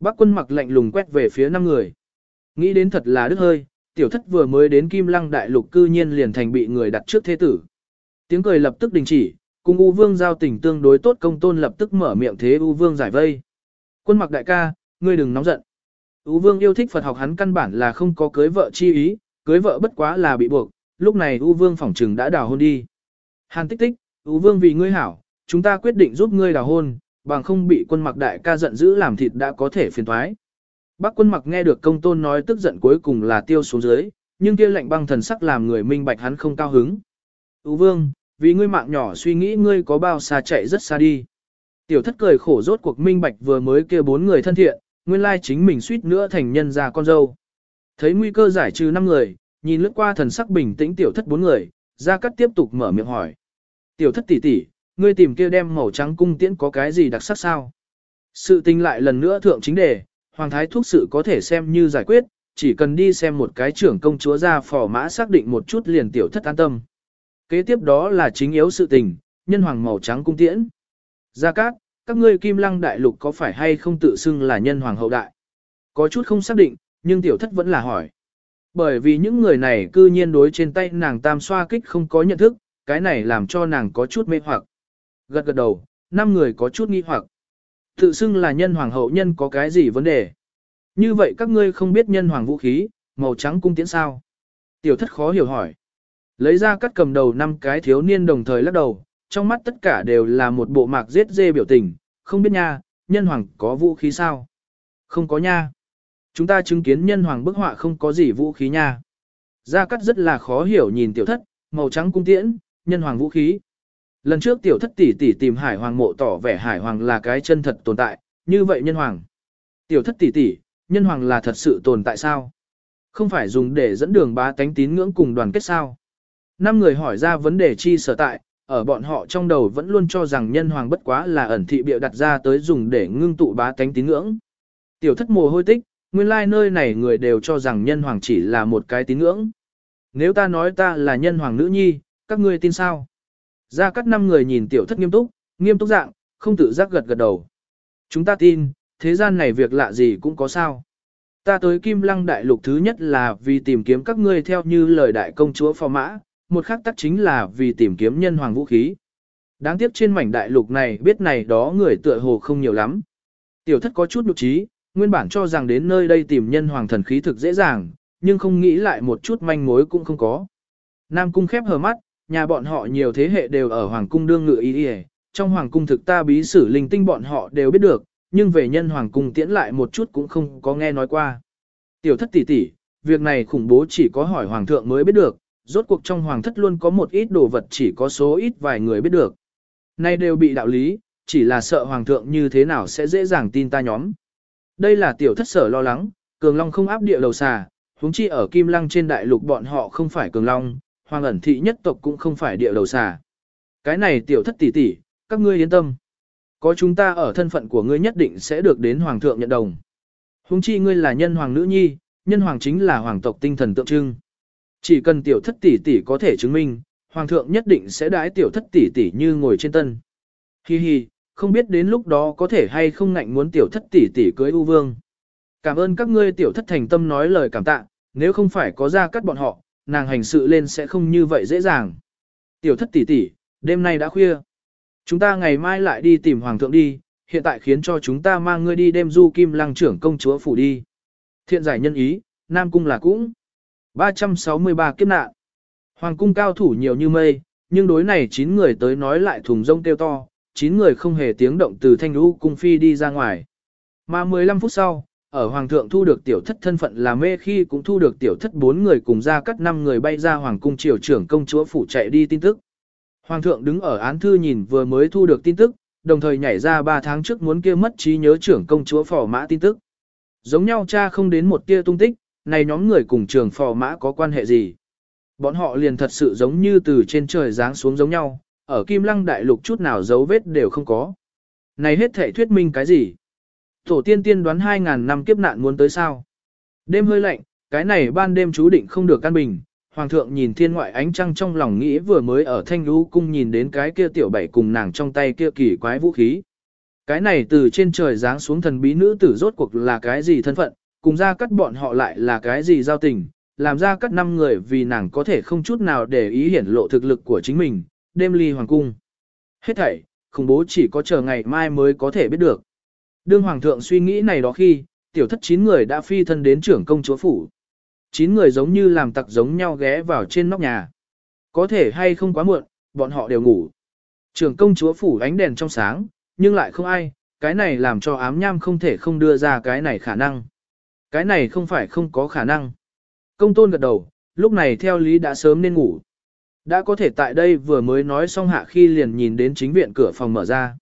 Bác quân mặc lạnh lùng quét về phía năm người. Nghĩ đến thật là đức hơi, tiểu thất vừa mới đến kim lăng đại lục cư nhiên liền thành bị người đặt trước thế tử. Tiếng cười lập tức đình chỉ, cùng U Vương giao tình tương đối tốt công tôn lập tức mở miệng thế U Vương giải vây. Quân mặc đại ca, ngươi đừng nóng giận. U Vương yêu thích Phật học hắn căn bản là không có cưới vợ chi ý, cưới vợ bất quá là bị buộc, lúc này U Vương phỏng trừng đã đào hôn đi. Hàn tích tích, U Vương vì ngươi hảo, chúng ta quyết định giúp ngươi đào hôn, bằng không bị quân mặc đại ca giận dữ làm thịt đã có thể phiền thoái. Bác quân mặc nghe được công tôn nói tức giận cuối cùng là tiêu xuống dưới, nhưng kia lệnh băng thần sắc làm người minh bạch hắn không cao hứng. Ú vương, vì ngươi mạng nhỏ suy nghĩ ngươi có bao xa chạy rất xa đi. Tiểu thất cười khổ rốt cuộc minh bạch vừa mới kia bốn người thân thiện, nguyên lai chính mình suýt nữa thành nhân già con dâu. Thấy nguy cơ giải trừ năm người, nhìn lướt qua thần sắc bình tĩnh tiểu thất bốn người, ra cắt tiếp tục mở miệng hỏi. Tiểu thất tỷ tỷ, ngươi tìm kia đem màu trắng cung tiễn có cái gì đặc sắc sao? Sự tình lại lần nữa thượng chính đề, hoàng thái thuốc sự có thể xem như giải quyết, chỉ cần đi xem một cái trưởng công chúa ra phò mã xác định một chút liền tiểu thất an tâm. Kế tiếp đó là chính yếu sự tình, nhân hoàng màu trắng cung tiễn. Gia Cát, các ngươi kim lăng đại lục có phải hay không tự xưng là nhân hoàng hậu đại? Có chút không xác định, nhưng tiểu thất vẫn là hỏi. Bởi vì những người này cư nhiên đối trên tay nàng tam xoa kích không có nhận thức, cái này làm cho nàng có chút mê hoặc. Gật gật đầu, năm người có chút nghi hoặc. Tự xưng là nhân hoàng hậu nhân có cái gì vấn đề? Như vậy các ngươi không biết nhân hoàng vũ khí, màu trắng cung tiễn sao? Tiểu thất khó hiểu hỏi. Lấy ra cắt cầm đầu năm cái thiếu niên đồng thời lắc đầu, trong mắt tất cả đều là một bộ mạc giết dê biểu tình, không biết nha, nhân hoàng có vũ khí sao? Không có nha. Chúng ta chứng kiến nhân hoàng bức họa không có gì vũ khí nha. Gia cắt rất là khó hiểu nhìn tiểu thất, màu trắng cung tiễn, nhân hoàng vũ khí. Lần trước tiểu thất tỷ tỷ tìm hải hoàng mộ tỏ vẻ hải hoàng là cái chân thật tồn tại, như vậy nhân hoàng. Tiểu thất tỷ tỷ, nhân hoàng là thật sự tồn tại sao? Không phải dùng để dẫn đường bá tánh tín ngưỡng cùng đoàn kết sao? Năm người hỏi ra vấn đề chi sở tại, ở bọn họ trong đầu vẫn luôn cho rằng nhân hoàng bất quá là ẩn thị bịa đặt ra tới dùng để ngưng tụ bá tánh tín ngưỡng. Tiểu thất mồ hôi tích, nguyên lai like nơi này người đều cho rằng nhân hoàng chỉ là một cái tín ngưỡng. Nếu ta nói ta là nhân hoàng nữ nhi, các ngươi tin sao? Ra cát năm người nhìn tiểu thất nghiêm túc, nghiêm túc dạng, không tự giác gật gật đầu. Chúng ta tin, thế gian này việc lạ gì cũng có sao. Ta tới Kim Lăng Đại Lục thứ nhất là vì tìm kiếm các ngươi theo như lời đại công chúa phò mã, một khác tắc chính là vì tìm kiếm nhân hoàng vũ khí. Đáng tiếc trên mảnh đại lục này biết này đó người tựa hồ không nhiều lắm. Tiểu thất có chút nhục trí, nguyên bản cho rằng đến nơi đây tìm nhân hoàng thần khí thực dễ dàng, nhưng không nghĩ lại một chút manh mối cũng không có. Nam cung khép hờ mắt, nhà bọn họ nhiều thế hệ đều ở hoàng cung đương ngự ý y trong hoàng cung thực ta bí sử linh tinh bọn họ đều biết được, nhưng về nhân hoàng cung tiễn lại một chút cũng không có nghe nói qua. Tiểu thất tỷ tỷ, việc này khủng bố chỉ có hỏi hoàng thượng mới biết được, rốt cuộc trong hoàng thất luôn có một ít đồ vật chỉ có số ít vài người biết được. Nay đều bị đạo lý, chỉ là sợ hoàng thượng như thế nào sẽ dễ dàng tin ta nhóm. Đây là tiểu thất sở lo lắng, cường long không áp địa đầu xà, huống chi ở kim lăng trên đại lục bọn họ không phải cường long, hoàng ẩn thị nhất tộc cũng không phải địa đầu xà. Cái này tiểu thất tỷ tỷ, các ngươi yên tâm. Có chúng ta ở thân phận của ngươi nhất định sẽ được đến hoàng thượng nhận đồng. Huống chi ngươi là nhân hoàng nữ nhi, nhân hoàng chính là hoàng tộc tinh thần tượng trưng. Chỉ cần tiểu thất tỷ tỷ có thể chứng minh, hoàng thượng nhất định sẽ đái tiểu thất tỷ tỷ như ngồi trên tân. Hi hi, không biết đến lúc đó có thể hay không ngạnh muốn tiểu thất tỷ tỷ cưới U Vương. Cảm ơn các ngươi tiểu thất thành tâm nói lời cảm tạ, nếu không phải có ra cắt bọn họ, nàng hành sự lên sẽ không như vậy dễ dàng. Tiểu thất tỷ tỷ, đêm nay đã khuya. Chúng ta ngày mai lại đi tìm hoàng thượng đi, hiện tại khiến cho chúng ta mang ngươi đi đêm du kim lăng trưởng công chúa phủ đi. Thiện giải nhân ý, Nam Cung là cũng. 363 kiếp nạn. Hoàng cung cao thủ nhiều như mây, nhưng đối này 9 người tới nói lại thùng rông kêu to, 9 người không hề tiếng động từ thanh lũ cung phi đi ra ngoài. Mà 15 phút sau, ở hoàng thượng thu được tiểu thất thân phận là mê khi cũng thu được tiểu thất bốn người cùng ra cắt năm người bay ra hoàng cung triều trưởng công chúa phủ chạy đi tin tức. Hoàng thượng đứng ở án thư nhìn vừa mới thu được tin tức, đồng thời nhảy ra 3 tháng trước muốn kia mất trí nhớ trưởng công chúa phò mã tin tức. Giống nhau cha không đến một tia tung tích, này nhóm người cùng trường phò mã có quan hệ gì? Bọn họ liền thật sự giống như từ trên trời giáng xuống giống nhau, ở Kim Lăng Đại Lục chút nào dấu vết đều không có. Này hết thể thuyết minh cái gì? Tổ tiên tiên đoán 2.000 năm kiếp nạn muốn tới sao? Đêm hơi lạnh, cái này ban đêm chú định không được căn bình. Hoàng thượng nhìn thiên ngoại ánh trăng trong lòng nghĩ vừa mới ở thanh lũ cung nhìn đến cái kia tiểu bảy cùng nàng trong tay kia kỳ quái vũ khí. Cái này từ trên trời giáng xuống thần bí nữ tử rốt cuộc là cái gì thân phận, cùng ra cắt bọn họ lại là cái gì giao tình, làm ra cắt năm người vì nàng có thể không chút nào để ý hiển lộ thực lực của chính mình, đêm ly hoàng cung. Hết thảy, khủng bố chỉ có chờ ngày mai mới có thể biết được. Đương hoàng thượng suy nghĩ này đó khi, tiểu thất chín người đã phi thân đến trưởng công chúa phủ. Chín người giống như làm tặc giống nhau ghé vào trên nóc nhà. Có thể hay không quá muộn, bọn họ đều ngủ. Trưởng công chúa phủ ánh đèn trong sáng, nhưng lại không ai, cái này làm cho ám nham không thể không đưa ra cái này khả năng. Cái này không phải không có khả năng. Công tôn gật đầu, lúc này theo lý đã sớm nên ngủ. Đã có thể tại đây vừa mới nói xong hạ khi liền nhìn đến chính viện cửa phòng mở ra.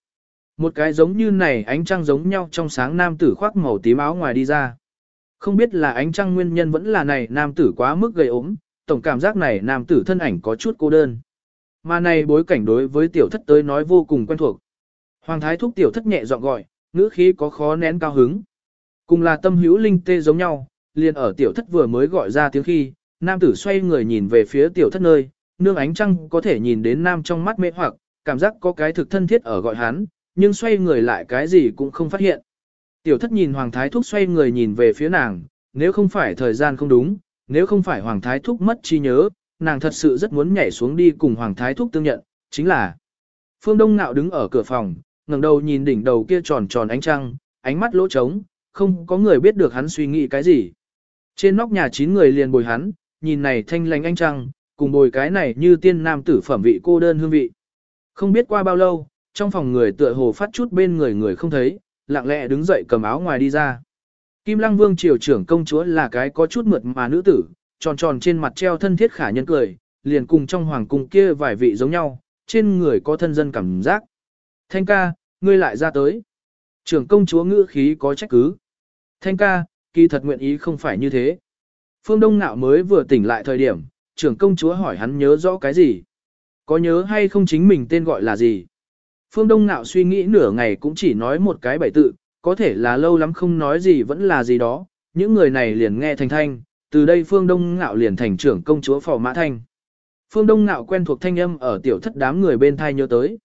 Một cái giống như này ánh trăng giống nhau trong sáng nam tử khoác màu tím áo ngoài đi ra. Không biết là ánh trăng nguyên nhân vẫn là này nam tử quá mức gầy ốm, tổng cảm giác này nam tử thân ảnh có chút cô đơn. Mà này bối cảnh đối với tiểu thất tới nói vô cùng quen thuộc. Hoàng thái thúc tiểu thất nhẹ giọng gọi, ngữ khí có khó nén cao hứng. Cùng là tâm hữu linh tê giống nhau, liền ở tiểu thất vừa mới gọi ra tiếng khi, nam tử xoay người nhìn về phía tiểu thất nơi, nương ánh trăng có thể nhìn đến nam trong mắt mê hoặc, cảm giác có cái thực thân thiết ở gọi hắn, nhưng xoay người lại cái gì cũng không phát hiện. Tiểu thất nhìn Hoàng Thái Thúc xoay người nhìn về phía nàng, nếu không phải thời gian không đúng, nếu không phải Hoàng Thái Thúc mất trí nhớ, nàng thật sự rất muốn nhảy xuống đi cùng Hoàng Thái Thúc tương nhận, chính là Phương Đông Nạo đứng ở cửa phòng, ngẩng đầu nhìn đỉnh đầu kia tròn tròn ánh trăng, ánh mắt lỗ trống, không có người biết được hắn suy nghĩ cái gì. Trên nóc nhà chín người liền bồi hắn, nhìn này thanh lành ánh trăng, cùng bồi cái này như tiên nam tử phẩm vị cô đơn hương vị. Không biết qua bao lâu, trong phòng người tựa hồ phát chút bên người người không thấy, lặng lẽ đứng dậy cầm áo ngoài đi ra. Kim Lăng Vương triều trưởng công chúa là cái có chút mượt mà nữ tử, tròn tròn trên mặt treo thân thiết khả nhân cười, liền cùng trong hoàng cung kia vài vị giống nhau, trên người có thân dân cảm giác. Thanh ca, ngươi lại ra tới. Trưởng công chúa ngữ khí có trách cứ. Thanh ca, kỳ thật nguyện ý không phải như thế. Phương Đông Nạo mới vừa tỉnh lại thời điểm, trưởng công chúa hỏi hắn nhớ rõ cái gì. Có nhớ hay không chính mình tên gọi là gì? Phương Đông Nạo suy nghĩ nửa ngày cũng chỉ nói một cái bảy tự, có thể là lâu lắm không nói gì vẫn là gì đó, những người này liền nghe thành thanh, từ đây Phương Đông Nạo liền thành trưởng công chúa Phò Mã Thanh. Phương Đông Nạo quen thuộc thanh âm ở tiểu thất đám người bên thai nhớ tới.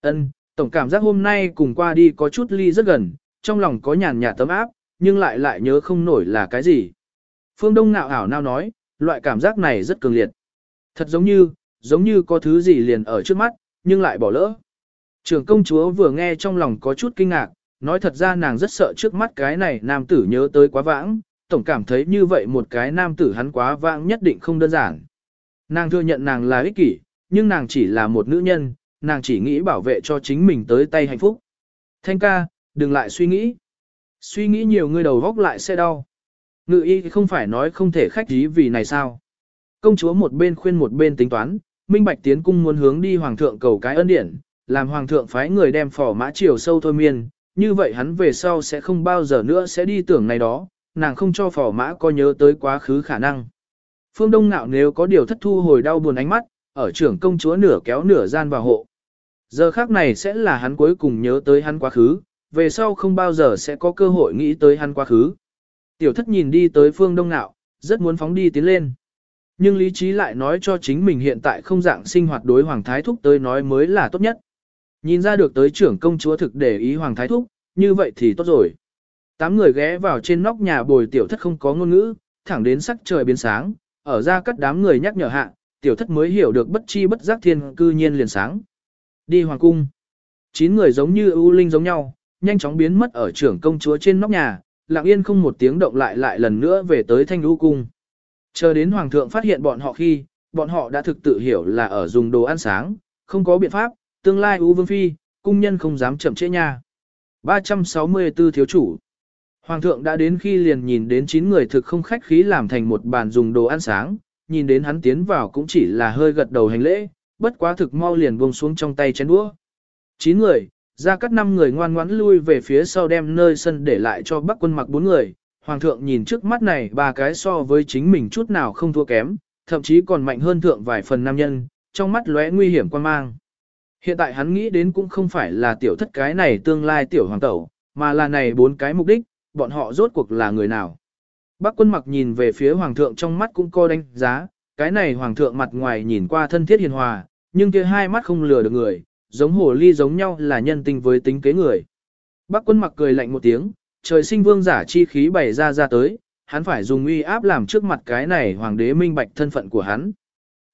Ân, tổng cảm giác hôm nay cùng qua đi có chút ly rất gần, trong lòng có nhàn nhạt tấm áp, nhưng lại lại nhớ không nổi là cái gì. Phương Đông Nạo ảo nao nói, loại cảm giác này rất cường liệt. Thật giống như, giống như có thứ gì liền ở trước mắt, nhưng lại bỏ lỡ. Trưởng công chúa vừa nghe trong lòng có chút kinh ngạc, nói thật ra nàng rất sợ trước mắt cái này nam tử nhớ tới quá vãng, tổng cảm thấy như vậy một cái nam tử hắn quá vãng nhất định không đơn giản. Nàng thừa nhận nàng là ích kỷ, nhưng nàng chỉ là một nữ nhân, nàng chỉ nghĩ bảo vệ cho chính mình tới tay hạnh phúc. Thanh ca, đừng lại suy nghĩ. Suy nghĩ nhiều người đầu góc lại sẽ đau. Ngự y không phải nói không thể khách ý vì này sao. Công chúa một bên khuyên một bên tính toán, Minh Bạch Tiến Cung muốn hướng đi Hoàng thượng cầu cái ân điển, làm Hoàng thượng phái người đem phò mã triều sâu thôi miên, như vậy hắn về sau sẽ không bao giờ nữa sẽ đi tưởng này đó, nàng không cho phò mã có nhớ tới quá khứ khả năng. Phương Đông Nạo nếu có điều thất thu hồi đau buồn ánh mắt, ở trưởng công chúa nửa kéo nửa gian vào hộ. Giờ khác này sẽ là hắn cuối cùng nhớ tới hắn quá khứ, về sau không bao giờ sẽ có cơ hội nghĩ tới hắn quá khứ. Tiểu thất nhìn đi tới phương đông nạo, rất muốn phóng đi tiến lên. Nhưng lý trí lại nói cho chính mình hiện tại không dạng sinh hoạt đối Hoàng Thái Thúc tới nói mới là tốt nhất. Nhìn ra được tới trưởng công chúa thực để ý Hoàng Thái Thúc, như vậy thì tốt rồi. Tám người ghé vào trên nóc nhà bồi tiểu thất không có ngôn ngữ, thẳng đến sắc trời biến sáng, ở ra cắt đám người nhắc nhở hạ, tiểu thất mới hiểu được bất chi bất giác thiên cư nhiên liền sáng. Đi hoàng cung. Chín người giống như ưu linh giống nhau, nhanh chóng biến mất ở trưởng công chúa trên nóc nhà, lặng yên không một tiếng động lại lại lần nữa về tới thanh lũ cung. Chờ đến hoàng thượng phát hiện bọn họ khi, bọn họ đã thực tự hiểu là ở dùng đồ ăn sáng, không có biện pháp, tương lai ưu vương phi, cung nhân không dám chậm trễ nha. 364 thiếu chủ. Hoàng thượng đã đến khi liền nhìn đến 9 người thực không khách khí làm thành một bàn dùng đồ ăn sáng, nhìn đến hắn tiến vào cũng chỉ là hơi gật đầu hành lễ, bất quá thực mau liền buông xuống trong tay chén đũa. 9 người, ra cắt năm người ngoan ngoãn lui về phía sau đem nơi sân để lại cho bắc quân mặc bốn người. Hoàng thượng nhìn trước mắt này ba cái so với chính mình chút nào không thua kém, thậm chí còn mạnh hơn thượng vài phần nam nhân, trong mắt lóe nguy hiểm quan mang. Hiện tại hắn nghĩ đến cũng không phải là tiểu thất cái này tương lai tiểu hoàng tẩu, mà là này bốn cái mục đích, bọn họ rốt cuộc là người nào. Bác quân mặc nhìn về phía hoàng thượng trong mắt cũng co đánh giá, cái này hoàng thượng mặt ngoài nhìn qua thân thiết hiền hòa, nhưng kia hai mắt không lừa được người, giống hồ ly giống nhau là nhân tình với tính kế người. Bác quân mặc cười lạnh một tiếng, trời sinh vương giả chi khí bày ra ra tới, hắn phải dùng uy áp làm trước mặt cái này hoàng đế minh bạch thân phận của hắn.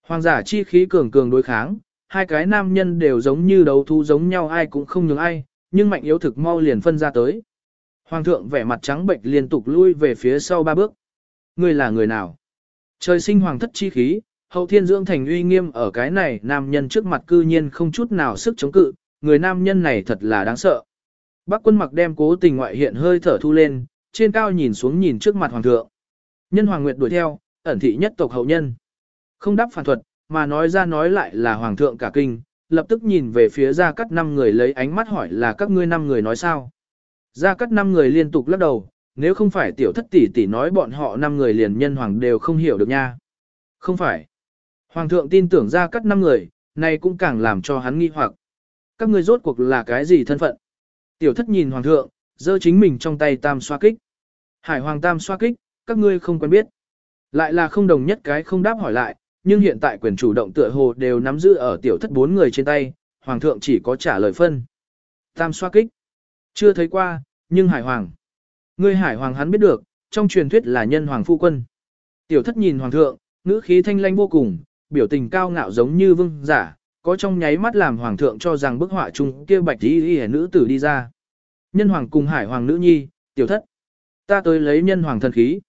Hoàng giả chi khí cường cường đối kháng, hai cái nam nhân đều giống như đấu thú giống nhau ai cũng không nhường ai, nhưng mạnh yếu thực mau liền phân ra tới. Hoàng thượng vẻ mặt trắng bệnh liên tục lui về phía sau ba bước. Ngươi là người nào? Trời sinh hoàng thất chi khí, Hậu thiên dưỡng thành uy nghiêm ở cái này nam nhân trước mặt cư nhiên không chút nào sức chống cự, người nam nhân này thật là đáng sợ. Bác quân mặc đem cố tình ngoại hiện hơi thở thu lên, trên cao nhìn xuống nhìn trước mặt hoàng thượng. Nhân hoàng nguyệt đuổi theo, ẩn thị nhất tộc hậu nhân. Không đáp phản thuật, mà nói ra nói lại là hoàng thượng cả kinh, lập tức nhìn về phía ra cắt năm người lấy ánh mắt hỏi là các ngươi năm người nói sao. Ra cắt năm người liên tục lắc đầu, nếu không phải tiểu thất tỷ tỷ nói bọn họ năm người liền nhân hoàng đều không hiểu được nha. Không phải. Hoàng thượng tin tưởng ra cắt năm người, này cũng càng làm cho hắn nghi hoặc. Các ngươi rốt cuộc là cái gì thân phận? Tiểu thất nhìn hoàng thượng, giơ chính mình trong tay tam xoa kích. Hải hoàng tam xoa kích, các ngươi không quen biết. Lại là không đồng nhất cái không đáp hỏi lại, nhưng hiện tại quyền chủ động tựa hồ đều nắm giữ ở tiểu thất bốn người trên tay, hoàng thượng chỉ có trả lời phân. Tam xoa kích. Chưa thấy qua, nhưng hải hoàng. Ngươi hải hoàng hắn biết được, trong truyền thuyết là nhân hoàng phu quân. Tiểu thất nhìn hoàng thượng, ngữ khí thanh lanh vô cùng, biểu tình cao ngạo giống như vương giả, có trong nháy mắt làm hoàng thượng cho rằng bức họa chung kia bạch y y nữ tử đi ra. Nhân hoàng cùng hải hoàng nữ nhi, tiểu thất. Ta tới lấy nhân hoàng thần khí.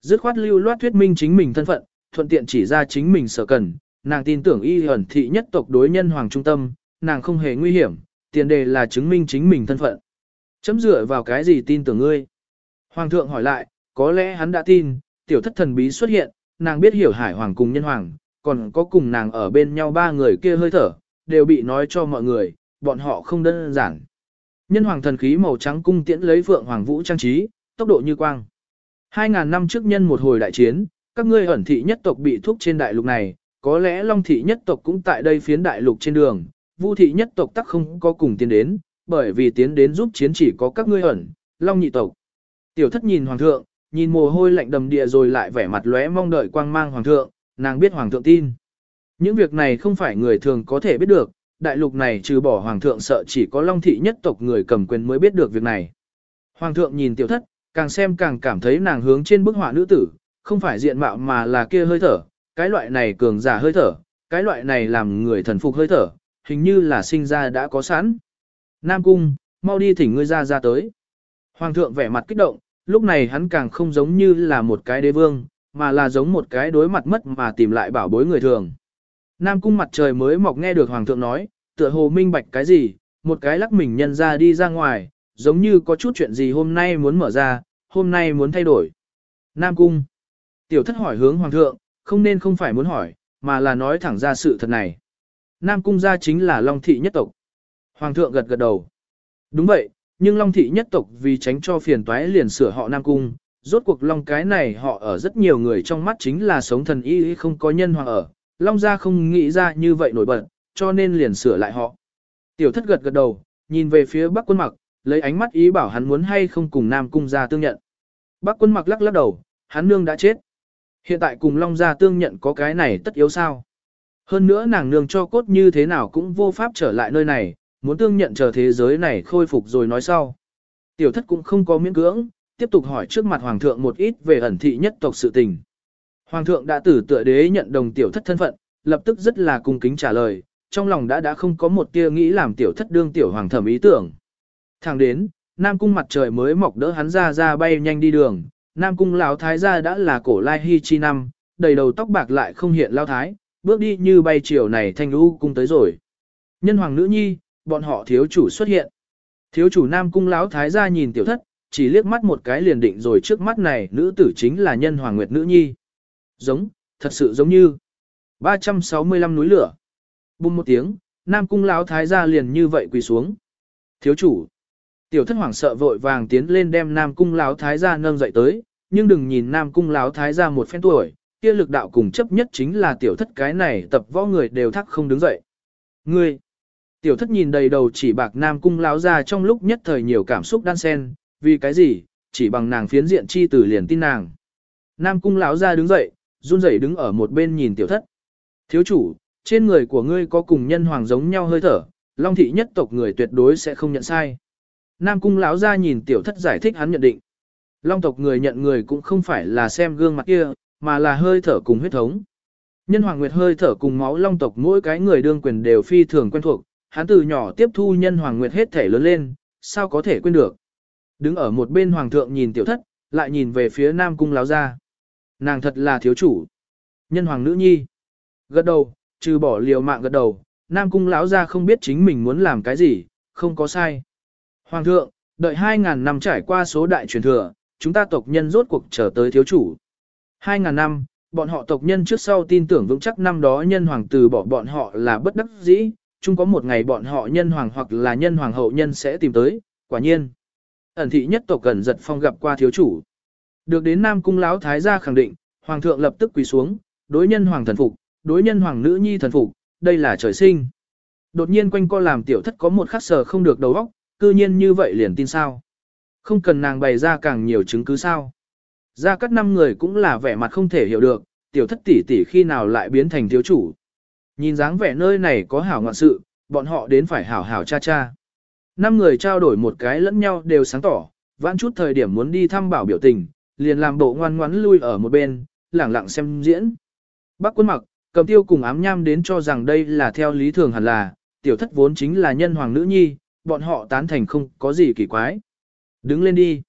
Dứt khoát lưu loát thuyết minh chính mình thân phận, thuận tiện chỉ ra chính mình sở cần, nàng tin tưởng y ẩn thị nhất tộc đối nhân hoàng trung tâm, nàng không hề nguy hiểm, tiền đề là chứng minh chính mình thân phận. Chấm dựa vào cái gì tin tưởng ngươi? Hoàng thượng hỏi lại, có lẽ hắn đã tin, tiểu thất thần bí xuất hiện, nàng biết hiểu hải hoàng cùng nhân hoàng, còn có cùng nàng ở bên nhau ba người kia hơi thở, đều bị nói cho mọi người, bọn họ không đơn giản. Nhân hoàng thần khí màu trắng cung tiễn lấy vượng hoàng vũ trang trí, tốc độ như quang. 2.000 năm trước nhân một hồi đại chiến, các ngươi ẩn thị nhất tộc bị thúc trên đại lục này, có lẽ Long thị nhất tộc cũng tại đây phiến đại lục trên đường, Vu thị nhất tộc tắc không có cùng tiến đến, bởi vì tiến đến giúp chiến chỉ có các ngươi ẩn, Long nhị tộc. Tiểu thất nhìn hoàng thượng, nhìn mồ hôi lạnh đầm địa rồi lại vẻ mặt lóe mong đợi quang mang hoàng thượng, nàng biết hoàng thượng tin. Những việc này không phải người thường có thể biết được, đại lục này trừ bỏ hoàng thượng sợ chỉ có Long thị nhất tộc người cầm quyền mới biết được việc này. Hoàng thượng nhìn tiểu thất, càng xem càng cảm thấy nàng hướng trên bức họa nữ tử, không phải diện mạo mà là kia hơi thở, cái loại này cường giả hơi thở, cái loại này làm người thần phục hơi thở, hình như là sinh ra đã có sẵn. Nam cung, mau đi thỉnh ngươi ra ra tới. Hoàng thượng vẻ mặt kích động, lúc này hắn càng không giống như là một cái đế vương, mà là giống một cái đối mặt mất mà tìm lại bảo bối người thường. Nam cung mặt trời mới mọc nghe được hoàng thượng nói, tựa hồ minh bạch cái gì, một cái lắc mình nhân ra đi ra ngoài, giống như có chút chuyện gì hôm nay muốn mở ra, hôm nay muốn thay đổi. Nam cung. Tiểu thất hỏi hướng hoàng thượng, không nên không phải muốn hỏi, mà là nói thẳng ra sự thật này. Nam cung gia chính là Long thị nhất tộc. Hoàng thượng gật gật đầu. Đúng vậy, nhưng Long thị nhất tộc vì tránh cho phiền toái liền sửa họ Nam cung, rốt cuộc Long cái này họ ở rất nhiều người trong mắt chính là sống thần y không có nhân hoàng ở. Long gia không nghĩ ra như vậy nổi bật, cho nên liền sửa lại họ. Tiểu thất gật gật đầu, nhìn về phía Bắc quân mặc, lấy ánh mắt ý bảo hắn muốn hay không cùng Nam cung gia tương nhận. Bắc quân mặc lắc lắc đầu, hắn nương đã chết. Hiện tại cùng Long gia tương nhận có cái này tất yếu sao? Hơn nữa nàng nương cho cốt như thế nào cũng vô pháp trở lại nơi này, muốn tương nhận chờ thế giới này khôi phục rồi nói sau. Tiểu thất cũng không có miễn cưỡng, tiếp tục hỏi trước mặt hoàng thượng một ít về ẩn thị nhất tộc sự tình. Hoàng thượng đã tử tựa đế nhận đồng tiểu thất thân phận, lập tức rất là cung kính trả lời, trong lòng đã đã không có một tia nghĩ làm tiểu thất đương tiểu hoàng thẩm ý tưởng. Thẳng đến, Nam cung mặt trời mới mọc đỡ hắn ra ra bay nhanh đi đường, Nam cung lão thái gia đã là cổ lai hy chi năm, đầy đầu tóc bạc lại không hiện lao thái, bước đi như bay chiều này thanh lũ cung tới rồi. Nhân hoàng nữ nhi, bọn họ thiếu chủ xuất hiện. Thiếu chủ Nam cung lão thái gia nhìn tiểu thất, chỉ liếc mắt một cái liền định rồi trước mắt này nữ tử chính là nhân hoàng nguyệt nữ nhi. Giống, thật sự giống như 365 núi lửa. Bùng một tiếng, Nam cung lão thái gia liền như vậy quỳ xuống. Thiếu chủ. Tiểu thất hoảng sợ vội vàng tiến lên đem Nam cung lão thái gia nâng dậy tới, nhưng đừng nhìn Nam cung lão thái gia một phen tuổi, kia lực đạo cùng chấp nhất chính là tiểu thất cái này tập võ người đều thắc không đứng dậy. Ngươi! Tiểu thất nhìn đầy đầu chỉ bạc Nam cung lão gia trong lúc nhất thời nhiều cảm xúc đan xen, vì cái gì, chỉ bằng nàng phiến diện chi tử liền tin nàng. Nam cung lão gia đứng dậy, run rẩy đứng ở một bên nhìn tiểu thất. Thiếu chủ, trên người của ngươi có cùng nhân hoàng giống nhau hơi thở, long thị nhất tộc người tuyệt đối sẽ không nhận sai. Nam cung lão gia nhìn tiểu thất giải thích hắn nhận định. Long tộc người nhận người cũng không phải là xem gương mặt kia, mà là hơi thở cùng huyết thống. Nhân hoàng nguyệt hơi thở cùng máu long tộc mỗi cái người đương quyền đều phi thường quen thuộc, hắn từ nhỏ tiếp thu nhân hoàng nguyệt hết thể lớn lên, sao có thể quên được. Đứng ở một bên hoàng thượng nhìn tiểu thất, lại nhìn về phía nam cung lão gia. Nàng thật là thiếu chủ. Nhân hoàng nữ nhi. Gật đầu, trừ bỏ liều mạng gật đầu, Nam cung lão ra không biết chính mình muốn làm cái gì, không có sai. Hoàng thượng, đợi 2.000 năm trải qua số đại truyền thừa, chúng ta tộc nhân rốt cuộc trở tới thiếu chủ. 2.000 năm, bọn họ tộc nhân trước sau tin tưởng vững chắc năm đó nhân hoàng từ bỏ bọn họ là bất đắc dĩ, chung có một ngày bọn họ nhân hoàng hoặc là nhân hoàng hậu nhân sẽ tìm tới, quả nhiên. Ẩn thị nhất tộc gần giật phong gặp qua thiếu chủ. Được đến Nam cung lão thái gia khẳng định, hoàng thượng lập tức quỳ xuống, đối nhân hoàng thần phục, đối nhân hoàng nữ nhi thần phục, đây là trời sinh. Đột nhiên quanh co làm tiểu thất có một khắc sờ không được đầu óc, cư nhiên như vậy liền tin sao. Không cần nàng bày ra càng nhiều chứng cứ sao. Ra các năm người cũng là vẻ mặt không thể hiểu được, tiểu thất tỷ tỷ khi nào lại biến thành thiếu chủ. Nhìn dáng vẻ nơi này có hảo ngoạn sự, bọn họ đến phải hảo hảo cha cha. Năm người trao đổi một cái lẫn nhau đều sáng tỏ, vãn chút thời điểm muốn đi thăm bảo biểu tình, liền làm bộ ngoan ngoãn lui ở một bên, lẳng lặng xem diễn. Bác quân mặc, cầm tiêu cùng ám nham đến cho rằng đây là theo lý thường hẳn là, tiểu thất vốn chính là nhân hoàng nữ nhi, bọn họ tán thành không có gì kỳ quái. Đứng lên đi.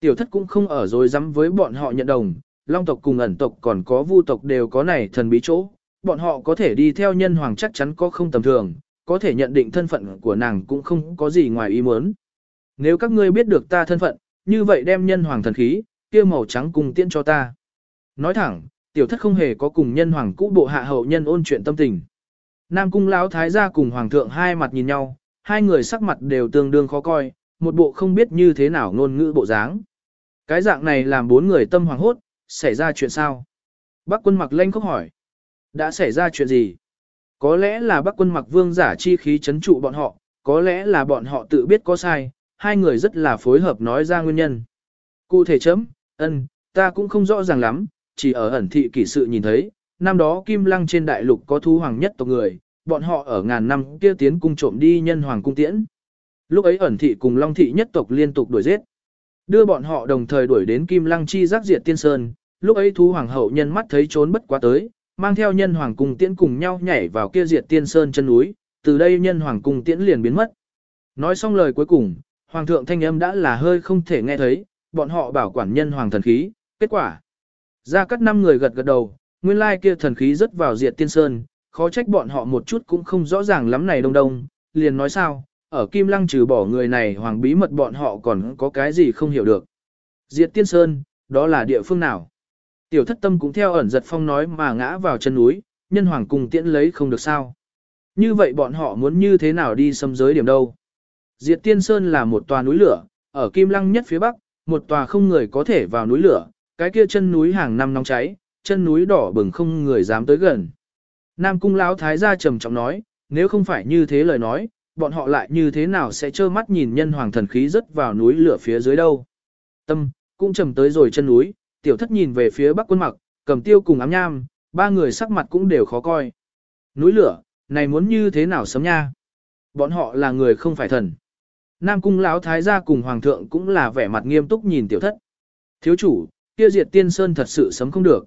Tiểu thất cũng không ở rồi dám với bọn họ nhận đồng, long tộc cùng ẩn tộc còn có vu tộc đều có này thần bí chỗ, bọn họ có thể đi theo nhân hoàng chắc chắn có không tầm thường, có thể nhận định thân phận của nàng cũng không có gì ngoài ý muốn. Nếu các ngươi biết được ta thân phận, như vậy đem nhân hoàng thần khí, kia màu trắng cùng tiễn cho ta. Nói thẳng, tiểu thất không hề có cùng nhân hoàng cũ bộ hạ hậu nhân ôn chuyện tâm tình. Nam cung lão thái gia cùng hoàng thượng hai mặt nhìn nhau, hai người sắc mặt đều tương đương khó coi, một bộ không biết như thế nào ngôn ngữ bộ dáng. Cái dạng này làm bốn người tâm hoàng hốt, xảy ra chuyện sao? Bác quân mặc lanh khóc hỏi. Đã xảy ra chuyện gì? Có lẽ là bác quân mặc vương giả chi khí chấn trụ bọn họ, có lẽ là bọn họ tự biết có sai, hai người rất là phối hợp nói ra nguyên nhân. Cụ thể chấm, ân, ta cũng không rõ ràng lắm, chỉ ở ẩn thị kỷ sự nhìn thấy, năm đó Kim Lăng trên đại lục có thu hoàng nhất tộc người, bọn họ ở ngàn năm kia tiến cung trộm đi nhân hoàng cung tiễn. Lúc ấy ẩn thị cùng Long thị nhất tộc liên tục đuổi giết. Đưa bọn họ đồng thời đuổi đến Kim Lăng chi giác diệt tiên sơn, lúc ấy thú hoàng hậu nhân mắt thấy trốn bất quá tới, mang theo nhân hoàng cung tiễn cùng nhau nhảy vào kia diệt tiên sơn chân núi, từ đây nhân hoàng cung tiễn liền biến mất. Nói xong lời cuối cùng, hoàng thượng thanh âm đã là hơi không thể nghe thấy, bọn họ bảo quản nhân hoàng thần khí, kết quả. Ra cắt năm người gật gật đầu, nguyên lai kia thần khí rất vào diệt tiên sơn, khó trách bọn họ một chút cũng không rõ ràng lắm này đông đông, liền nói sao, ở Kim Lăng trừ bỏ người này hoàng bí mật bọn họ còn có cái gì không hiểu được. Diệt Tiên Sơn, đó là địa phương nào? Tiểu thất tâm cũng theo ẩn giật phong nói mà ngã vào chân núi, nhân hoàng cùng tiễn lấy không được sao. Như vậy bọn họ muốn như thế nào đi xâm giới điểm đâu? Diệt Tiên Sơn là một tòa núi lửa, ở Kim Lăng nhất phía bắc, một tòa không người có thể vào núi lửa, cái kia chân núi hàng năm nóng cháy, chân núi đỏ bừng không người dám tới gần. Nam cung lão thái gia trầm trọng nói, nếu không phải như thế lời nói, bọn họ lại như thế nào sẽ trơ mắt nhìn nhân hoàng thần khí rớt vào núi lửa phía dưới đâu. Tâm, cũng trầm tới rồi chân núi, tiểu thất nhìn về phía bắc quân mặc, cầm tiêu cùng ám nham, ba người sắc mặt cũng đều khó coi. Núi lửa, này muốn như thế nào sớm nha? Bọn họ là người không phải thần. Nam cung lão thái gia cùng hoàng thượng cũng là vẻ mặt nghiêm túc nhìn tiểu thất. Thiếu chủ, kia diệt tiên sơn thật sự sấm không được.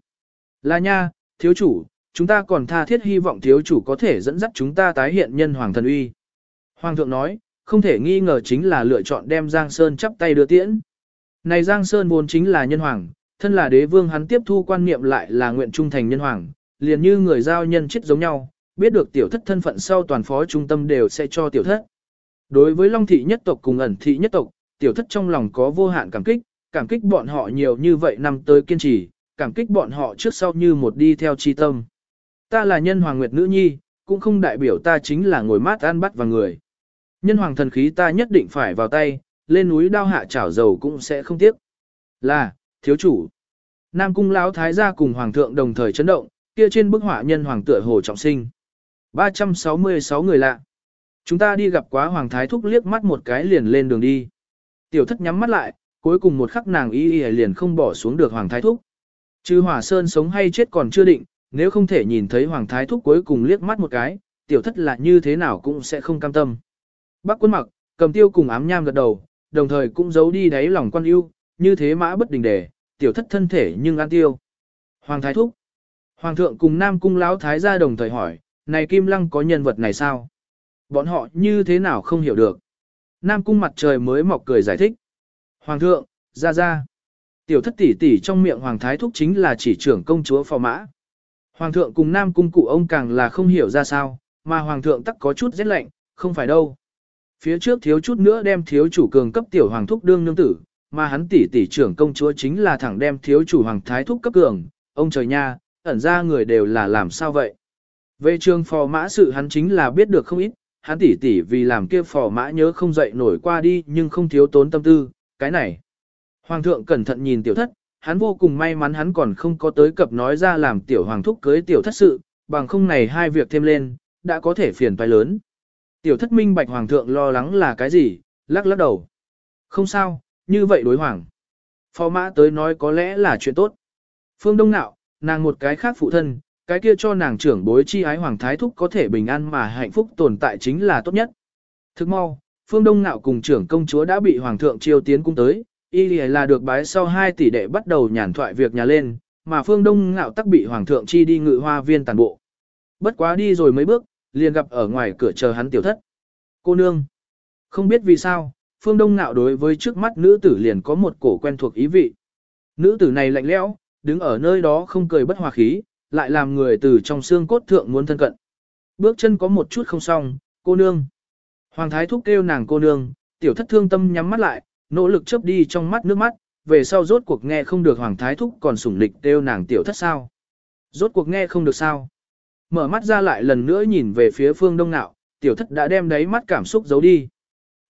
Là nha, thiếu chủ, chúng ta còn tha thiết hy vọng thiếu chủ có thể dẫn dắt chúng ta tái hiện nhân hoàng thần uy. Hoàng thượng nói, không thể nghi ngờ chính là lựa chọn đem Giang Sơn chắp tay đưa tiễn. Này Giang Sơn vốn chính là nhân hoàng, thân là đế vương hắn tiếp thu quan niệm lại là nguyện trung thành nhân hoàng, liền như người giao nhân chết giống nhau, biết được tiểu thất thân phận sau toàn phó trung tâm đều sẽ cho tiểu thất. Đối với Long thị nhất tộc cùng ẩn thị nhất tộc, tiểu thất trong lòng có vô hạn cảm kích, cảm kích bọn họ nhiều như vậy năm tới kiên trì, cảm kích bọn họ trước sau như một đi theo chi tâm. Ta là nhân hoàng nguyệt nữ nhi, cũng không đại biểu ta chính là ngồi mát ăn bắt vào người. Nhân hoàng thần khí ta nhất định phải vào tay, lên núi đao hạ chảo dầu cũng sẽ không tiếc. Là, thiếu chủ. Nam cung lão thái gia cùng hoàng thượng đồng thời chấn động, kia trên bức họa nhân hoàng tựa hồ trọng sinh. 366 người lạ. Chúng ta đi gặp quá hoàng thái thúc liếc mắt một cái liền lên đường đi. Tiểu thất nhắm mắt lại, cuối cùng một khắc nàng y y liền không bỏ xuống được hoàng thái thúc. Chứ hỏa sơn sống hay chết còn chưa định, nếu không thể nhìn thấy hoàng thái thúc cuối cùng liếc mắt một cái, tiểu thất là như thế nào cũng sẽ không cam tâm. Bác quân mặc, cầm tiêu cùng ám nham gật đầu, đồng thời cũng giấu đi đáy lòng quan yêu, như thế mã bất đình đề, tiểu thất thân thể nhưng an tiêu. Hoàng thái thúc. Hoàng thượng cùng Nam cung lão thái gia đồng thời hỏi, này Kim Lăng có nhân vật này sao? Bọn họ như thế nào không hiểu được? Nam cung mặt trời mới mọc cười giải thích. Hoàng thượng, ra ra. Tiểu thất tỷ tỷ trong miệng Hoàng thái thúc chính là chỉ trưởng công chúa phò mã. Hoàng thượng cùng nam cung cụ ông càng là không hiểu ra sao, mà hoàng thượng tắc có chút rét lạnh, không phải đâu. Phía trước thiếu chút nữa đem thiếu chủ cường cấp tiểu hoàng thúc đương nương tử, mà hắn tỷ tỷ trưởng công chúa chính là thẳng đem thiếu chủ hoàng thái thúc cấp cường, ông trời nha, ẩn ra người đều là làm sao vậy. Về trường phò mã sự hắn chính là biết được không ít, hắn tỷ tỷ vì làm kia phò mã nhớ không dậy nổi qua đi nhưng không thiếu tốn tâm tư, cái này. Hoàng thượng cẩn thận nhìn tiểu thất, hắn vô cùng may mắn hắn còn không có tới cập nói ra làm tiểu hoàng thúc cưới tiểu thất sự, bằng không này hai việc thêm lên, đã có thể phiền toái lớn. Tiểu thất minh bạch hoàng thượng lo lắng là cái gì, lắc lắc đầu. Không sao, như vậy đối hoàng. Phò mã tới nói có lẽ là chuyện tốt. Phương Đông Nạo, nàng một cái khác phụ thân, cái kia cho nàng trưởng bối chi ái hoàng thái thúc có thể bình an mà hạnh phúc tồn tại chính là tốt nhất. Thức mau, Phương Đông Nạo cùng trưởng công chúa đã bị hoàng thượng chiêu tiến cung tới, y là được bái sau hai tỷ đệ bắt đầu nhàn thoại việc nhà lên, mà Phương Đông Nạo tắc bị hoàng thượng chi đi ngự hoa viên tàn bộ. Bất quá đi rồi mấy bước, liền gặp ở ngoài cửa chờ hắn tiểu thất. Cô nương. Không biết vì sao, Phương Đông Nạo đối với trước mắt nữ tử liền có một cổ quen thuộc ý vị. Nữ tử này lạnh lẽo, đứng ở nơi đó không cười bất hòa khí, lại làm người từ trong xương cốt thượng muốn thân cận. Bước chân có một chút không xong, cô nương. Hoàng thái thúc kêu nàng cô nương, tiểu thất thương tâm nhắm mắt lại, nỗ lực chớp đi trong mắt nước mắt, về sau rốt cuộc nghe không được hoàng thái thúc còn sủng lịch kêu nàng tiểu thất sao. Rốt cuộc nghe không được sao. Mở mắt ra lại lần nữa nhìn về phía phương đông nạo, tiểu thất đã đem đáy mắt cảm xúc giấu đi.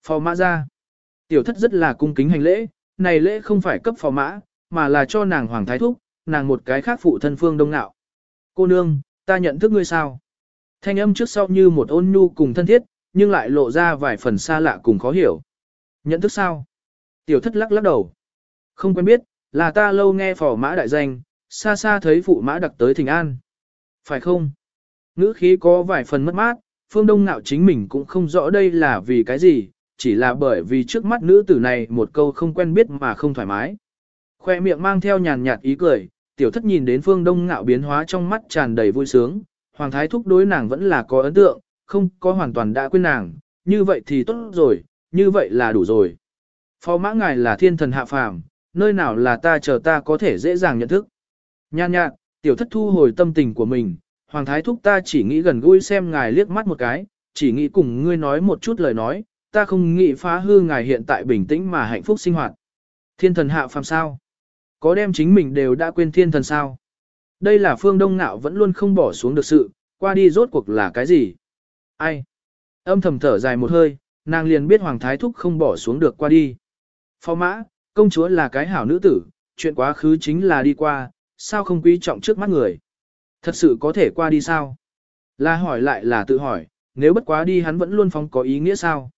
Phò mã ra. Tiểu thất rất là cung kính hành lễ, này lễ không phải cấp phò mã, mà là cho nàng hoàng thái thúc, nàng một cái khác phụ thân phương đông nạo. Cô nương, ta nhận thức ngươi sao? Thanh âm trước sau như một ôn nhu cùng thân thiết, nhưng lại lộ ra vài phần xa lạ cùng khó hiểu. Nhận thức sao? Tiểu thất lắc lắc đầu. Không quen biết, là ta lâu nghe phò mã đại danh, xa xa thấy phụ mã đặc tới thình an. Phải không? Ngữ khí có vài phần mất mát, phương đông ngạo chính mình cũng không rõ đây là vì cái gì, chỉ là bởi vì trước mắt nữ tử này một câu không quen biết mà không thoải mái. Khoe miệng mang theo nhàn nhạt ý cười, tiểu thất nhìn đến phương đông ngạo biến hóa trong mắt tràn đầy vui sướng, hoàng thái thúc đối nàng vẫn là có ấn tượng, không có hoàn toàn đã quên nàng, như vậy thì tốt rồi, như vậy là đủ rồi. Phó mã ngài là thiên thần hạ phàm, nơi nào là ta chờ ta có thể dễ dàng nhận thức. Nhan nhạt, tiểu thất thu hồi tâm tình của mình, hoàng thái thúc ta chỉ nghĩ gần gũi xem ngài liếc mắt một cái, chỉ nghĩ cùng ngươi nói một chút lời nói, ta không nghĩ phá hư ngài hiện tại bình tĩnh mà hạnh phúc sinh hoạt. Thiên thần hạ phàm sao? Có đem chính mình đều đã quên thiên thần sao? Đây là phương đông nạo vẫn luôn không bỏ xuống được sự, qua đi rốt cuộc là cái gì? Ai? Âm thầm thở dài một hơi, nàng liền biết Hoàng Thái Thúc không bỏ xuống được qua đi. Phó mã, công chúa là cái hảo nữ tử, chuyện quá khứ chính là đi qua, sao không quý trọng trước mắt người? Thật sự có thể qua đi sao? Là hỏi lại là tự hỏi, nếu bất quá đi hắn vẫn luôn phóng có ý nghĩa sao?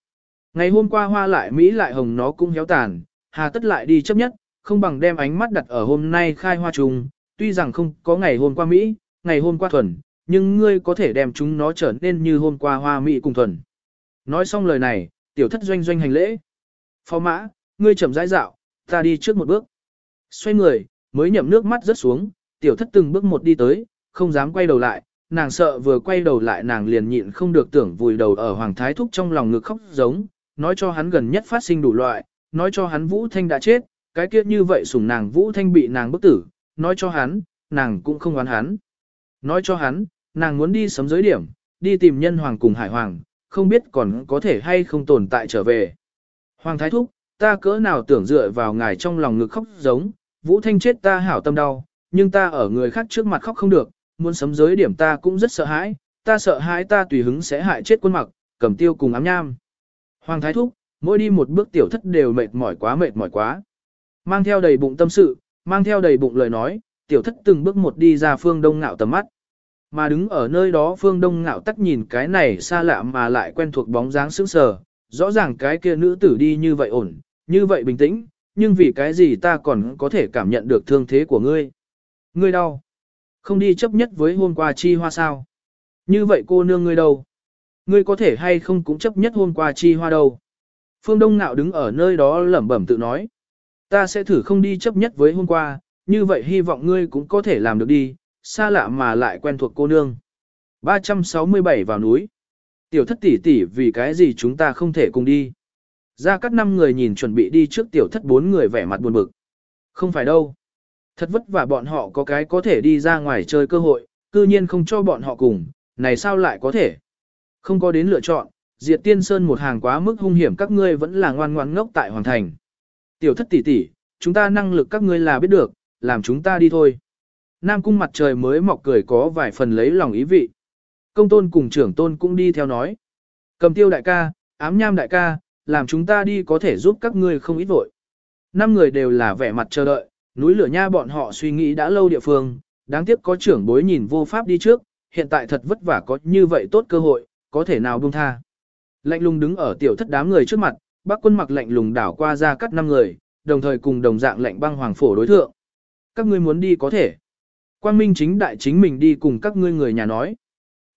Ngày hôm qua hoa lại Mỹ lại hồng nó cũng héo tàn, hà tất lại đi chấp nhất, không bằng đem ánh mắt đặt ở hôm nay khai hoa trùng, tuy rằng không có ngày hôm qua Mỹ, ngày hôm qua thuần, nhưng ngươi có thể đem chúng nó trở nên như hôm qua hoa Mỹ cùng thuần. Nói xong lời này, tiểu thất doanh doanh hành lễ. Phó mã, ngươi chậm rãi dạo, ta đi trước một bước. Xoay người, mới nhậm nước mắt rớt xuống, tiểu thất từng bước một đi tới, không dám quay đầu lại, nàng sợ vừa quay đầu lại nàng liền nhịn không được tưởng vùi đầu ở hoàng thái thúc trong lòng ngực khóc giống, nói cho hắn gần nhất phát sinh đủ loại, nói cho hắn Vũ Thanh đã chết, cái kia như vậy sủng nàng Vũ Thanh bị nàng bức tử, nói cho hắn, nàng cũng không oán hắn. Nói cho hắn, nàng muốn đi sấm giới điểm, đi tìm nhân hoàng cùng hải hoàng, không biết còn có thể hay không tồn tại trở về. Hoàng thái thúc, ta cỡ nào tưởng dựa vào ngài trong lòng ngực khóc giống, Vũ Thanh chết ta hảo tâm đau, nhưng ta ở người khác trước mặt khóc không được, muốn sấm giới điểm ta cũng rất sợ hãi, ta sợ hãi ta tùy hứng sẽ hại chết quân mặc, cầm tiêu cùng ám nham. Hoàng thái thúc, mỗi đi một bước tiểu thất đều mệt mỏi quá mệt mỏi quá. Mang theo đầy bụng tâm sự, mang theo đầy bụng lời nói, tiểu thất từng bước một đi ra phương đông ngạo tầm mắt. Mà đứng ở nơi đó phương đông ngạo tắc nhìn cái này xa lạ mà lại quen thuộc bóng dáng sững sờ, rõ ràng cái kia nữ tử đi như vậy ổn, như vậy bình tĩnh, nhưng vì cái gì ta còn có thể cảm nhận được thương thế của ngươi. Ngươi đau. Không đi chấp nhất với hôm qua chi hoa sao. Như vậy cô nương ngươi đâu? Ngươi có thể hay không cũng chấp nhất hôm qua chi hoa đâu? Phương Đông Nạo đứng ở nơi đó lẩm bẩm tự nói. Ta sẽ thử không đi chấp nhất với hôm qua, như vậy hy vọng ngươi cũng có thể làm được đi, xa lạ mà lại quen thuộc cô nương. 367 vào núi. Tiểu thất tỷ tỷ vì cái gì chúng ta không thể cùng đi. Ra các năm người nhìn chuẩn bị đi trước tiểu thất bốn người vẻ mặt buồn bực. Không phải đâu. Thật vất vả bọn họ có cái có thể đi ra ngoài chơi cơ hội, cư nhiên không cho bọn họ cùng, này sao lại có thể? Không có đến lựa chọn, diệt tiên sơn một hàng quá mức hung hiểm các ngươi vẫn là ngoan ngoan ngốc tại hoàng thành. Tiểu thất tỷ tỷ, chúng ta năng lực các ngươi là biết được, làm chúng ta đi thôi. Nam cung mặt trời mới mọc cười có vài phần lấy lòng ý vị. Công tôn cùng trưởng tôn cũng đi theo nói. Cầm tiêu đại ca, ám nham đại ca, làm chúng ta đi có thể giúp các ngươi không ít vội. Năm người đều là vẻ mặt chờ đợi, núi lửa nha bọn họ suy nghĩ đã lâu địa phương, đáng tiếc có trưởng bối nhìn vô pháp đi trước, hiện tại thật vất vả có như vậy tốt cơ hội, có thể nào buông tha. Lạnh lùng đứng ở tiểu thất đám người trước mặt, bác quân mặc lạnh lùng đảo qua ra cắt năm người, đồng thời cùng đồng dạng lệnh băng hoàng phổ đối thượng. Các ngươi muốn đi có thể. Quang Minh chính đại chính mình đi cùng các ngươi người nhà nói.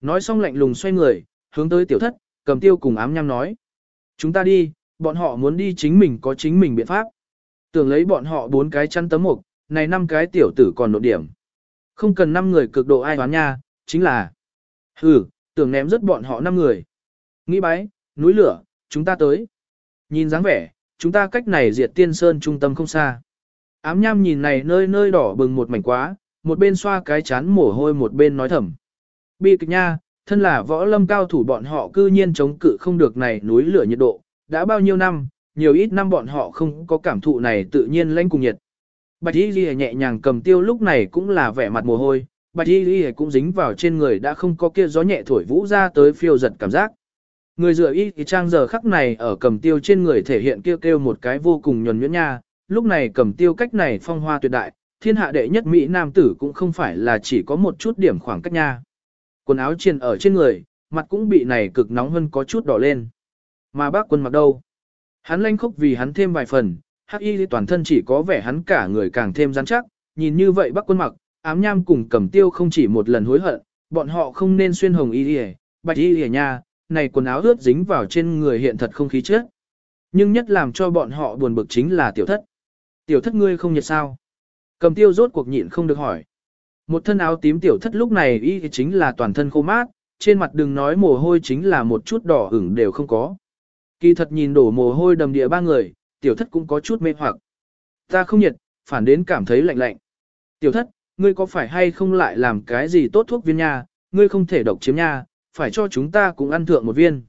Nói xong lạnh lùng xoay người, hướng tới tiểu thất, cầm tiêu cùng ám nhăm nói. Chúng ta đi, bọn họ muốn đi chính mình có chính mình biện pháp. Tưởng lấy bọn họ bốn cái chăn tấm mục, này năm cái tiểu tử còn nộp điểm. Không cần năm người cực độ ai đoán nha, chính là. Hừ, tưởng ném rất bọn họ năm người. Nghĩ bái, núi lửa, chúng ta tới. Nhìn dáng vẻ, chúng ta cách này diệt tiên sơn trung tâm không xa. Ám nham nhìn này nơi nơi đỏ bừng một mảnh quá, một bên xoa cái chán mồ hôi một bên nói thầm. Bi kịch nha, thân là võ lâm cao thủ bọn họ cư nhiên chống cự không được này núi lửa nhiệt độ, đã bao nhiêu năm, nhiều ít năm bọn họ không có cảm thụ này tự nhiên lãnh cùng nhiệt. Bạch Y lìa nhẹ nhàng cầm tiêu lúc này cũng là vẻ mặt mồ hôi, Bạch Y lìa cũng dính vào trên người đã không có kia gió nhẹ thổi vũ ra tới phiêu giật cảm giác. Người dựa y thì trang giờ khắc này ở cầm tiêu trên người thể hiện kêu kêu một cái vô cùng nhuần nhuyễn nha, lúc này cầm tiêu cách này phong hoa tuyệt đại, thiên hạ đệ nhất Mỹ nam tử cũng không phải là chỉ có một chút điểm khoảng cách nha. Quần áo trên ở trên người, mặt cũng bị này cực nóng hơn có chút đỏ lên. Mà bác quân mặc đâu? Hắn lanh khốc vì hắn thêm vài phần, hắc y toàn thân chỉ có vẻ hắn cả người càng thêm rắn chắc, nhìn như vậy bác quân mặc, ám nham cùng cầm tiêu không chỉ một lần hối hận, bọn họ không nên xuyên hồng y y, bạch y y nha, này quần áo ướt dính vào trên người hiện thật không khí chết. Nhưng nhất làm cho bọn họ buồn bực chính là tiểu thất. Tiểu thất ngươi không nhiệt sao? Cầm tiêu rốt cuộc nhịn không được hỏi. Một thân áo tím tiểu thất lúc này y chính là toàn thân khô mát, trên mặt đừng nói mồ hôi chính là một chút đỏ ửng đều không có. Kỳ thật nhìn đổ mồ hôi đầm địa ba người, tiểu thất cũng có chút mê hoặc. Ta không nhiệt, phản đến cảm thấy lạnh lạnh. Tiểu thất, ngươi có phải hay không lại làm cái gì tốt thuốc viên nha, ngươi không thể độc chiếm nha, phải cho chúng ta cũng ăn thượng một viên.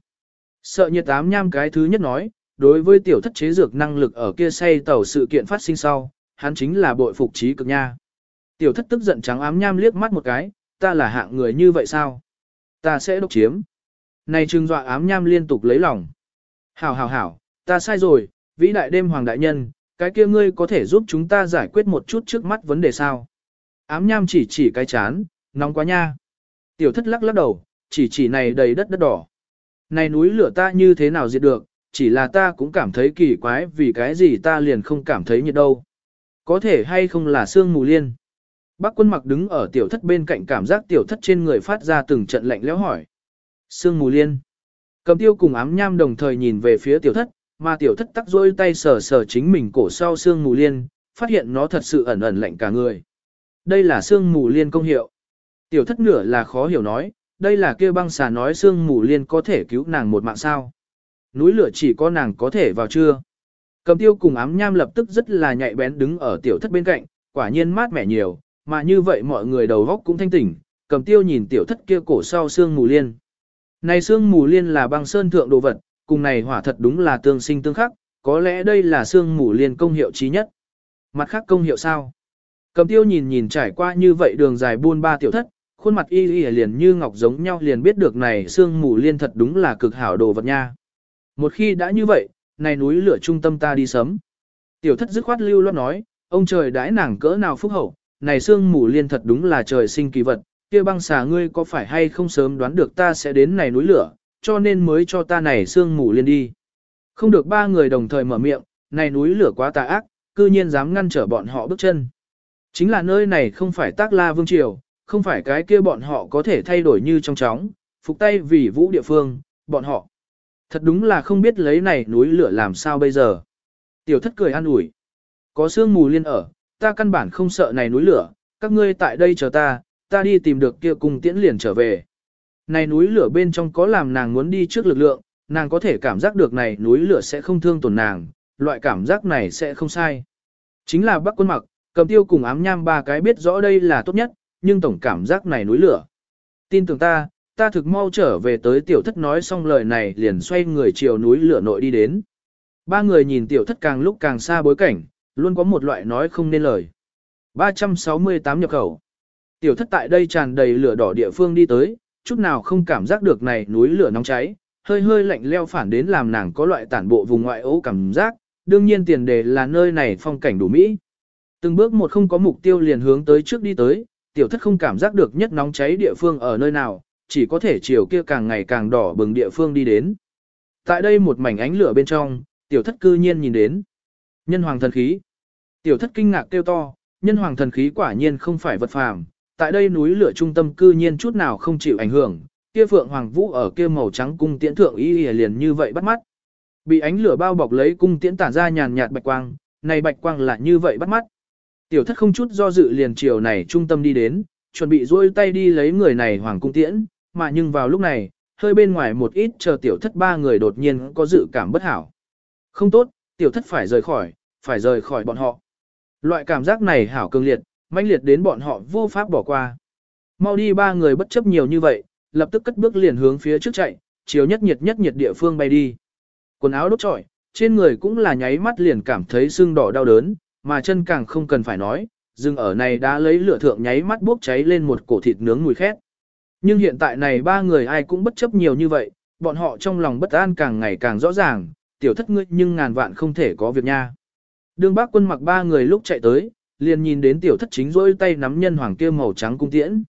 Sợ nhiệt ám nham cái thứ nhất nói, đối với tiểu thất chế dược năng lực ở kia say tàu sự kiện phát sinh sau, hắn chính là bội phục trí cực nha. Tiểu thất tức giận trắng ám nham liếc mắt một cái, ta là hạng người như vậy sao? Ta sẽ độc chiếm. Này trừng dọa ám nham liên tục lấy lòng. Hảo hảo hảo, ta sai rồi, vĩ đại đêm hoàng đại nhân, cái kia ngươi có thể giúp chúng ta giải quyết một chút trước mắt vấn đề sao? Ám nham chỉ chỉ cái chán, nóng quá nha. Tiểu thất lắc lắc đầu, chỉ chỉ này đầy đất đất đỏ. Này núi lửa ta như thế nào diệt được, chỉ là ta cũng cảm thấy kỳ quái vì cái gì ta liền không cảm thấy nhiệt đâu. Có thể hay không là sương mù liên. Bác quân mặc đứng ở tiểu thất bên cạnh cảm giác tiểu thất trên người phát ra từng trận lạnh lẽo hỏi. Sương mù liên. Cầm tiêu cùng ám nham đồng thời nhìn về phía tiểu thất, mà tiểu thất tắc rôi tay sờ sờ chính mình cổ sau xương mù liên, phát hiện nó thật sự ẩn ẩn lạnh cả người. Đây là xương mù liên công hiệu. Tiểu thất nửa là khó hiểu nói, đây là kia băng xà nói xương mù liên có thể cứu nàng một mạng sao. Núi lửa chỉ có nàng có thể vào chưa. Cầm tiêu cùng ám nham lập tức rất là nhạy bén đứng ở tiểu thất bên cạnh, quả nhiên mát mẻ nhiều, mà như vậy mọi người đầu góc cũng thanh tỉnh, cầm tiêu nhìn tiểu thất kia cổ sau xương mù liên. Này sương mù liên là băng sơn thượng đồ vật, cùng này hỏa thật đúng là tương sinh tương khắc, có lẽ đây là sương mù liên công hiệu trí nhất. Mặt khác công hiệu sao? Cầm tiêu nhìn nhìn trải qua như vậy đường dài buôn ba tiểu thất, khuôn mặt y y liền như ngọc giống nhau liền biết được này sương mù liên thật đúng là cực hảo đồ vật nha. Một khi đã như vậy, này núi lửa trung tâm ta đi sớm. Tiểu thất dứt khoát lưu loát nói, ông trời đãi nàng cỡ nào phúc hậu, này sương mù liên thật đúng là trời sinh kỳ vật, kia băng xà ngươi có phải hay không sớm đoán được ta sẽ đến này núi lửa, cho nên mới cho ta này sương mù liên đi. Không được ba người đồng thời mở miệng, này núi lửa quá tà ác, cư nhiên dám ngăn trở bọn họ bước chân. Chính là nơi này không phải tác la vương triều, không phải cái kia bọn họ có thể thay đổi như trong chóng, phục tay vì vũ địa phương, bọn họ. Thật đúng là không biết lấy này núi lửa làm sao bây giờ. Tiểu thất cười an ủi. Có sương mù liên ở, ta căn bản không sợ này núi lửa, các ngươi tại đây chờ ta, ta đi tìm được kia cùng tiễn liền trở về. Này núi lửa bên trong có làm nàng muốn đi trước lực lượng, nàng có thể cảm giác được này núi lửa sẽ không thương tổn nàng, loại cảm giác này sẽ không sai. Chính là bác quân mặc, cầm tiêu cùng ám nham ba cái biết rõ đây là tốt nhất, nhưng tổng cảm giác này núi lửa. Tin tưởng ta, ta thực mau trở về tới tiểu thất nói xong lời này liền xoay người chiều núi lửa nội đi đến. Ba người nhìn tiểu thất càng lúc càng xa bối cảnh, luôn có một loại nói không nên lời. 368 nhập khẩu. Tiểu thất tại đây tràn đầy lửa đỏ địa phương đi tới, chút nào không cảm giác được này núi lửa nóng cháy, hơi hơi lạnh leo phản đến làm nàng có loại tản bộ vùng ngoại ố cảm giác, đương nhiên tiền đề là nơi này phong cảnh đủ mỹ. Từng bước một không có mục tiêu liền hướng tới trước đi tới, tiểu thất không cảm giác được nhất nóng cháy địa phương ở nơi nào, chỉ có thể chiều kia càng ngày càng đỏ bừng địa phương đi đến. Tại đây một mảnh ánh lửa bên trong, tiểu thất cư nhiên nhìn đến. Nhân hoàng thần khí. Tiểu thất kinh ngạc kêu to, nhân hoàng thần khí quả nhiên không phải vật phàm. Tại đây núi lửa trung tâm cư nhiên chút nào không chịu ảnh hưởng, kia phượng hoàng vũ ở kia màu trắng cung tiễn thượng y liền như vậy bắt mắt. Bị ánh lửa bao bọc lấy cung tiễn tản ra nhàn nhạt bạch quang, này bạch quang là như vậy bắt mắt. Tiểu thất không chút do dự liền chiều này trung tâm đi đến, chuẩn bị duỗi tay đi lấy người này hoàng cung tiễn, mà nhưng vào lúc này, hơi bên ngoài một ít chờ tiểu thất ba người đột nhiên có dự cảm bất hảo. Không tốt, tiểu thất phải rời khỏi, phải rời khỏi bọn họ. Loại cảm giác này hảo cường liệt, mãnh liệt đến bọn họ vô pháp bỏ qua. Mau đi ba người bất chấp nhiều như vậy, lập tức cất bước liền hướng phía trước chạy, chiều nhất nhiệt nhất nhiệt địa phương bay đi. Quần áo đốt trọi, trên người cũng là nháy mắt liền cảm thấy sưng đỏ đau đớn, mà chân càng không cần phải nói, dừng ở này đã lấy lửa thượng nháy mắt bốc cháy lên một cổ thịt nướng mùi khét. Nhưng hiện tại này ba người ai cũng bất chấp nhiều như vậy, bọn họ trong lòng bất an càng ngày càng rõ ràng, tiểu thất ngươi nhưng ngàn vạn không thể có việc nha. Đường bác quân mặc ba người lúc chạy tới, liền nhìn đến tiểu thất chính rỗi tay nắm nhân hoàng kia màu trắng cung tiễn.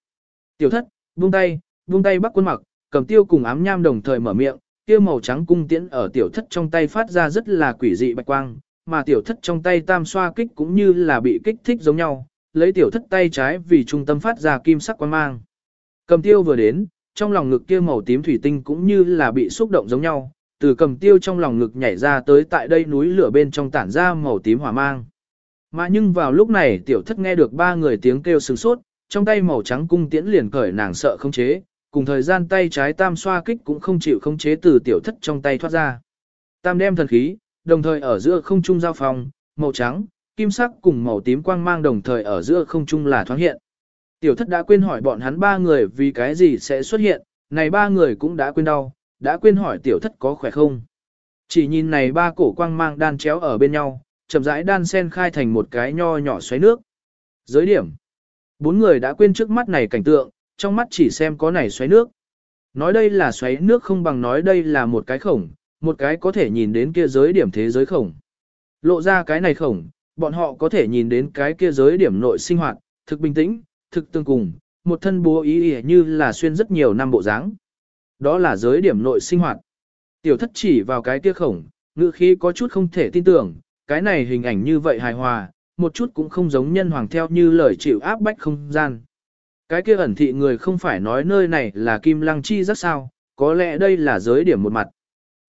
Tiểu thất, buông tay, buông tay bắc quân mặc, cầm tiêu cùng ám nham đồng thời mở miệng, kia màu trắng cung tiễn ở tiểu thất trong tay phát ra rất là quỷ dị bạch quang, mà tiểu thất trong tay tam xoa kích cũng như là bị kích thích giống nhau, lấy tiểu thất tay trái vì trung tâm phát ra kim sắc quang mang. Cầm tiêu vừa đến, trong lòng ngực kia màu tím thủy tinh cũng như là bị xúc động giống nhau, từ cầm tiêu trong lòng ngực nhảy ra tới tại đây núi lửa bên trong tản ra màu tím hỏa mang. Mà nhưng vào lúc này tiểu thất nghe được ba người tiếng kêu sừng sốt, trong tay màu trắng cung tiễn liền cởi nàng sợ không chế, cùng thời gian tay trái tam xoa kích cũng không chịu không chế từ tiểu thất trong tay thoát ra. Tam đem thần khí, đồng thời ở giữa không trung giao phòng, màu trắng, kim sắc cùng màu tím quang mang đồng thời ở giữa không trung là thoáng hiện. Tiểu thất đã quên hỏi bọn hắn ba người vì cái gì sẽ xuất hiện, này ba người cũng đã quên đau, đã quên hỏi tiểu thất có khỏe không. Chỉ nhìn này ba cổ quang mang đan chéo ở bên nhau, chậm rãi đan sen khai thành một cái nho nhỏ xoáy nước. Giới điểm. Bốn người đã quên trước mắt này cảnh tượng, trong mắt chỉ xem có này xoáy nước. Nói đây là xoáy nước không bằng nói đây là một cái khổng, một cái có thể nhìn đến kia giới điểm thế giới khổng. Lộ ra cái này khổng, bọn họ có thể nhìn đến cái kia giới điểm nội sinh hoạt, thực bình tĩnh, thực tương cùng, một thân bố ý, ý như là xuyên rất nhiều năm bộ dáng. Đó là giới điểm nội sinh hoạt. Tiểu thất chỉ vào cái kia khổng, ngữ khí có chút không thể tin tưởng, cái này hình ảnh như vậy hài hòa, một chút cũng không giống nhân hoàng theo như lời chịu áp bách không gian. Cái kia ẩn thị người không phải nói nơi này là kim lăng chi rất sao, có lẽ đây là giới điểm một mặt.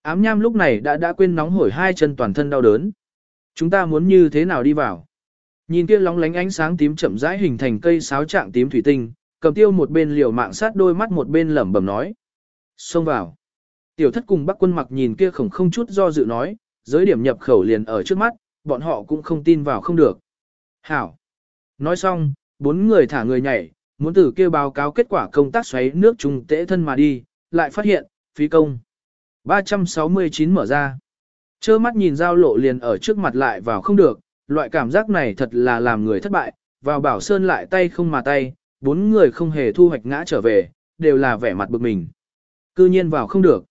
Ám nham lúc này đã đã quên nóng hổi hai chân toàn thân đau đớn. Chúng ta muốn như thế nào đi vào? Nhìn kia lóng lánh ánh sáng tím chậm rãi hình thành cây sáo trạng tím thủy tinh, cầm tiêu một bên liều mạng sát đôi mắt một bên lẩm bẩm nói. Xông vào. Tiểu thất cùng bắc quân mặc nhìn kia khổng không chút do dự nói, giới điểm nhập khẩu liền ở trước mắt, bọn họ cũng không tin vào không được. Hảo. Nói xong, bốn người thả người nhảy, muốn từ kia báo cáo kết quả công tác xoáy nước trùng tễ thân mà đi, lại phát hiện, phí công. 369 mở ra. Chơ mắt nhìn giao lộ liền ở trước mặt lại vào không được, loại cảm giác này thật là làm người thất bại, vào bảo sơn lại tay không mà tay, bốn người không hề thu hoạch ngã trở về, đều là vẻ mặt bực mình. Cư nhiên vào không được.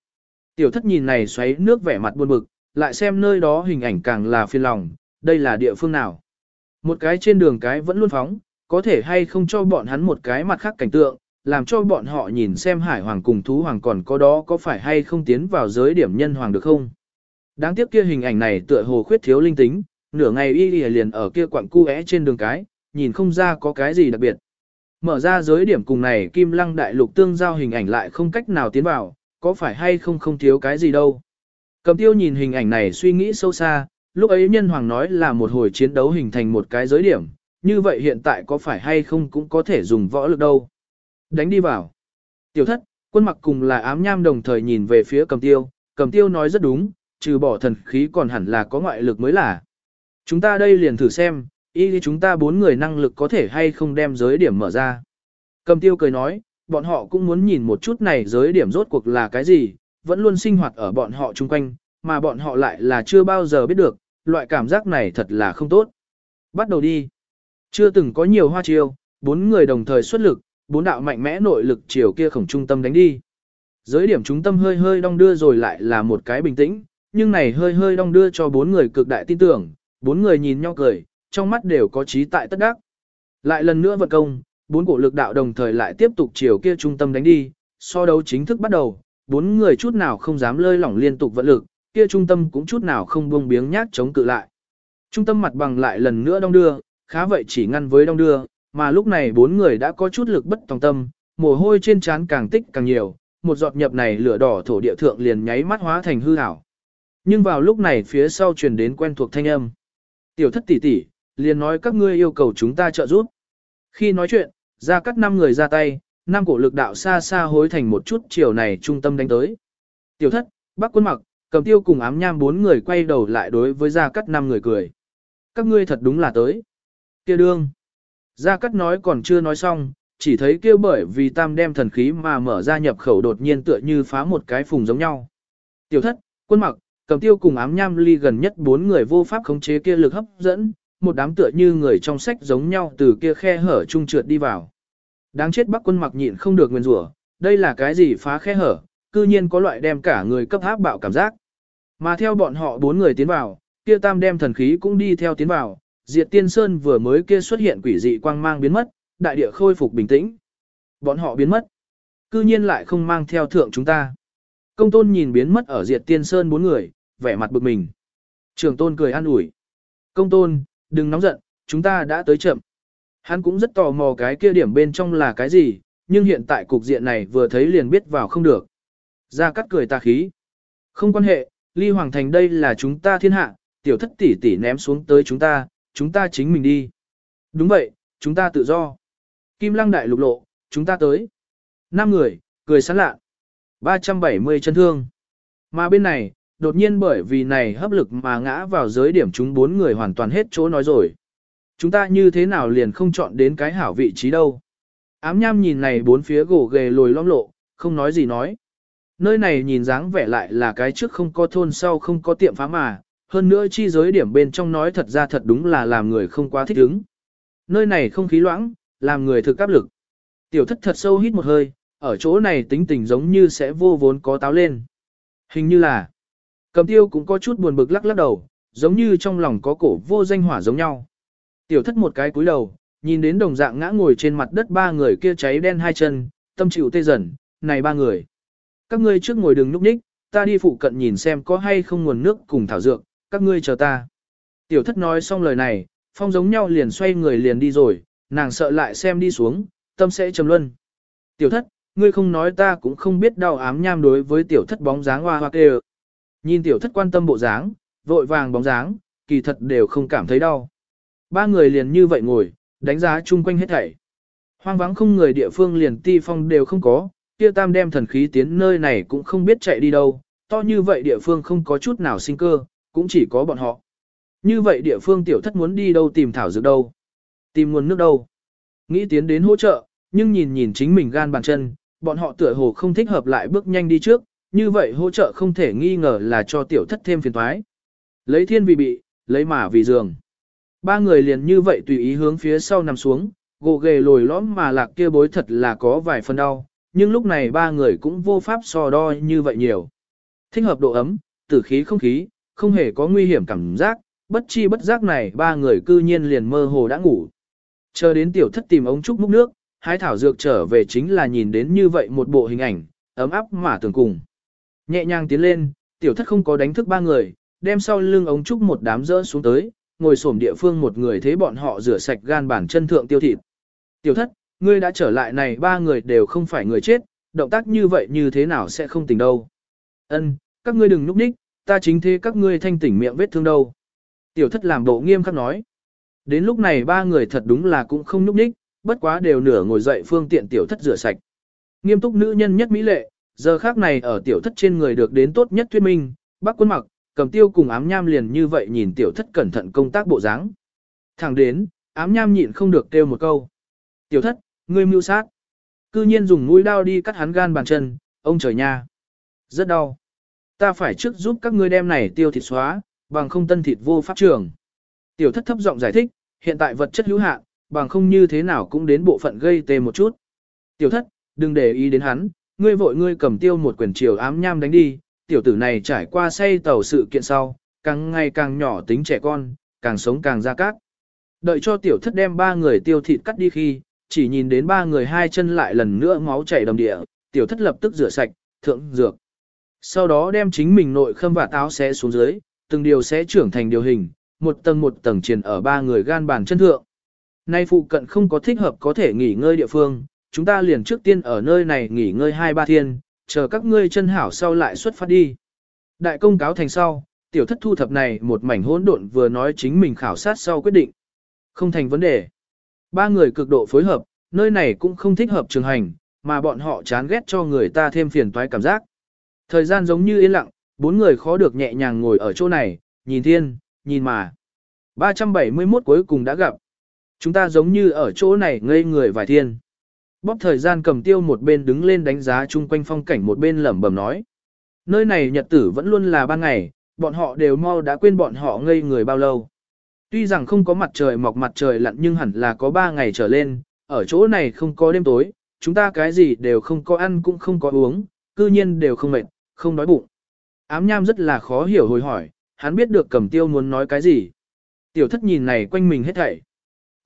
Tiểu thất nhìn này xoáy nước vẻ mặt buồn bực, lại xem nơi đó hình ảnh càng là phiền lòng, đây là địa phương nào. Một cái trên đường cái vẫn luôn phóng, có thể hay không cho bọn hắn một cái mặt khác cảnh tượng, làm cho bọn họ nhìn xem hải hoàng cùng thú hoàng còn có đó có phải hay không tiến vào giới điểm nhân hoàng được không. Đáng tiếc kia hình ảnh này tựa hồ khuyết thiếu linh tính, nửa ngày y liền ở kia quặng cu trên đường cái, nhìn không ra có cái gì đặc biệt. Mở ra giới điểm cùng này kim lăng đại lục tương giao hình ảnh lại không cách nào tiến vào, có phải hay không không thiếu cái gì đâu. Cầm tiêu nhìn hình ảnh này suy nghĩ sâu xa, lúc ấy nhân hoàng nói là một hồi chiến đấu hình thành một cái giới điểm, như vậy hiện tại có phải hay không cũng có thể dùng võ lực đâu. Đánh đi vào. Tiểu thất, quân mặc cùng là ám nham đồng thời nhìn về phía cầm tiêu, cầm tiêu nói rất đúng, trừ bỏ thần khí còn hẳn là có ngoại lực mới là. Chúng ta đây liền thử xem, y chúng ta bốn người năng lực có thể hay không đem giới điểm mở ra. Cầm tiêu cười nói, bọn họ cũng muốn nhìn một chút này giới điểm rốt cuộc là cái gì, vẫn luôn sinh hoạt ở bọn họ chung quanh, mà bọn họ lại là chưa bao giờ biết được, loại cảm giác này thật là không tốt. Bắt đầu đi. Chưa từng có nhiều hoa chiêu, bốn người đồng thời xuất lực, bốn đạo mạnh mẽ nội lực chiều kia khổng trung tâm đánh đi. Giới điểm trung tâm hơi hơi đong đưa rồi lại là một cái bình tĩnh, nhưng này hơi hơi đong đưa cho bốn người cực đại tin tưởng, bốn người nhìn nhau cười, trong mắt đều có trí tại tất đắc. Lại lần nữa vận công, bốn cổ lực đạo đồng thời lại tiếp tục chiều kia trung tâm đánh đi, so đấu chính thức bắt đầu, bốn người chút nào không dám lơi lỏng liên tục vận lực, kia trung tâm cũng chút nào không buông biếng nhát chống cự lại. Trung tâm mặt bằng lại lần nữa đong đưa, khá vậy chỉ ngăn với đong đưa, mà lúc này bốn người đã có chút lực bất tòng tâm, mồ hôi trên trán càng tích càng nhiều, một giọt nhập này lửa đỏ thổ địa thượng liền nháy mắt hóa thành hư ảo. Nhưng vào lúc này phía sau truyền đến quen thuộc thanh âm. Tiểu thất tỷ tỷ, liền nói các ngươi yêu cầu chúng ta trợ giúp. Khi nói chuyện, ra các năm người ra tay, năm cổ lực đạo xa xa hối thành một chút chiều này trung tâm đánh tới. Tiểu thất, bác quân mặc, cầm tiêu cùng ám nham bốn người quay đầu lại đối với gia cắt năm người cười. Các ngươi thật đúng là tới. kia đương. Gia Cát nói còn chưa nói xong, chỉ thấy kêu bởi vì tam đem thần khí mà mở ra nhập khẩu đột nhiên tựa như phá một cái phùng giống nhau. Tiểu thất, quân mặc, cầm tiêu cùng ám nham ly gần nhất bốn người vô pháp khống chế kia lực hấp dẫn, một đám tựa như người trong sách giống nhau từ kia khe hở trung trượt đi vào. Đáng chết bắc quân mặc nhịn không được nguyên rủa, đây là cái gì phá khe hở, cư nhiên có loại đem cả người cấp áp bạo cảm giác. Mà theo bọn họ bốn người tiến vào, kia tam đem thần khí cũng đi theo tiến vào, Diệt Tiên Sơn vừa mới kia xuất hiện quỷ dị quang mang biến mất, đại địa khôi phục bình tĩnh. Bọn họ biến mất. Cư nhiên lại không mang theo thượng chúng ta. Công tôn nhìn biến mất ở Diệt Tiên Sơn bốn người, vẻ mặt bực mình. Trường tôn cười an ủi. Công tôn, đừng nóng giận, chúng ta đã tới chậm. Hắn cũng rất tò mò cái kia điểm bên trong là cái gì, nhưng hiện tại cục diện này vừa thấy liền biết vào không được. Ra cắt cười tà khí. Không quan hệ, ly hoàng thành đây là chúng ta thiên hạ, tiểu thất tỷ tỷ ném xuống tới chúng ta, chúng ta chính mình đi. Đúng vậy, chúng ta tự do. Kim lăng đại lục lộ, chúng ta tới. Năm người, cười sán lạ. 370 chân thương. Mà bên này, đột nhiên bởi vì này hấp lực mà ngã vào giới điểm chúng bốn người hoàn toàn hết chỗ nói rồi. Chúng ta như thế nào liền không chọn đến cái hảo vị trí đâu. Ám nham nhìn này bốn phía gỗ ghề lồi lõm lộ, không nói gì nói. Nơi này nhìn dáng vẻ lại là cái trước không có thôn sau không có tiệm phá mà, hơn nữa chi giới điểm bên trong nói thật ra thật đúng là làm người không quá thích ứng. Nơi này không khí loãng, làm người thực áp lực. Tiểu thất thật sâu hít một hơi, ở chỗ này tính tình giống như sẽ vô vốn có táo lên. Hình như là, cầm tiêu cũng có chút buồn bực lắc lắc đầu, giống như trong lòng có cổ vô danh hỏa giống nhau. Tiểu thất một cái cúi đầu, nhìn đến đồng dạng ngã ngồi trên mặt đất ba người kia cháy đen hai chân, tâm chịu tê dần, này ba người. Các ngươi trước ngồi đừng núp ních, ta đi phụ cận nhìn xem có hay không nguồn nước cùng thảo dược, các ngươi chờ ta. Tiểu thất nói xong lời này, phong giống nhau liền xoay người liền đi rồi, nàng sợ lại xem đi xuống, tâm sẽ trầm luân. Tiểu thất, ngươi không nói ta cũng không biết đau ám nham đối với tiểu thất bóng dáng hoa hoa kê Nhìn tiểu thất quan tâm bộ dáng, vội vàng bóng dáng, kỳ thật đều không cảm thấy đau. Ba người liền như vậy ngồi, đánh giá chung quanh hết thảy. Hoang vắng không người địa phương liền ti phong đều không có, kia tam đem thần khí tiến nơi này cũng không biết chạy đi đâu, to như vậy địa phương không có chút nào sinh cơ, cũng chỉ có bọn họ. Như vậy địa phương tiểu thất muốn đi đâu tìm thảo dược đâu, tìm nguồn nước đâu. Nghĩ tiến đến hỗ trợ, nhưng nhìn nhìn chính mình gan bàn chân, bọn họ tựa hồ không thích hợp lại bước nhanh đi trước, như vậy hỗ trợ không thể nghi ngờ là cho tiểu thất thêm phiền toái. Lấy thiên vì bị, lấy mà vì giường. Ba người liền như vậy tùy ý hướng phía sau nằm xuống, gồ ghề lồi lõm mà lạc kia bối thật là có vài phần đau, nhưng lúc này ba người cũng vô pháp so đo như vậy nhiều. Thích hợp độ ấm, tử khí không khí, không hề có nguy hiểm cảm giác, bất chi bất giác này ba người cư nhiên liền mơ hồ đã ngủ. Chờ đến tiểu thất tìm ống trúc múc nước, hái thảo dược trở về chính là nhìn đến như vậy một bộ hình ảnh, ấm áp mà tường cùng. Nhẹ nhàng tiến lên, tiểu thất không có đánh thức ba người, đem sau lưng ống trúc một đám rỡ xuống tới, ngồi xổm địa phương một người thế bọn họ rửa sạch gan bản chân thượng tiêu thịt. Tiểu thất, ngươi đã trở lại này ba người đều không phải người chết, động tác như vậy như thế nào sẽ không tỉnh đâu. Ân, các ngươi đừng núp ních, ta chính thế các ngươi thanh tỉnh miệng vết thương đâu. Tiểu thất làm bộ nghiêm khắc nói. Đến lúc này ba người thật đúng là cũng không núp ních, bất quá đều nửa ngồi dậy phương tiện tiểu thất rửa sạch. Nghiêm túc nữ nhân nhất mỹ lệ, giờ khác này ở tiểu thất trên người được đến tốt nhất thuyết minh, bác quân mặc, cầm tiêu cùng ám nham liền như vậy nhìn tiểu thất cẩn thận công tác bộ dáng. Thẳng đến, ám nham nhịn không được kêu một câu. Tiểu thất, ngươi mưu sát. Cư nhiên dùng mũi đao đi cắt hắn gan bàn chân, ông trời nha. Rất đau. Ta phải trước giúp các ngươi đem này tiêu thịt xóa, bằng không tân thịt vô pháp trường. Tiểu thất thấp giọng giải thích, hiện tại vật chất hữu hạn, bằng không như thế nào cũng đến bộ phận gây tê một chút. Tiểu thất, đừng để ý đến hắn, ngươi vội ngươi cầm tiêu một quyển chiều ám nham đánh đi, tiểu tử này trải qua say tàu sự kiện sau, càng ngày càng nhỏ tính trẻ con, càng sống càng ra cát. Đợi cho tiểu thất đem ba người tiêu thịt cắt đi khi, chỉ nhìn đến ba người hai chân lại lần nữa máu chảy đầm địa, tiểu thất lập tức rửa sạch, thượng dược. Sau đó đem chính mình nội khâm và táo xé xuống dưới, từng điều sẽ trưởng thành điều hình, một tầng một tầng triền ở ba người gan bàn chân thượng. Nay phụ cận không có thích hợp có thể nghỉ ngơi địa phương, chúng ta liền trước tiên ở nơi này nghỉ ngơi hai ba thiên, chờ các ngươi chân hảo sau lại xuất phát đi. Đại công cáo thành sau, tiểu thất thu thập này một mảnh hỗn độn vừa nói chính mình khảo sát sau quyết định. Không thành vấn đề. Ba người cực độ phối hợp, nơi này cũng không thích hợp trường hành, mà bọn họ chán ghét cho người ta thêm phiền toái cảm giác. Thời gian giống như yên lặng, bốn người khó được nhẹ nhàng ngồi ở chỗ này, nhìn thiên, nhìn mà. 371 cuối cùng đã gặp. Chúng ta giống như ở chỗ này ngây người vài thiên. Bóp thời gian cầm tiêu một bên đứng lên đánh giá chung quanh phong cảnh một bên lẩm bẩm nói. Nơi này nhật tử vẫn luôn là ban ngày, bọn họ đều mau đã quên bọn họ ngây người bao lâu. Tuy rằng không có mặt trời mọc mặt trời lặn nhưng hẳn là có ba ngày trở lên, ở chỗ này không có đêm tối, chúng ta cái gì đều không có ăn cũng không có uống, cư nhiên đều không mệt, không đói bụng. Ám nham rất là khó hiểu hồi hỏi, hắn biết được cầm tiêu muốn nói cái gì. Tiểu thất nhìn này quanh mình hết thảy.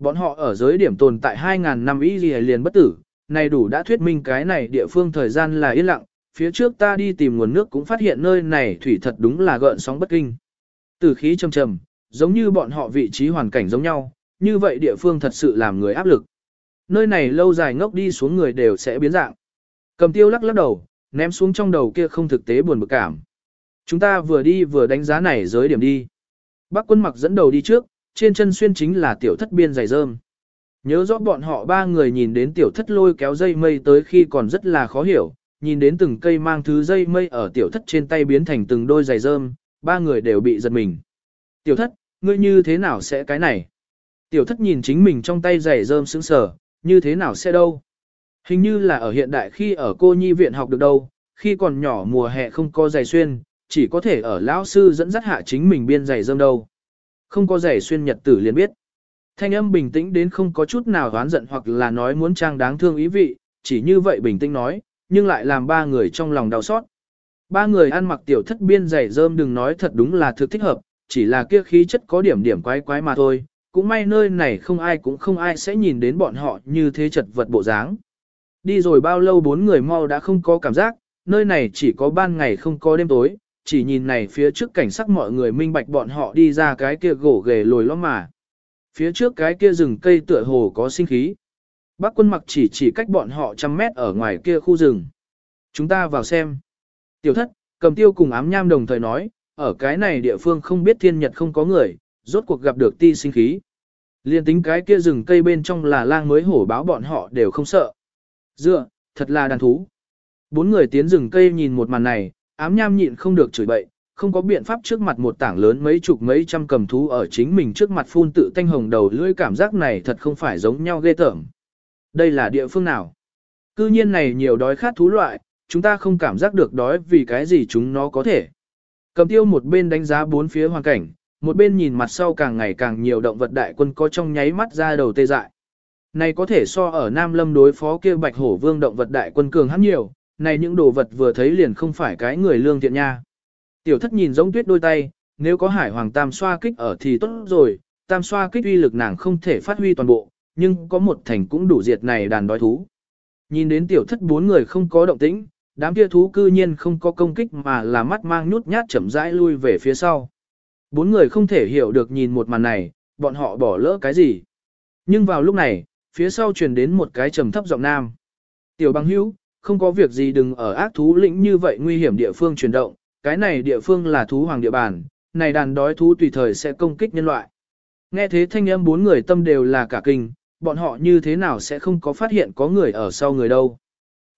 Bọn họ ở giới điểm tồn tại 2.000 năm ý gì liền bất tử, này đủ đã thuyết minh cái này địa phương thời gian là yên lặng, phía trước ta đi tìm nguồn nước cũng phát hiện nơi này thủy thật đúng là gợn sóng bất kinh. Từ khí trầm trầm, giống như bọn họ vị trí hoàn cảnh giống nhau, như vậy địa phương thật sự làm người áp lực. Nơi này lâu dài ngốc đi xuống người đều sẽ biến dạng. Cầm tiêu lắc lắc đầu, ném xuống trong đầu kia không thực tế buồn bực cảm. Chúng ta vừa đi vừa đánh giá này giới điểm đi. Bác quân mặc dẫn đầu đi trước, trên chân xuyên chính là tiểu thất biên giày rơm. Nhớ rõ bọn họ ba người nhìn đến tiểu thất lôi kéo dây mây tới khi còn rất là khó hiểu, nhìn đến từng cây mang thứ dây mây ở tiểu thất trên tay biến thành từng đôi giày rơm, ba người đều bị giật mình. Tiểu thất, ngươi như thế nào sẽ cái này? Tiểu thất nhìn chính mình trong tay giày rơm sững sờ, như thế nào sẽ đâu? Hình như là ở hiện đại khi ở cô nhi viện học được đâu, khi còn nhỏ mùa hè không có giày xuyên, chỉ có thể ở lão sư dẫn dắt hạ chính mình biên giày rơm đâu. Không có giày xuyên nhật tử liền biết. Thanh âm bình tĩnh đến không có chút nào oán giận hoặc là nói muốn trang đáng thương ý vị, chỉ như vậy bình tĩnh nói, nhưng lại làm ba người trong lòng đau xót. Ba người ăn mặc tiểu thất biên giày rơm đừng nói thật đúng là thực thích hợp, chỉ là kia khí chất có điểm điểm quái quái mà thôi, cũng may nơi này không ai cũng không ai sẽ nhìn đến bọn họ như thế chật vật bộ dáng. Đi rồi bao lâu bốn người mau đã không có cảm giác, nơi này chỉ có ban ngày không có đêm tối, chỉ nhìn này phía trước cảnh sắc mọi người minh bạch bọn họ đi ra cái kia gỗ ghề lồi lõm mà. Phía trước cái kia rừng cây tựa hồ có sinh khí. Bác quân mặc chỉ chỉ cách bọn họ trăm mét ở ngoài kia khu rừng. Chúng ta vào xem. Tiểu thất, cầm tiêu cùng ám nham đồng thời nói, ở cái này địa phương không biết thiên nhật không có người, rốt cuộc gặp được ti sinh khí. Liên tính cái kia rừng cây bên trong là lang mới hổ báo bọn họ đều không sợ. Dựa, thật là đàn thú. Bốn người tiến rừng cây nhìn một màn này, ám nham nhịn không được chửi bậy, không có biện pháp trước mặt một tảng lớn mấy chục mấy trăm cầm thú ở chính mình trước mặt phun tự tanh hồng đầu lưỡi cảm giác này thật không phải giống nhau ghê tởm. Đây là địa phương nào? Cư nhiên này nhiều đói khát thú loại, chúng ta không cảm giác được đói vì cái gì chúng nó có thể. Cầm tiêu một bên đánh giá bốn phía hoàn cảnh, một bên nhìn mặt sau càng ngày càng nhiều động vật đại quân có trong nháy mắt ra đầu tê dại. Này có thể so ở Nam Lâm đối phó kia bạch hổ vương động vật đại quân cường hắn nhiều, này những đồ vật vừa thấy liền không phải cái người lương thiện nha. Tiểu thất nhìn giống tuyết đôi tay, nếu có hải hoàng tam xoa kích ở thì tốt rồi, tam xoa kích uy lực nàng không thể phát huy toàn bộ, nhưng có một thành cũng đủ diệt này đàn đói thú. Nhìn đến tiểu thất bốn người không có động tĩnh, đám kia thú cư nhiên không có công kích mà là mắt mang nhút nhát chậm rãi lui về phía sau. Bốn người không thể hiểu được nhìn một màn này, bọn họ bỏ lỡ cái gì. Nhưng vào lúc này, phía sau truyền đến một cái trầm thấp giọng nam. Tiểu băng hữu, không có việc gì đừng ở ác thú lĩnh như vậy nguy hiểm địa phương chuyển động, cái này địa phương là thú hoàng địa bàn, này đàn đói thú tùy thời sẽ công kích nhân loại. Nghe thế thanh âm bốn người tâm đều là cả kinh, bọn họ như thế nào sẽ không có phát hiện có người ở sau người đâu.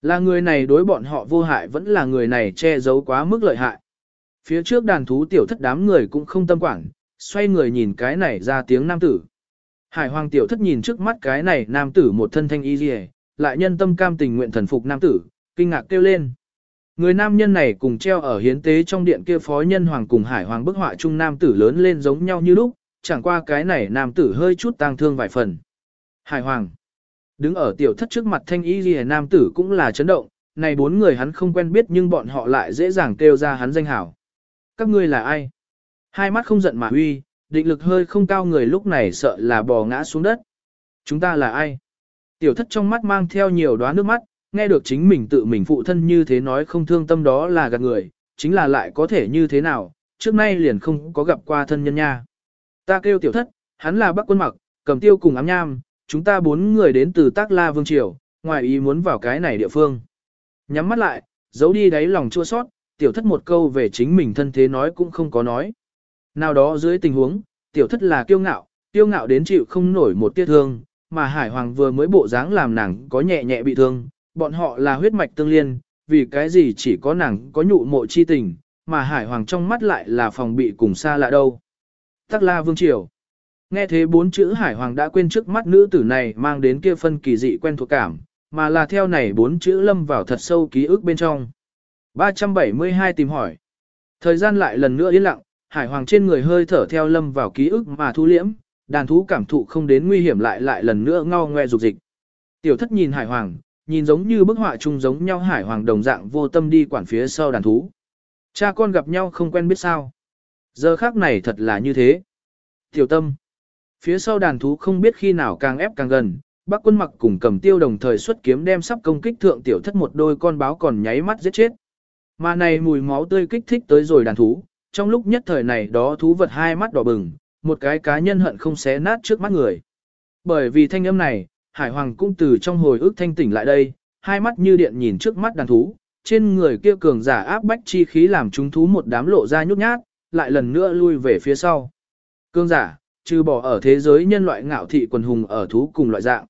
Là người này đối bọn họ vô hại vẫn là người này che giấu quá mức lợi hại. Phía trước đàn thú tiểu thất đám người cũng không tâm quản, xoay người nhìn cái này ra tiếng nam tử. Hải hoàng tiểu thất nhìn trước mắt cái này nam tử một thân thanh y rìa, lại nhân tâm cam tình nguyện thần phục nam tử, kinh ngạc kêu lên. Người nam nhân này cùng treo ở hiến tế trong điện kia phó nhân hoàng cùng hải hoàng bức họa trung nam tử lớn lên giống nhau như lúc, chẳng qua cái này nam tử hơi chút tang thương vài phần. Hải hoàng. Đứng ở tiểu thất trước mặt thanh y ghi nam tử cũng là chấn động, này bốn người hắn không quen biết nhưng bọn họ lại dễ dàng kêu ra hắn danh hảo. Các ngươi là ai? Hai mắt không giận mà huy, định lực hơi không cao người lúc này sợ là bò ngã xuống đất. Chúng ta là ai? Tiểu thất trong mắt mang theo nhiều đóa nước mắt, nghe được chính mình tự mình phụ thân như thế nói không thương tâm đó là gạt người, chính là lại có thể như thế nào, trước nay liền không có gặp qua thân nhân nha. Ta kêu tiểu thất, hắn là bác quân mặc, cầm tiêu cùng ám nham, chúng ta bốn người đến từ Tác La Vương Triều, ngoài ý muốn vào cái này địa phương. Nhắm mắt lại, giấu đi đáy lòng chua sót, tiểu thất một câu về chính mình thân thế nói cũng không có nói. Nào đó dưới tình huống, tiểu thất là kiêu ngạo, kiêu ngạo đến chịu không nổi một tiết thương, mà Hải Hoàng vừa mới bộ dáng làm nàng có nhẹ nhẹ bị thương, bọn họ là huyết mạch tương liên, vì cái gì chỉ có nàng có nhụ mộ chi tình, mà Hải Hoàng trong mắt lại là phòng bị cùng xa lạ đâu. Tắc La Vương Triều Nghe thế bốn chữ Hải Hoàng đã quên trước mắt nữ tử này mang đến kia phân kỳ dị quen thuộc cảm, mà là theo này bốn chữ lâm vào thật sâu ký ức bên trong. 372 tìm hỏi. Thời gian lại lần nữa yên lặng, Hải Hoàng trên người hơi thở theo lâm vào ký ức mà thu liễm, đàn thú cảm thụ không đến nguy hiểm lại lại lần nữa ngao ngoe dục dịch. Tiểu thất nhìn Hải Hoàng, nhìn giống như bức họa chung giống nhau Hải Hoàng đồng dạng vô tâm đi quản phía sau đàn thú. Cha con gặp nhau không quen biết sao. Giờ khác này thật là như thế. Tiểu tâm. Phía sau đàn thú không biết khi nào càng ép càng gần, bác quân mặc cùng cầm tiêu đồng thời xuất kiếm đem sắp công kích thượng tiểu thất một đôi con báo còn nháy mắt giết chết. Mà này mùi máu tươi kích thích tới rồi đàn thú, trong lúc nhất thời này đó thú vật hai mắt đỏ bừng, một cái cá nhân hận không xé nát trước mắt người. Bởi vì thanh âm này, Hải Hoàng cũng từ trong hồi ức thanh tỉnh lại đây, hai mắt như điện nhìn trước mắt đàn thú, trên người kia cường giả áp bách chi khí làm chúng thú một đám lộ ra nhút nhát, lại lần nữa lui về phía sau. Cường giả, trừ bỏ ở thế giới nhân loại ngạo thị quần hùng ở thú cùng loại dạng.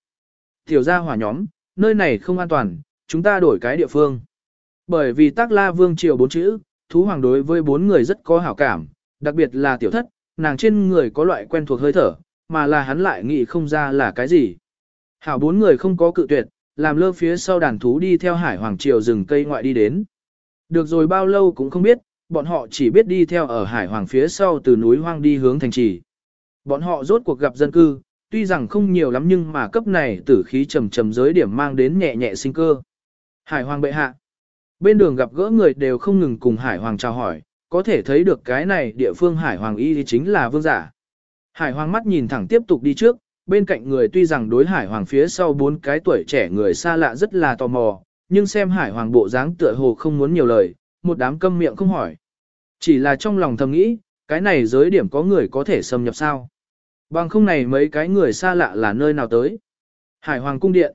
Tiểu gia hỏa nhóm, nơi này không an toàn, chúng ta đổi cái địa phương. Bởi vì tác la vương triều bốn chữ, thú hoàng đối với bốn người rất có hảo cảm, đặc biệt là tiểu thất, nàng trên người có loại quen thuộc hơi thở, mà là hắn lại nghĩ không ra là cái gì. Hảo bốn người không có cự tuyệt, làm lơ phía sau đàn thú đi theo hải hoàng triều rừng cây ngoại đi đến. Được rồi bao lâu cũng không biết, bọn họ chỉ biết đi theo ở hải hoàng phía sau từ núi hoang đi hướng thành trì. Bọn họ rốt cuộc gặp dân cư, tuy rằng không nhiều lắm nhưng mà cấp này tử khí trầm trầm giới điểm mang đến nhẹ nhẹ sinh cơ. Hải hoàng bệ hạ. Bên đường gặp gỡ người đều không ngừng cùng hải hoàng chào hỏi, có thể thấy được cái này địa phương hải hoàng y thì chính là vương giả. Hải hoàng mắt nhìn thẳng tiếp tục đi trước, bên cạnh người tuy rằng đối hải hoàng phía sau bốn cái tuổi trẻ người xa lạ rất là tò mò, nhưng xem hải hoàng bộ dáng tựa hồ không muốn nhiều lời, một đám câm miệng không hỏi. Chỉ là trong lòng thầm nghĩ, cái này giới điểm có người có thể xâm nhập sao. Bằng không này mấy cái người xa lạ là nơi nào tới. Hải hoàng cung điện.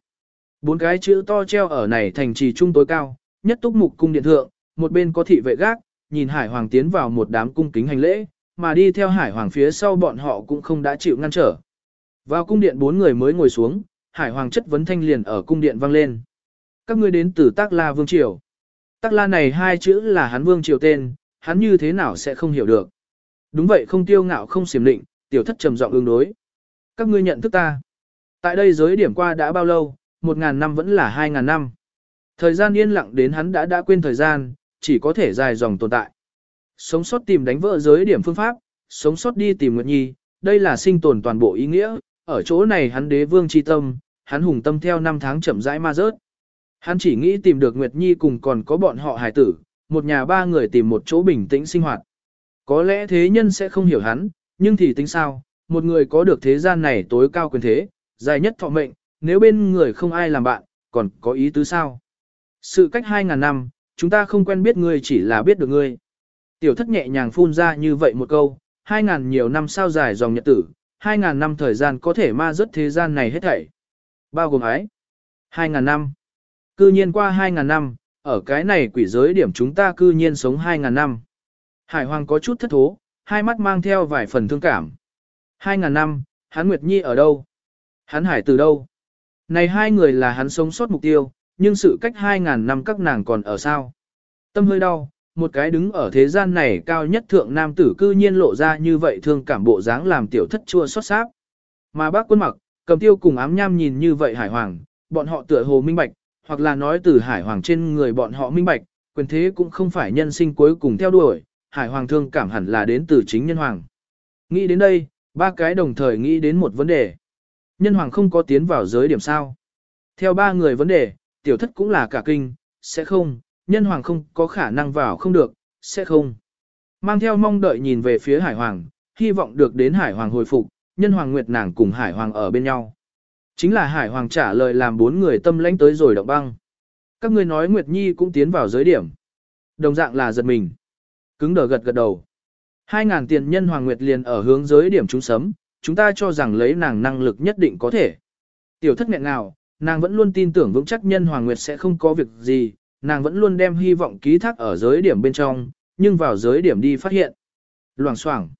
Bốn cái chữ to treo ở này thành trì trung tối cao, nhất túc mục cung điện thượng, một bên có thị vệ gác, nhìn hải hoàng tiến vào một đám cung kính hành lễ, mà đi theo hải hoàng phía sau bọn họ cũng không đã chịu ngăn trở. Vào cung điện bốn người mới ngồi xuống, hải hoàng chất vấn thanh liền ở cung điện vang lên. Các ngươi đến từ Tác La Vương Triều. Tác La này hai chữ là hắn Vương Triều tên, hắn như thế nào sẽ không hiểu được. Đúng vậy không tiêu ngạo không xiểm định, tiểu thất trầm giọng ứng đối. Các ngươi nhận thức ta. Tại đây giới điểm qua đã bao lâu, một ngàn năm vẫn là hai ngàn năm. Thời gian yên lặng đến hắn đã đã quên thời gian, chỉ có thể dài dòng tồn tại. Sống sót tìm đánh vỡ giới điểm phương pháp, sống sót đi tìm Nguyệt Nhi, đây là sinh tồn toàn bộ ý nghĩa, ở chỗ này hắn đế vương chi tâm, hắn hùng tâm theo năm tháng chậm rãi ma rớt. Hắn chỉ nghĩ tìm được Nguyệt Nhi cùng còn có bọn họ hài tử, một nhà ba người tìm một chỗ bình tĩnh sinh hoạt. Có lẽ thế nhân sẽ không hiểu hắn, nhưng thì tính sao, một người có được thế gian này tối cao quyền thế, dài nhất thọ mệnh, nếu bên người không ai làm bạn, còn có ý tứ sao? Sự cách 2.000 năm, chúng ta không quen biết ngươi chỉ là biết được ngươi. Tiểu thất nhẹ nhàng phun ra như vậy một câu, hai ngàn nhiều năm sao dài dòng nhật tử, hai ngàn năm thời gian có thể ma rất thế gian này hết thảy. Bao gồm ái. hai ngàn năm. Cư nhiên qua hai ngàn năm, ở cái này quỷ giới điểm chúng ta cư nhiên sống hai ngàn năm. Hải Hoàng có chút thất thố, hai mắt mang theo vài phần thương cảm. hai ngàn năm, hắn Nguyệt Nhi ở đâu? Hắn Hải từ đâu? Này hai người là hắn sống sót mục tiêu, nhưng sự cách 2.000 năm các nàng còn ở sao? Tâm hơi đau, một cái đứng ở thế gian này cao nhất thượng nam tử cư nhiên lộ ra như vậy thương cảm bộ dáng làm tiểu thất chua xót xác. Mà bác quân mặc, cầm tiêu cùng ám nham nhìn như vậy hải hoàng, bọn họ tựa hồ minh bạch, hoặc là nói từ hải hoàng trên người bọn họ minh bạch, quyền thế cũng không phải nhân sinh cuối cùng theo đuổi, hải hoàng thương cảm hẳn là đến từ chính nhân hoàng. Nghĩ đến đây, ba cái đồng thời nghĩ đến một vấn đề. Nhân hoàng không có tiến vào giới điểm sao. Theo ba người vấn đề, tiểu thất cũng là cả kinh, sẽ không, nhân hoàng không có khả năng vào không được, sẽ không. Mang theo mong đợi nhìn về phía hải hoàng, hy vọng được đến hải hoàng hồi phục, nhân hoàng nguyệt nàng cùng hải hoàng ở bên nhau. Chính là hải hoàng trả lời làm bốn người tâm lãnh tới rồi động băng. Các ngươi nói Nguyệt Nhi cũng tiến vào giới điểm. Đồng dạng là giật mình. Cứng đờ gật gật đầu. Hai ngàn tiền nhân Hoàng Nguyệt liền ở hướng giới điểm chúng sấm, chúng ta cho rằng lấy nàng năng lực nhất định có thể. Tiểu thất nghẹn nào, nàng vẫn luôn tin tưởng vững chắc nhân Hoàng Nguyệt sẽ không có việc gì, nàng vẫn luôn đem hy vọng ký thác ở giới điểm bên trong, nhưng vào giới điểm đi phát hiện. Loảng xoảng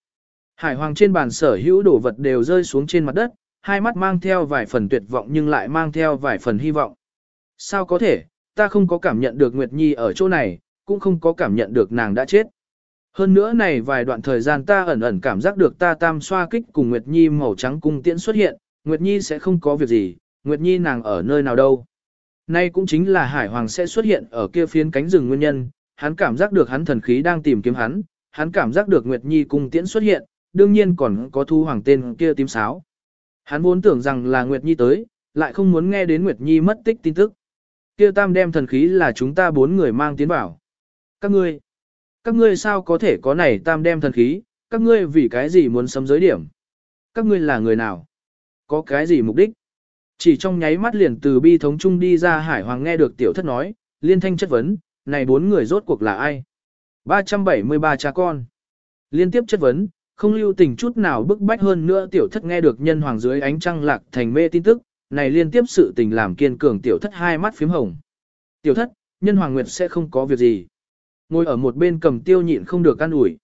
Hải Hoàng trên bàn sở hữu đồ vật đều rơi xuống trên mặt đất, hai mắt mang theo vài phần tuyệt vọng nhưng lại mang theo vài phần hy vọng. Sao có thể, ta không có cảm nhận được Nguyệt Nhi ở chỗ này, cũng không có cảm nhận được nàng đã chết. Hơn nữa này vài đoạn thời gian ta ẩn ẩn cảm giác được ta tam xoa kích cùng Nguyệt Nhi màu trắng cung tiễn xuất hiện, Nguyệt Nhi sẽ không có việc gì, Nguyệt Nhi nàng ở nơi nào đâu. Nay cũng chính là Hải Hoàng sẽ xuất hiện ở kia phiến cánh rừng nguyên nhân, hắn cảm giác được hắn thần khí đang tìm kiếm hắn, hắn cảm giác được Nguyệt Nhi cung tiễn xuất hiện, đương nhiên còn có thu hoàng tên kia tím sáo. Hắn vốn tưởng rằng là Nguyệt Nhi tới, lại không muốn nghe đến Nguyệt Nhi mất tích tin tức. Kia tam đem thần khí là chúng ta bốn người mang tiến vào. Các ngươi, các ngươi sao có thể có này tam đem thần khí, các ngươi vì cái gì muốn sấm giới điểm? Các ngươi là người nào? Có cái gì mục đích? Chỉ trong nháy mắt liền từ bi thống chung đi ra hải hoàng nghe được tiểu thất nói, liên thanh chất vấn, này bốn người rốt cuộc là ai? 373 cha con. Liên tiếp chất vấn, không lưu tình chút nào bức bách hơn nữa tiểu thất nghe được nhân hoàng dưới ánh trăng lạc thành mê tin tức, này liên tiếp sự tình làm kiên cường tiểu thất hai mắt phím hồng. Tiểu thất, nhân hoàng nguyệt sẽ không có việc gì. Ngồi ở một bên cầm tiêu nhịn không được an ủi.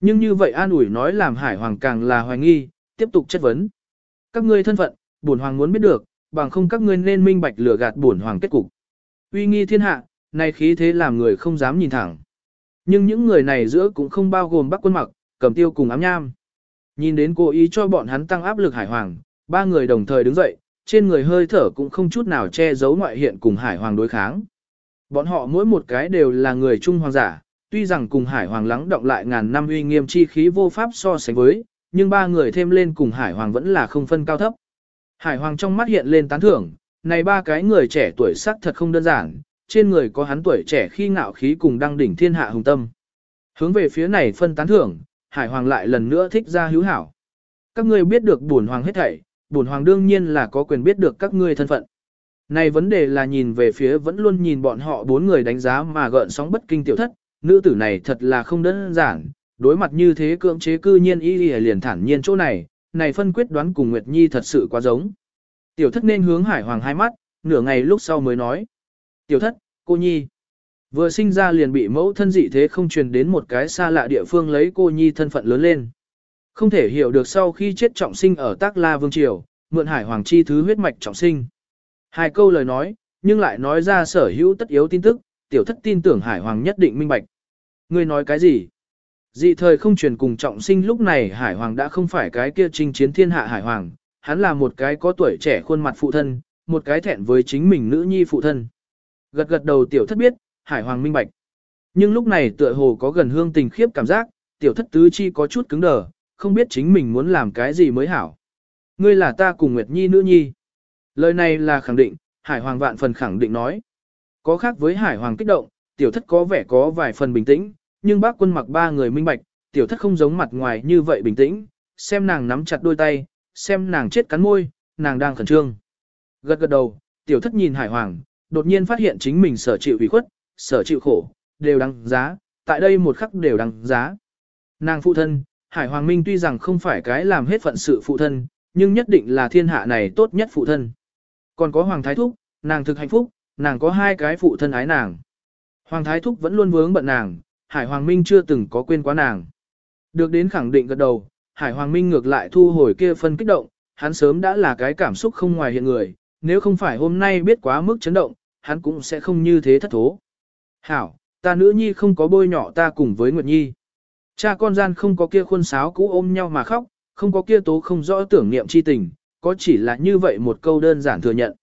Nhưng như vậy an ủi nói làm hải hoàng càng là hoài nghi, tiếp tục chất vấn. Các ngươi thân phận, bổn hoàng muốn biết được, bằng không các ngươi nên minh bạch lừa gạt bổn hoàng kết cục. Uy nghi thiên hạ, này khí thế làm người không dám nhìn thẳng. Nhưng những người này giữa cũng không bao gồm bắc quân mặc, cầm tiêu cùng ám nham. Nhìn đến cố ý cho bọn hắn tăng áp lực hải hoàng, ba người đồng thời đứng dậy, trên người hơi thở cũng không chút nào che giấu ngoại hiện cùng hải hoàng đối kháng. Bọn họ mỗi một cái đều là người trung hoàng giả, tuy rằng cùng hải hoàng lắng động lại ngàn năm uy nghiêm chi khí vô pháp so sánh với, nhưng ba người thêm lên cùng hải hoàng vẫn là không phân cao thấp. Hải hoàng trong mắt hiện lên tán thưởng, này ba cái người trẻ tuổi sắc thật không đơn giản, trên người có hắn tuổi trẻ khi ngạo khí cùng đăng đỉnh thiên hạ hùng tâm. Hướng về phía này phân tán thưởng, hải hoàng lại lần nữa thích ra hữu hảo. Các ngươi biết được bổn hoàng hết thảy, bổn hoàng đương nhiên là có quyền biết được các ngươi thân phận. Này vấn đề là nhìn về phía vẫn luôn nhìn bọn họ bốn người đánh giá mà gợn sóng bất kinh tiểu thất, nữ tử này thật là không đơn giản, đối mặt như thế cưỡng chế cư nhiên y liền thản nhiên chỗ này, này phân quyết đoán cùng Nguyệt Nhi thật sự quá giống. Tiểu thất nên hướng hải hoàng hai mắt, nửa ngày lúc sau mới nói. Tiểu thất, cô Nhi. Vừa sinh ra liền bị mẫu thân dị thế không truyền đến một cái xa lạ địa phương lấy cô Nhi thân phận lớn lên. Không thể hiểu được sau khi chết trọng sinh ở Tác La Vương Triều, mượn hải hoàng chi thứ huyết mạch trọng sinh. Hai câu lời nói, nhưng lại nói ra sở hữu tất yếu tin tức, tiểu thất tin tưởng hải hoàng nhất định minh bạch. Ngươi nói cái gì? Dị thời không truyền cùng trọng sinh lúc này hải hoàng đã không phải cái kia chinh chiến thiên hạ hải hoàng, hắn là một cái có tuổi trẻ khuôn mặt phụ thân, một cái thẹn với chính mình nữ nhi phụ thân. Gật gật đầu tiểu thất biết, hải hoàng minh bạch. Nhưng lúc này tựa hồ có gần hương tình khiếp cảm giác, tiểu thất tứ chi có chút cứng đờ, không biết chính mình muốn làm cái gì mới hảo. Ngươi là ta cùng Nguyệt Nhi nữ nhi. Lời này là khẳng định, Hải Hoàng vạn phần khẳng định nói. Có khác với Hải Hoàng kích động, tiểu thất có vẻ có vài phần bình tĩnh, nhưng bác quân mặc ba người minh bạch, tiểu thất không giống mặt ngoài như vậy bình tĩnh, xem nàng nắm chặt đôi tay, xem nàng chết cắn môi, nàng đang khẩn trương. Gật gật đầu, tiểu thất nhìn Hải Hoàng, đột nhiên phát hiện chính mình sở chịu ủy khuất, sở chịu khổ, đều đáng giá, tại đây một khắc đều đáng giá. Nàng phụ thân, Hải Hoàng Minh tuy rằng không phải cái làm hết phận sự phụ thân, nhưng nhất định là thiên hạ này tốt nhất phụ thân. Còn có Hoàng Thái Thúc, nàng thực hạnh phúc, nàng có hai cái phụ thân ái nàng. Hoàng Thái Thúc vẫn luôn vướng bận nàng, Hải Hoàng Minh chưa từng có quên quá nàng. Được đến khẳng định gật đầu, Hải Hoàng Minh ngược lại thu hồi kia phân kích động, hắn sớm đã là cái cảm xúc không ngoài hiện người, nếu không phải hôm nay biết quá mức chấn động, hắn cũng sẽ không như thế thất thố. Hảo, ta nữ nhi không có bôi nhỏ ta cùng với Nguyệt Nhi. Cha con gian không có kia khuôn sáo cũ ôm nhau mà khóc, không có kia tố không rõ tưởng niệm chi tình, có chỉ là như vậy một câu đơn giản thừa nhận.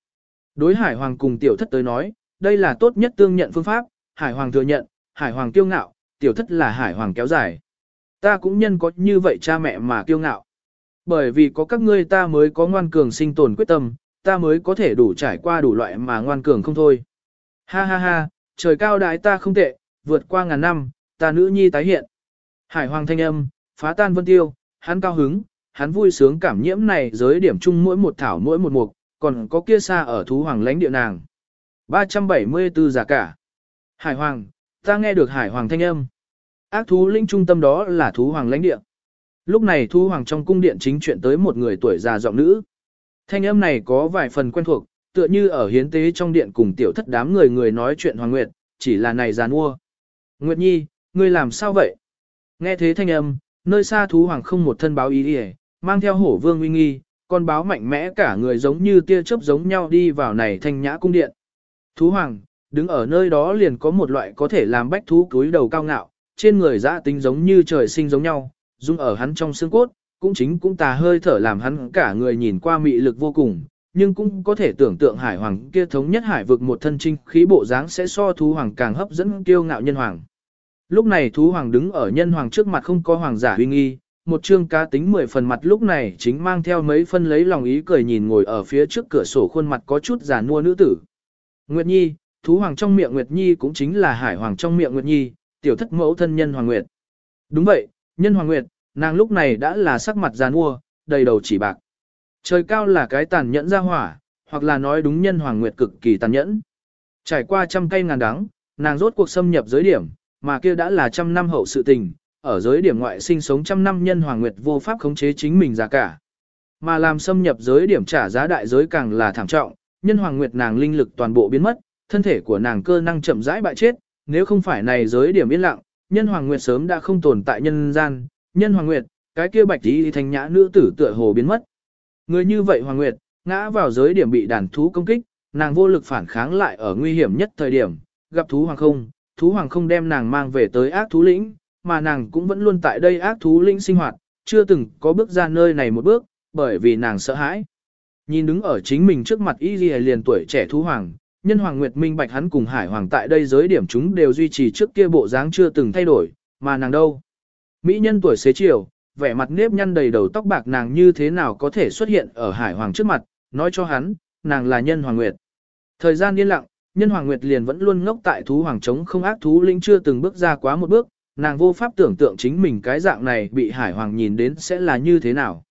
Đối Hải Hoàng cùng tiểu thất tới nói, đây là tốt nhất tương nhận phương pháp, Hải Hoàng thừa nhận, Hải Hoàng kiêu ngạo, tiểu thất là Hải Hoàng kéo dài. Ta cũng nhân có như vậy cha mẹ mà kiêu ngạo. Bởi vì có các ngươi ta mới có ngoan cường sinh tồn quyết tâm, ta mới có thể đủ trải qua đủ loại mà ngoan cường không thôi. Ha ha ha, trời cao đái ta không tệ, vượt qua ngàn năm, ta nữ nhi tái hiện. Hải Hoàng thanh âm, phá tan vân tiêu, hắn cao hứng, hắn vui sướng cảm nhiễm này giới điểm chung mỗi một thảo mỗi một mục, còn có kia xa ở thú hoàng lãnh địa nàng. 374 giả cả. Hải Hoàng, ta nghe được Hải Hoàng thanh âm. Ác thú linh trung tâm đó là thú hoàng lãnh địa. Lúc này thú hoàng trong cung điện chính chuyện tới một người tuổi già giọng nữ. Thanh âm này có vài phần quen thuộc, tựa như ở hiến tế trong điện cùng tiểu thất đám người người nói chuyện Hoàng Nguyệt, chỉ là này giàn mua. Nguyệt Nhi, ngươi làm sao vậy? Nghe thế thanh âm, nơi xa thú hoàng không một thân báo ý đi mang theo hổ vương uy nghi, con báo mạnh mẽ cả người giống như tia chớp giống nhau đi vào này thanh nhã cung điện. Thú hoàng, đứng ở nơi đó liền có một loại có thể làm bách thú cúi đầu cao ngạo, trên người dã tính giống như trời sinh giống nhau, dung ở hắn trong xương cốt, cũng chính cũng tà hơi thở làm hắn cả người nhìn qua mị lực vô cùng, nhưng cũng có thể tưởng tượng hải hoàng kia thống nhất hải vực một thân trinh khí bộ dáng sẽ so thú hoàng càng hấp dẫn kiêu ngạo nhân hoàng. Lúc này thú hoàng đứng ở nhân hoàng trước mặt không có hoàng giả huy nghi, một chương cá tính mười phần mặt lúc này chính mang theo mấy phân lấy lòng ý cười nhìn ngồi ở phía trước cửa sổ khuôn mặt có chút giả nua nữ tử. Nguyệt Nhi, thú hoàng trong miệng Nguyệt Nhi cũng chính là hải hoàng trong miệng Nguyệt Nhi, tiểu thất mẫu thân nhân hoàng Nguyệt. Đúng vậy, nhân hoàng Nguyệt, nàng lúc này đã là sắc mặt giàn ua đầy đầu chỉ bạc. Trời cao là cái tàn nhẫn ra hỏa, hoặc là nói đúng nhân hoàng Nguyệt cực kỳ tàn nhẫn. Trải qua trăm cây ngàn đắng, nàng rốt cuộc xâm nhập giới điểm, mà kia đã là trăm năm hậu sự tình, ở giới điểm ngoại sinh sống trăm năm nhân hoàng nguyệt vô pháp khống chế chính mình ra cả. Mà làm xâm nhập giới điểm trả giá đại giới càng là thảm trọng, nhân hoàng nguyệt nàng linh lực toàn bộ biến mất, thân thể của nàng cơ năng chậm rãi bại chết, nếu không phải này giới điểm yên lặng, nhân hoàng nguyệt sớm đã không tồn tại nhân gian, nhân hoàng nguyệt, cái kia bạch tí thanh nhã nữ tử tựa hồ biến mất. Người như vậy hoàng nguyệt, ngã vào giới điểm bị đàn thú công kích, nàng vô lực phản kháng lại ở nguy hiểm nhất thời điểm, gặp thú hoàng không, thú hoàng không đem nàng mang về tới ác thú lĩnh, mà nàng cũng vẫn luôn tại đây ác thú lĩnh sinh hoạt, chưa từng có bước ra nơi này một bước, bởi vì nàng sợ hãi. Nhìn đứng ở chính mình trước mặt y liền tuổi trẻ thú hoàng, nhân hoàng nguyệt minh bạch hắn cùng hải hoàng tại đây giới điểm chúng đều duy trì trước kia bộ dáng chưa từng thay đổi, mà nàng đâu. Mỹ nhân tuổi xế chiều, vẻ mặt nếp nhăn đầy đầu tóc bạc nàng như thế nào có thể xuất hiện ở hải hoàng trước mặt, nói cho hắn, nàng là nhân hoàng nguyệt. Thời gian yên lặng, nhân hoàng nguyệt liền vẫn luôn ngốc tại thú hoàng trống không ác thú linh chưa từng bước ra quá một bước, nàng vô pháp tưởng tượng chính mình cái dạng này bị hải hoàng nhìn đến sẽ là như thế nào.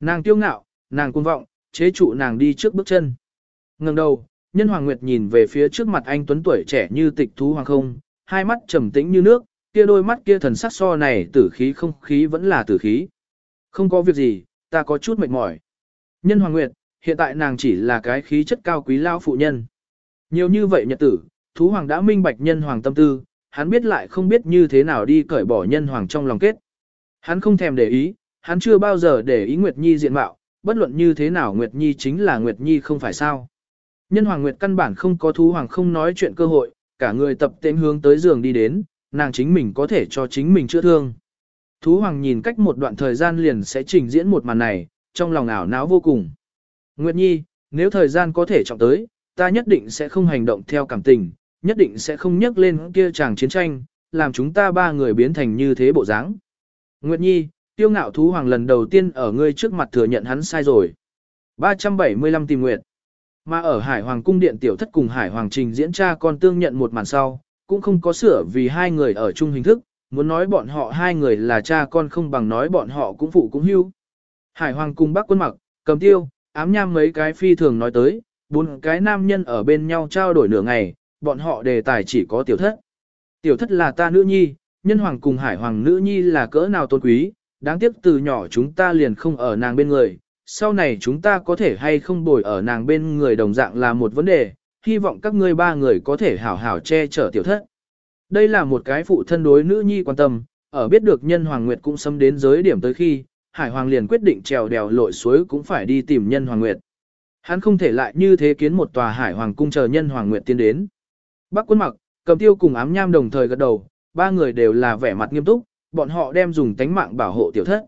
Nàng tiêu ngạo, nàng cuồng vọng, chế trụ nàng đi trước bước chân. Ngừng đầu, nhân hoàng nguyệt nhìn về phía trước mặt anh tuấn tuổi trẻ như tịch thú hoàng không, hai mắt trầm tĩnh như nước, kia đôi mắt kia thần sắc so này tử khí không khí vẫn là tử khí. Không có việc gì, ta có chút mệt mỏi. Nhân hoàng nguyệt, hiện tại nàng chỉ là cái khí chất cao quý lao phụ nhân. Nhiều như vậy nhật tử, thú hoàng đã minh bạch nhân hoàng tâm tư, hắn biết lại không biết như thế nào đi cởi bỏ nhân hoàng trong lòng kết. Hắn không thèm để ý, hắn chưa bao giờ để ý Nguyệt Nhi diện mạo, bất luận như thế nào Nguyệt Nhi chính là Nguyệt Nhi không phải sao. Nhân hoàng Nguyệt căn bản không có thú hoàng không nói chuyện cơ hội, cả người tập tên hướng tới giường đi đến, nàng chính mình có thể cho chính mình chữa thương. Thú hoàng nhìn cách một đoạn thời gian liền sẽ trình diễn một màn này, trong lòng ảo não vô cùng. Nguyệt Nhi, nếu thời gian có thể trọng tới, ta nhất định sẽ không hành động theo cảm tình, nhất định sẽ không nhắc lên kia chàng chiến tranh, làm chúng ta ba người biến thành như thế bộ dáng. Nguyệt Nhi, tiêu ngạo thú hoàng lần đầu tiên ở ngươi trước mặt thừa nhận hắn sai rồi. 375 tìm nguyệt. Mà ở Hải Hoàng cung điện tiểu thất cùng Hải Hoàng trình diễn tra con tương nhận một màn sau, cũng không có sửa vì hai người ở chung hình thức, muốn nói bọn họ hai người là cha con không bằng nói bọn họ cũng phụ cũng hưu. Hải Hoàng cùng bác quân mặc, cầm tiêu, ám nham mấy cái phi thường nói tới, bốn cái nam nhân ở bên nhau trao đổi nửa ngày, bọn họ đề tài chỉ có tiểu thất. Tiểu thất là ta nữ nhi, nhân hoàng cùng hải hoàng nữ nhi là cỡ nào tôn quý, đáng tiếc từ nhỏ chúng ta liền không ở nàng bên người, sau này chúng ta có thể hay không bồi ở nàng bên người đồng dạng là một vấn đề, hy vọng các ngươi ba người có thể hảo hảo che chở tiểu thất. Đây là một cái phụ thân đối nữ nhi quan tâm, ở biết được nhân hoàng nguyệt cũng xâm đến giới điểm tới khi, hải hoàng liền quyết định trèo đèo lội suối cũng phải đi tìm nhân hoàng nguyệt. Hắn không thể lại như thế kiến một tòa hải hoàng cung chờ nhân hoàng nguyệt tiến đến. Bác quân mặc, cầm tiêu cùng ám nham đồng thời gật đầu, ba người đều là vẻ mặt nghiêm túc, bọn họ đem dùng tánh mạng bảo hộ tiểu thất.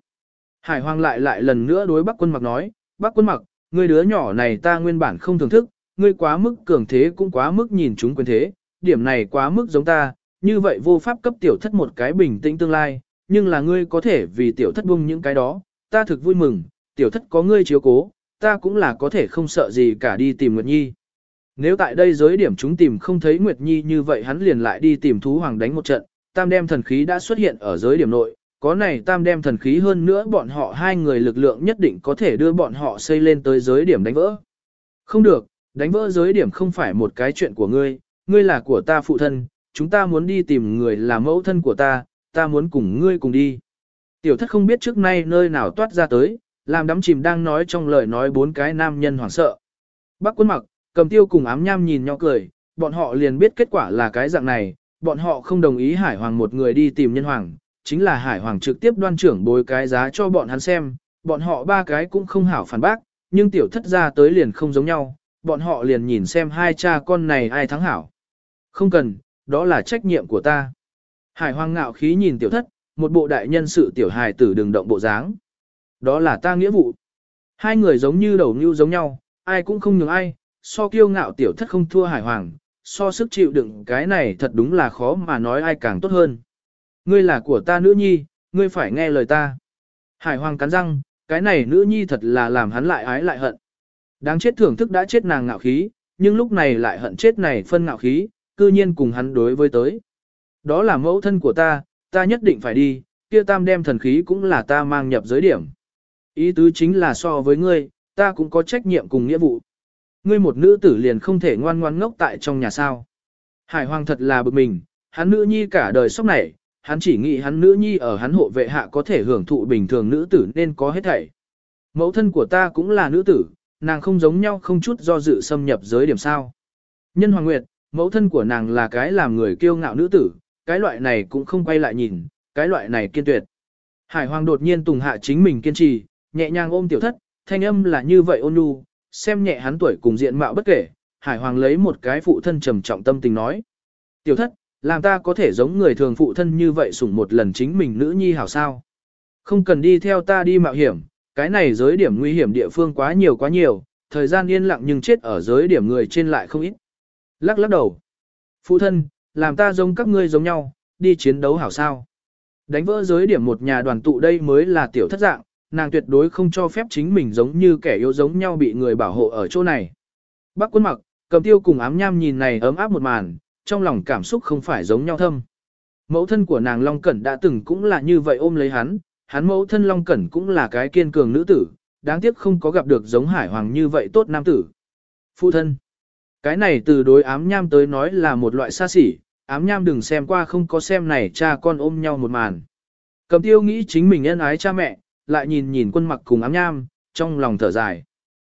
Hải hoàng lại lại lần nữa đối Bắc quân mặc nói, Bắc quân mặc, ngươi đứa nhỏ này ta nguyên bản không thưởng thức, ngươi quá mức cường thế cũng quá mức nhìn chúng quyền thế, điểm này quá mức giống ta, như vậy vô pháp cấp tiểu thất một cái bình tĩnh tương lai, nhưng là ngươi có thể vì tiểu thất buông những cái đó, ta thực vui mừng, tiểu thất có ngươi chiếu cố, ta cũng là có thể không sợ gì cả đi tìm Nguyệt Nhi. Nếu tại đây giới điểm chúng tìm không thấy Nguyệt Nhi như vậy hắn liền lại đi tìm thú hoàng đánh một trận, tam đem thần khí đã xuất hiện ở giới điểm nội, có này tam đem thần khí hơn nữa bọn họ hai người lực lượng nhất định có thể đưa bọn họ xây lên tới giới điểm đánh vỡ. Không được, đánh vỡ giới điểm không phải một cái chuyện của ngươi, ngươi là của ta phụ thân, chúng ta muốn đi tìm người là mẫu thân của ta, ta muốn cùng ngươi cùng đi. Tiểu thất không biết trước nay nơi nào toát ra tới, làm đắm chìm đang nói trong lời nói bốn cái nam nhân hoảng sợ. Bác quân mặc, cầm tiêu cùng ám nham nhìn nhau cười, bọn họ liền biết kết quả là cái dạng này, bọn họ không đồng ý hải hoàng một người đi tìm nhân hoàng, chính là hải hoàng trực tiếp đoan trưởng bồi cái giá cho bọn hắn xem, bọn họ ba cái cũng không hảo phản bác, nhưng tiểu thất ra tới liền không giống nhau, bọn họ liền nhìn xem hai cha con này ai thắng hảo. Không cần, đó là trách nhiệm của ta. Hải hoàng ngạo khí nhìn tiểu thất, một bộ đại nhân sự tiểu hài tử đừng động bộ dáng. Đó là ta nghĩa vụ. Hai người giống như đầu như giống nhau, ai cũng không nhường ai, so kiêu ngạo tiểu thất không thua hải hoàng, so sức chịu đựng cái này thật đúng là khó mà nói ai càng tốt hơn. Ngươi là của ta nữ nhi, ngươi phải nghe lời ta. Hải hoàng cắn răng, cái này nữ nhi thật là làm hắn lại ái lại hận. Đáng chết thưởng thức đã chết nàng ngạo khí, nhưng lúc này lại hận chết này phân ngạo khí, cư nhiên cùng hắn đối với tới. Đó là mẫu thân của ta, ta nhất định phải đi, kia tam đem thần khí cũng là ta mang nhập giới điểm. Ý tứ chính là so với ngươi, ta cũng có trách nhiệm cùng nghĩa vụ. Ngươi một nữ tử liền không thể ngoan ngoan ngốc tại trong nhà sao. Hải hoàng thật là bực mình, hắn nữ nhi cả đời sốc này, hắn chỉ nghĩ hắn nữ nhi ở hắn hộ vệ hạ có thể hưởng thụ bình thường nữ tử nên có hết thảy. Mẫu thân của ta cũng là nữ tử, nàng không giống nhau không chút do dự xâm nhập giới điểm sao. Nhân Hoàng Nguyệt, mẫu thân của nàng là cái làm người kiêu ngạo nữ tử, cái loại này cũng không quay lại nhìn, cái loại này kiên tuyệt. Hải Hoàng đột nhiên tùng hạ chính mình kiên trì, nhẹ nhàng ôm tiểu thất, thanh âm là như vậy ôn nhu, xem nhẹ hắn tuổi cùng diện mạo bất kể, Hải Hoàng lấy một cái phụ thân trầm trọng tâm tình nói. Tiểu thất, làm ta có thể giống người thường phụ thân như vậy sủng một lần chính mình nữ nhi hảo sao. Không cần đi theo ta đi mạo hiểm, cái này giới điểm nguy hiểm địa phương quá nhiều quá nhiều, thời gian yên lặng nhưng chết ở giới điểm người trên lại không ít. Lắc lắc đầu. Phụ thân, làm ta giống các ngươi giống nhau, đi chiến đấu hảo sao. Đánh vỡ giới điểm một nhà đoàn tụ đây mới là tiểu thất dạng, nàng tuyệt đối không cho phép chính mình giống như kẻ yếu giống nhau bị người bảo hộ ở chỗ này. Bác quân mặc, cầm tiêu cùng ám nham nhìn này ấm áp một màn, trong lòng cảm xúc không phải giống nhau thâm. Mẫu thân của nàng Long Cẩn đã từng cũng là như vậy ôm lấy hắn, hắn mẫu thân Long Cẩn cũng là cái kiên cường nữ tử, đáng tiếc không có gặp được giống Hải Hoàng như vậy tốt nam tử. Phụ thân. Cái này từ đối ám nham tới nói là một loại xa xỉ, ám nham đừng xem qua không có xem này cha con ôm nhau một màn. Cầm tiêu nghĩ chính mình ân ái cha mẹ, lại nhìn nhìn quân mặc cùng ám nham, trong lòng thở dài.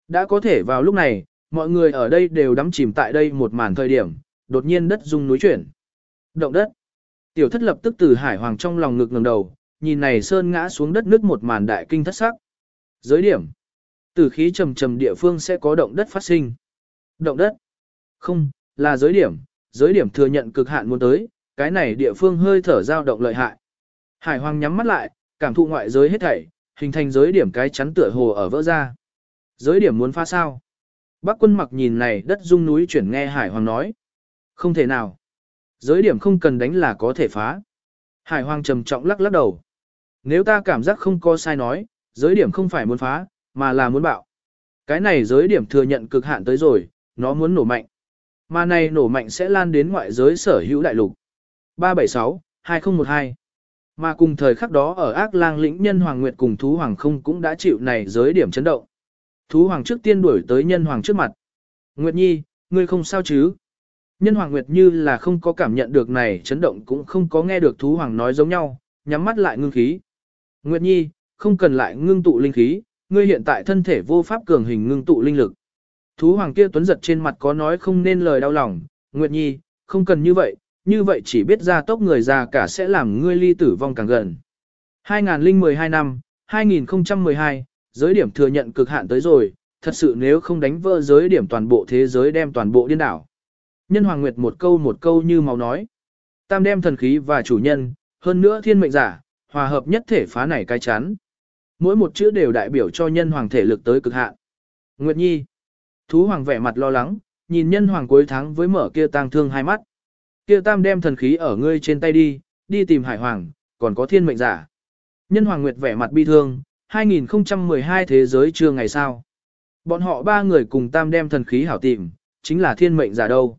Đã có thể vào lúc này, mọi người ở đây đều đắm chìm tại đây một màn thời điểm, đột nhiên đất rung núi chuyển. Động đất. Tiểu thất lập tức từ hải hoàng trong lòng ngực ngẩng đầu, nhìn này sơn ngã xuống đất nước một màn đại kinh thất sắc. Giới điểm. Từ khí trầm trầm địa phương sẽ có động đất phát sinh. Động đất. Không, là giới điểm, giới điểm thừa nhận cực hạn muốn tới, cái này địa phương hơi thở dao động lợi hại. Hải Hoàng nhắm mắt lại, cảm thụ ngoại giới hết thảy, hình thành giới điểm cái chắn tựa hồ ở vỡ ra. Giới điểm muốn phá sao? Bác quân mặc nhìn này đất rung núi chuyển nghe Hải Hoàng nói. Không thể nào. Giới điểm không cần đánh là có thể phá. Hải Hoàng trầm trọng lắc lắc đầu. Nếu ta cảm giác không có sai nói, giới điểm không phải muốn phá, mà là muốn bạo. Cái này giới điểm thừa nhận cực hạn tới rồi, nó muốn nổ mạnh. Mà này nổ mạnh sẽ lan đến ngoại giới sở hữu đại lục. 376-2012 Mà cùng thời khắc đó ở ác lang lĩnh nhân Hoàng Nguyệt cùng Thú Hoàng không cũng đã chịu này giới điểm chấn động. Thú Hoàng trước tiên đuổi tới nhân Hoàng trước mặt. Nguyệt Nhi, ngươi không sao chứ? Nhân Hoàng Nguyệt như là không có cảm nhận được này chấn động cũng không có nghe được Thú Hoàng nói giống nhau, nhắm mắt lại ngưng khí. Nguyệt Nhi, không cần lại ngưng tụ linh khí, ngươi hiện tại thân thể vô pháp cường hình ngưng tụ linh lực. Thú hoàng kia tuấn giật trên mặt có nói không nên lời đau lòng, Nguyệt Nhi, không cần như vậy, như vậy chỉ biết ra tốc người già cả sẽ làm ngươi ly tử vong càng gần. 2012 năm, 2012, giới điểm thừa nhận cực hạn tới rồi, thật sự nếu không đánh vỡ giới điểm toàn bộ thế giới đem toàn bộ điên đảo. Nhân Hoàng Nguyệt một câu một câu như màu nói. Tam đem thần khí và chủ nhân, hơn nữa thiên mệnh giả, hòa hợp nhất thể phá này cái chán Mỗi một chữ đều đại biểu cho nhân hoàng thể lực tới cực hạn. Nguyệt Nhi. Thú hoàng vẻ mặt lo lắng, nhìn nhân hoàng cuối tháng với mở kia tang thương hai mắt. Kia tam đem thần khí ở ngươi trên tay đi, đi tìm hải hoàng, còn có thiên mệnh giả. Nhân hoàng nguyệt vẻ mặt bi thương, 2012 thế giới chưa ngày sao. Bọn họ ba người cùng tam đem thần khí hảo tìm, chính là thiên mệnh giả đâu.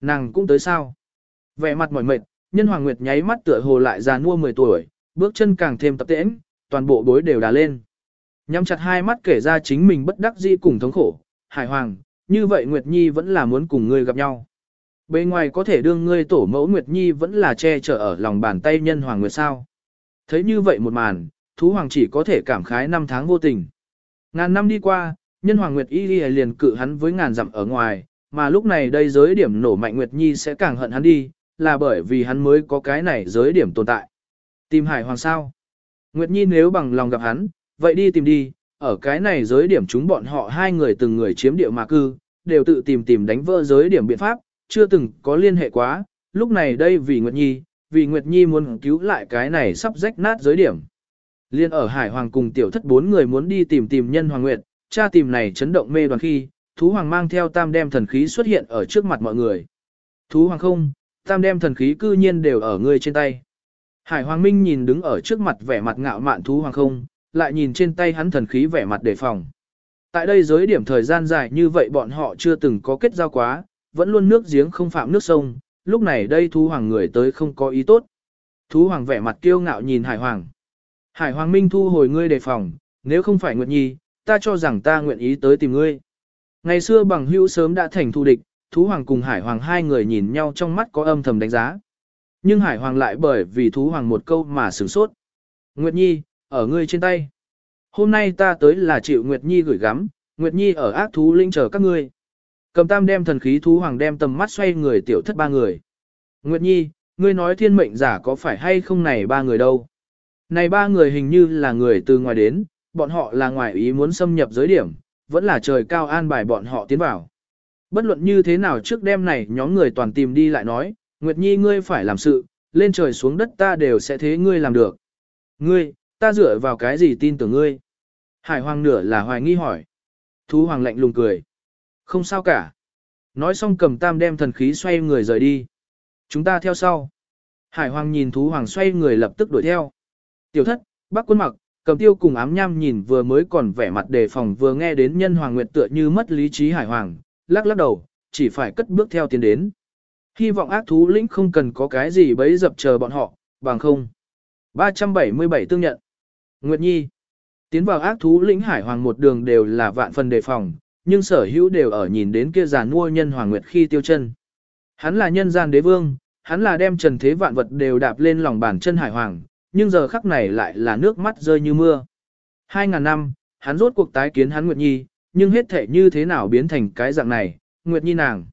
Nàng cũng tới sao. Vẻ mặt mỏi mệt, nhân hoàng nguyệt nháy mắt tựa hồ lại già nua 10 tuổi, bước chân càng thêm tập tễnh, toàn bộ bối đều đà lên. Nhắm chặt hai mắt kể ra chính mình bất đắc dĩ cùng thống khổ, hải hoàng, như vậy Nguyệt Nhi vẫn là muốn cùng ngươi gặp nhau. Bên ngoài có thể đương ngươi tổ mẫu Nguyệt Nhi vẫn là che chở ở lòng bàn tay nhân hoàng Nguyệt sao. Thấy như vậy một màn, thú hoàng chỉ có thể cảm khái năm tháng vô tình. Ngàn năm đi qua, nhân hoàng Nguyệt Y liền cự hắn với ngàn dặm ở ngoài, mà lúc này đây giới điểm nổ mạnh Nguyệt Nhi sẽ càng hận hắn đi, là bởi vì hắn mới có cái này giới điểm tồn tại. Tìm hải hoàng sao? Nguyệt Nhi nếu bằng lòng gặp hắn, vậy đi tìm đi, ở cái này giới điểm chúng bọn họ hai người từng người chiếm địa mà cư, đều tự tìm tìm đánh vỡ giới điểm biện pháp, chưa từng có liên hệ quá, lúc này đây vì Nguyệt Nhi, vì Nguyệt Nhi muốn cứu lại cái này sắp rách nát giới điểm. Liên ở Hải Hoàng cùng tiểu thất bốn người muốn đi tìm tìm nhân Hoàng Nguyệt, cha tìm này chấn động mê đoàn khi, thú hoàng mang theo tam đem thần khí xuất hiện ở trước mặt mọi người. Thú hoàng không, tam đem thần khí cư nhiên đều ở ngươi trên tay. Hải Hoàng Minh nhìn đứng ở trước mặt vẻ mặt ngạo mạn thú hoàng không, lại nhìn trên tay hắn thần khí vẻ mặt đề phòng. Tại đây giới điểm thời gian dài như vậy bọn họ chưa từng có kết giao quá, vẫn luôn nước giếng không phạm nước sông, lúc này đây thú hoàng người tới không có ý tốt. Thú hoàng vẻ mặt kiêu ngạo nhìn hải hoàng. Hải hoàng minh thu hồi ngươi đề phòng, nếu không phải Nguyệt Nhi, ta cho rằng ta nguyện ý tới tìm ngươi. Ngày xưa bằng hữu sớm đã thành thù địch, thú hoàng cùng hải hoàng hai người nhìn nhau trong mắt có âm thầm đánh giá. Nhưng hải hoàng lại bởi vì thú hoàng một câu mà sửng sốt. Nguyệt Nhi, ở ngươi trên tay. Hôm nay ta tới là chịu Nguyệt Nhi gửi gắm, Nguyệt Nhi ở ác thú linh chờ các ngươi. Cầm tam đem thần khí thú hoàng đem tầm mắt xoay người tiểu thất ba người. Nguyệt Nhi, ngươi nói thiên mệnh giả có phải hay không này ba người đâu? Này ba người hình như là người từ ngoài đến, bọn họ là ngoài ý muốn xâm nhập giới điểm, vẫn là trời cao an bài bọn họ tiến vào. Bất luận như thế nào trước đêm này nhóm người toàn tìm đi lại nói, Nguyệt Nhi ngươi phải làm sự, lên trời xuống đất ta đều sẽ thế ngươi làm được. Ngươi, ta dựa vào cái gì tin tưởng ngươi? Hải hoàng nửa là hoài nghi hỏi. Thú hoàng lạnh lùng cười. Không sao cả. Nói xong cầm tam đem thần khí xoay người rời đi. Chúng ta theo sau. Hải hoàng nhìn thú hoàng xoay người lập tức đuổi theo. Tiểu thất, bác quân mặc, cầm tiêu cùng ám nham nhìn vừa mới còn vẻ mặt đề phòng vừa nghe đến nhân hoàng nguyệt tựa như mất lý trí hải hoàng, lắc lắc đầu, chỉ phải cất bước theo tiến đến. Hy vọng ác thú lĩnh không cần có cái gì bấy dập chờ bọn họ, bằng không. 377 tương nhận. Nguyệt Nhi. Tiến vào ác thú lĩnh hải hoàng một đường đều là vạn phần đề phòng, nhưng sở hữu đều ở nhìn đến kia giàn mua nhân hoàng nguyệt khi tiêu chân. Hắn là nhân gian đế vương, hắn là đem trần thế vạn vật đều đạp lên lòng bàn chân hải hoàng, nhưng giờ khắc này lại là nước mắt rơi như mưa. Hai ngàn năm, hắn rốt cuộc tái kiến hắn Nguyệt Nhi, nhưng hết thể như thế nào biến thành cái dạng này, Nguyệt Nhi nàng.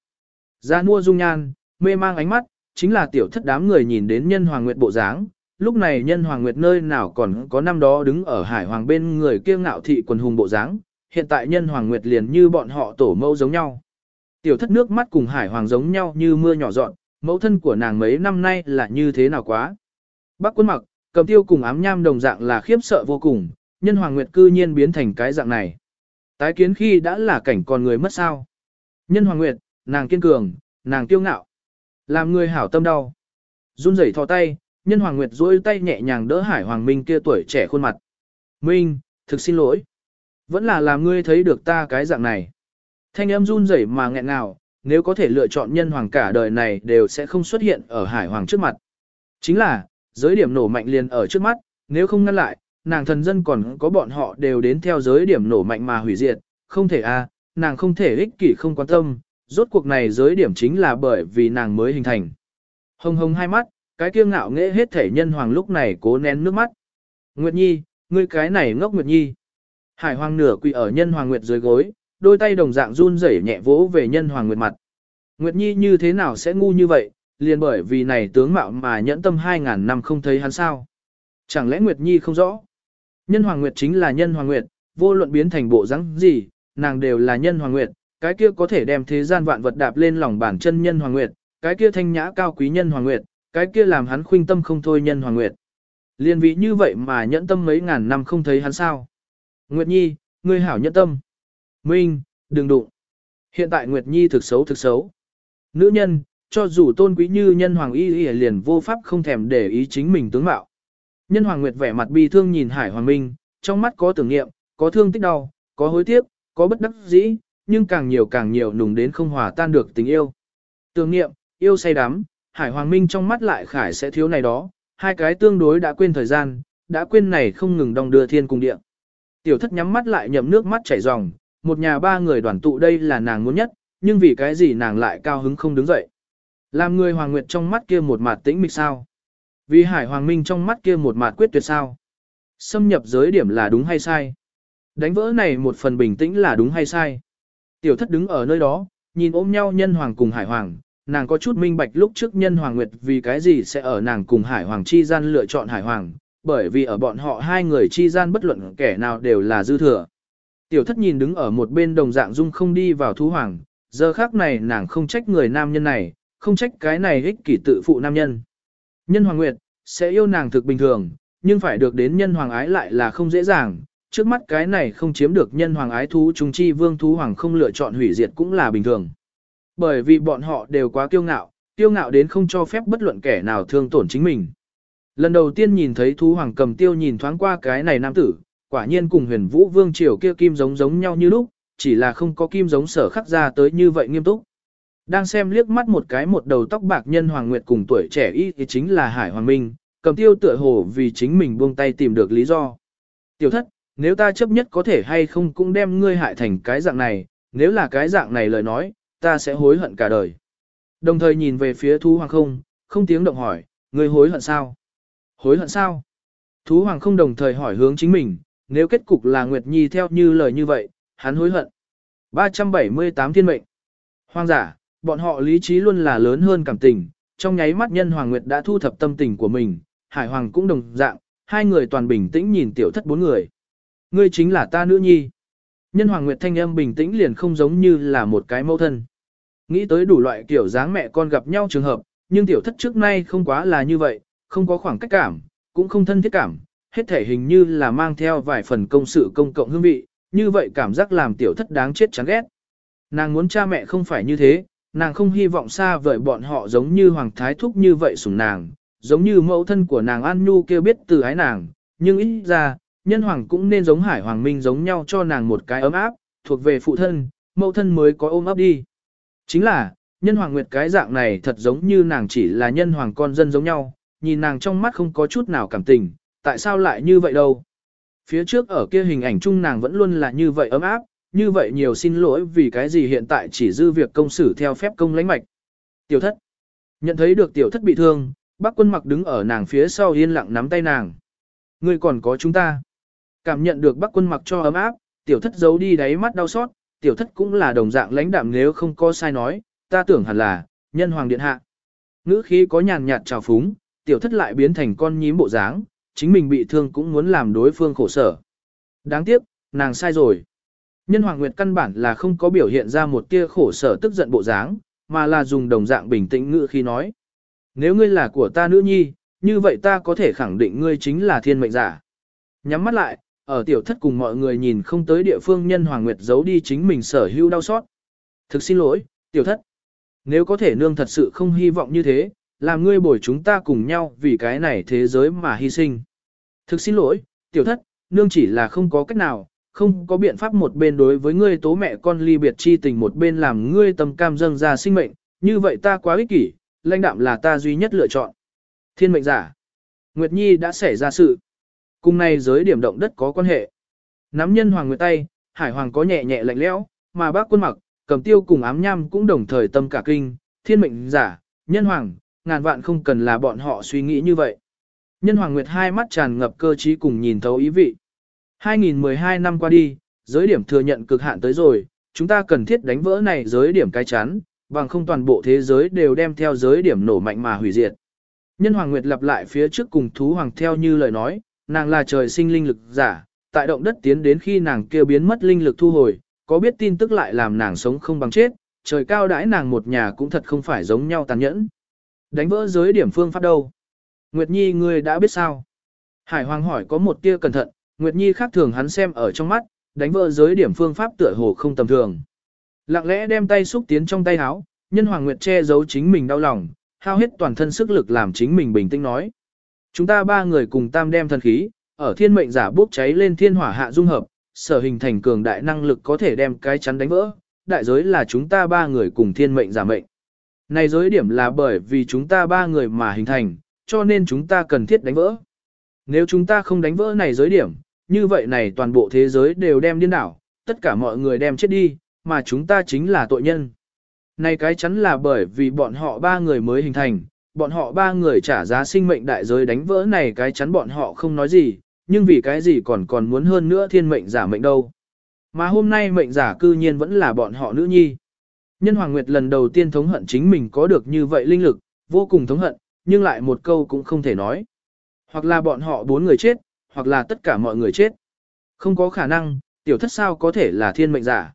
Ra mua dung nhan, mê mang ánh mắt, chính là tiểu thất đám người nhìn đến nhân hoàng Nguyệt bộ dáng, lúc này nhân hoàng nguyệt nơi nào còn có năm đó đứng ở hải hoàng bên người kia ngạo thị quần hùng bộ dáng, hiện tại nhân hoàng nguyệt liền như bọn họ tổ mẫu giống nhau. Tiểu thất nước mắt cùng hải hoàng giống nhau như mưa nhỏ dọn, mẫu thân của nàng mấy năm nay là như thế nào quá. Bác quân mặc, cầm tiêu cùng ám nham đồng dạng là khiếp sợ vô cùng, nhân hoàng nguyệt cư nhiên biến thành cái dạng này. Tái kiến khi đã là cảnh còn người mất sao. Nhân hoàng nguyệt, nàng kiên cường, nàng kiêu ngạo. Làm người hảo tâm đau. run rẩy thò tay, nhân hoàng nguyệt duỗi tay nhẹ nhàng đỡ hải hoàng minh kia tuổi trẻ khuôn mặt. Minh, thực xin lỗi. Vẫn là làm ngươi thấy được ta cái dạng này. Thanh âm run rẩy mà nghẹn ngào, nếu có thể lựa chọn nhân hoàng cả đời này đều sẽ không xuất hiện ở hải hoàng trước mặt. Chính là, giới điểm nổ mạnh liền ở trước mắt, nếu không ngăn lại, nàng thần dân còn có bọn họ đều đến theo giới điểm nổ mạnh mà hủy diệt, không thể a, à, nàng không thể ích kỷ không quan tâm, rốt cuộc này giới điểm chính là bởi vì nàng mới hình thành. Hồng hồng hai mắt, cái kiêu ngạo nghệ hết thể nhân hoàng lúc này cố nén nước mắt. Nguyệt Nhi, ngươi cái này ngốc Nguyệt Nhi. Hải hoàng nửa quỳ ở nhân hoàng Nguyệt dưới gối, đôi tay đồng dạng run rẩy nhẹ vỗ về nhân hoàng Nguyệt mặt. Nguyệt Nhi như thế nào sẽ ngu như vậy, liền bởi vì này tướng mạo mà nhẫn tâm 2.000 năm không thấy hắn sao. Chẳng lẽ Nguyệt Nhi không rõ? Nhân hoàng Nguyệt chính là nhân hoàng Nguyệt, vô luận biến thành bộ rắn gì, nàng đều là nhân hoàng Nguyệt, cái kia có thể đem thế gian vạn vật đạp lên lòng bản chân nhân hoàng Nguyệt, cái kia thanh nhã cao quý nhân hoàng Nguyệt, cái kia làm hắn khuynh tâm không thôi nhân hoàng nguyệt. Liên vị như vậy mà nhẫn tâm mấy ngàn năm không thấy hắn sao. Nguyệt Nhi, ngươi hảo nhẫn tâm. Minh, đừng đụng. Hiện tại Nguyệt Nhi thực xấu thực xấu. Nữ nhân, cho dù tôn quý như nhân hoàng y y liền vô pháp không thèm để ý chính mình tướng mạo. Nhân hoàng Nguyệt vẻ mặt bi thương nhìn Hải Hoàng Minh, trong mắt có tưởng niệm, có thương tích đau, có hối tiếc, có bất đắc dĩ, nhưng càng nhiều càng nhiều nùng đến không hòa tan được tình yêu. Tưởng niệm, yêu say đắm, Hải Hoàng Minh trong mắt lại khải sẽ thiếu này đó, hai cái tương đối đã quên thời gian, đã quên này không ngừng đong đưa thiên cùng địa. Tiểu thất nhắm mắt lại nhậm nước mắt chảy ròng, một nhà ba người đoàn tụ đây là nàng muốn nhất, nhưng vì cái gì nàng lại cao hứng không đứng dậy. Làm người Hoàng Nguyệt trong mắt kia một mặt tĩnh mịch sao? Vì Hải Hoàng Minh trong mắt kia một mặt quyết tuyệt sao? Xâm nhập giới điểm là đúng hay sai? Đánh vỡ này một phần bình tĩnh là đúng hay sai? Tiểu thất đứng ở nơi đó, nhìn ôm nhau nhân hoàng cùng Hải Hoàng, nàng có chút minh bạch lúc trước nhân Hoàng Nguyệt vì cái gì sẽ ở nàng cùng Hải Hoàng chi gian lựa chọn Hải Hoàng, bởi vì ở bọn họ hai người chi gian bất luận kẻ nào đều là dư thừa. Tiểu thất nhìn đứng ở một bên đồng dạng dung không đi vào thú hoàng, giờ khác này nàng không trách người nam nhân này, không trách cái này ích kỷ tự phụ nam nhân. Nhân Hoàng Nguyệt, sẽ yêu nàng thực bình thường, nhưng phải được đến nhân hoàng ái lại là không dễ dàng, trước mắt cái này không chiếm được nhân hoàng ái thú trung chi vương thú hoàng không lựa chọn hủy diệt cũng là bình thường. Bởi vì bọn họ đều quá kiêu ngạo, kiêu ngạo đến không cho phép bất luận kẻ nào thương tổn chính mình. Lần đầu tiên nhìn thấy thú hoàng cầm tiêu nhìn thoáng qua cái này nam tử, quả nhiên cùng huyền vũ vương triều kia kim giống giống nhau như lúc, chỉ là không có kim giống sở khắc ra tới như vậy nghiêm túc. Đang xem liếc mắt một cái một đầu tóc bạc nhân Hoàng Nguyệt cùng tuổi trẻ y thì chính là Hải Hoàng Minh, cầm tiêu tựa hồ vì chính mình buông tay tìm được lý do. Tiểu thất, nếu ta chấp nhất có thể hay không cũng đem ngươi hại thành cái dạng này, nếu là cái dạng này lời nói, ta sẽ hối hận cả đời. Đồng thời nhìn về phía thú hoàng không, không tiếng động hỏi, ngươi hối hận sao? Hối hận sao? Thú hoàng không đồng thời hỏi hướng chính mình, nếu kết cục là Nguyệt Nhi theo như lời như vậy, hắn hối hận. 378 thiên mệnh. Hoàng giả, bọn họ lý trí luôn là lớn hơn cảm tình, trong nháy mắt nhân Hoàng Nguyệt đã thu thập tâm tình của mình, Hải Hoàng cũng đồng dạng, hai người toàn bình tĩnh nhìn tiểu thất bốn người. Ngươi chính là ta nữ nhi. Nhân Hoàng Nguyệt thanh âm bình tĩnh liền không giống như là một cái mẫu thân. Nghĩ tới đủ loại kiểu dáng mẹ con gặp nhau trường hợp, nhưng tiểu thất trước nay không quá là như vậy, không có khoảng cách cảm, cũng không thân thiết cảm, hết thể hình như là mang theo vài phần công sự công cộng hương vị, như vậy cảm giác làm tiểu thất đáng chết chán ghét. Nàng muốn cha mẹ không phải như thế, nàng không hy vọng xa vời bọn họ giống như hoàng thái thúc như vậy sủng nàng, giống như mẫu thân của nàng An Nhu kêu biết từ ái nàng, nhưng ít ra, nhân hoàng cũng nên giống hải hoàng minh giống nhau cho nàng một cái ấm áp, thuộc về phụ thân, mẫu thân mới có ôm ấp đi. Chính là, nhân hoàng nguyệt cái dạng này thật giống như nàng chỉ là nhân hoàng con dân giống nhau, nhìn nàng trong mắt không có chút nào cảm tình, tại sao lại như vậy đâu. Phía trước ở kia hình ảnh chung nàng vẫn luôn là như vậy ấm áp, như vậy nhiều xin lỗi vì cái gì hiện tại chỉ dư việc công xử theo phép công lãnh mạch. Tiểu thất. Nhận thấy được tiểu thất bị thương, bác quân mặc đứng ở nàng phía sau yên lặng nắm tay nàng. Ngươi còn có chúng ta. Cảm nhận được bác quân mặc cho ấm áp, tiểu thất giấu đi đáy mắt đau xót, tiểu thất cũng là đồng dạng lãnh đạm nếu không có sai nói, ta tưởng hẳn là, nhân hoàng điện hạ. Ngữ khí có nhàn nhạt trào phúng, tiểu thất lại biến thành con nhím bộ dáng, chính mình bị thương cũng muốn làm đối phương khổ sở. Đáng tiếc, nàng sai rồi. Nhân Hoàng Nguyệt căn bản là không có biểu hiện ra một tia khổ sở tức giận bộ dáng, mà là dùng đồng dạng bình tĩnh ngữ khi nói. Nếu ngươi là của ta nữ nhi, như vậy ta có thể khẳng định ngươi chính là thiên mệnh giả. Nhắm mắt lại, ở tiểu thất cùng mọi người nhìn không tới địa phương nhân Hoàng Nguyệt giấu đi chính mình sở hữu đau xót. Thực xin lỗi, tiểu thất. Nếu có thể nương thật sự không hy vọng như thế, làm ngươi bồi chúng ta cùng nhau vì cái này thế giới mà hy sinh. Thực xin lỗi, tiểu thất, nương chỉ là không có cách nào, không có biện pháp một bên đối với ngươi tố mẹ con ly biệt chi tình một bên làm ngươi tâm cam dâng ra sinh mệnh, như vậy ta quá ích kỷ, lãnh đạm là ta duy nhất lựa chọn. Thiên mệnh giả. Nguyệt Nhi đã xảy ra sự. Cùng này giới điểm động đất có quan hệ. Nắm nhân hoàng nguyệt tay, hải hoàng có nhẹ nhẹ lạnh lẽo, mà bác quân mặc, cầm tiêu cùng ám nham cũng đồng thời tâm cả kinh, thiên mệnh giả, nhân hoàng, ngàn vạn không cần là bọn họ suy nghĩ như vậy. Nhân Hoàng Nguyệt hai mắt tràn ngập cơ trí cùng nhìn thấu ý vị. 2012 năm qua đi, giới điểm thừa nhận cực hạn tới rồi, chúng ta cần thiết đánh vỡ này giới điểm cái chắn, bằng không toàn bộ thế giới đều đem theo giới điểm nổ mạnh mà hủy diệt. Nhân Hoàng Nguyệt lặp lại phía trước cùng thú hoàng theo như lời nói, nàng là trời sinh linh lực giả, tại động đất tiến đến khi nàng kêu biến mất linh lực thu hồi, có biết tin tức lại làm nàng sống không bằng chết, trời cao đãi nàng một nhà cũng thật không phải giống nhau tàn nhẫn. Đánh vỡ giới điểm phương pháp đâu? Nguyệt Nhi ngươi đã biết sao? Hải Hoàng hỏi có một tia cẩn thận, Nguyệt Nhi khác thường hắn xem ở trong mắt, đánh vỡ giới điểm phương pháp tựa hồ không tầm thường. Lặng lẽ đem tay xúc tiến trong tay áo, nhân hoàng nguyệt che giấu chính mình đau lòng, hao hết toàn thân sức lực làm chính mình bình tĩnh nói. Chúng ta ba người cùng tam đem thần khí, ở thiên mệnh giả bốc cháy lên thiên hỏa hạ dung hợp, sở hình thành cường đại năng lực có thể đem cái chắn đánh vỡ, đại giới là chúng ta ba người cùng thiên mệnh giả mệnh. Này giới điểm là bởi vì chúng ta ba người mà hình thành, cho nên chúng ta cần thiết đánh vỡ. Nếu chúng ta không đánh vỡ này giới điểm, như vậy này toàn bộ thế giới đều đem điên đảo, tất cả mọi người đem chết đi, mà chúng ta chính là tội nhân. Này cái chắn là bởi vì bọn họ ba người mới hình thành, bọn họ ba người trả giá sinh mệnh đại giới đánh vỡ này cái chắn bọn họ không nói gì, nhưng vì cái gì còn còn muốn hơn nữa thiên mệnh giả mệnh đâu. Mà hôm nay mệnh giả cư nhiên vẫn là bọn họ nữ nhi. Nhân Hoàng Nguyệt lần đầu tiên thống hận chính mình có được như vậy linh lực, vô cùng thống hận, nhưng lại một câu cũng không thể nói. Hoặc là bọn họ bốn người chết, hoặc là tất cả mọi người chết. Không có khả năng, tiểu thất sao có thể là thiên mệnh giả.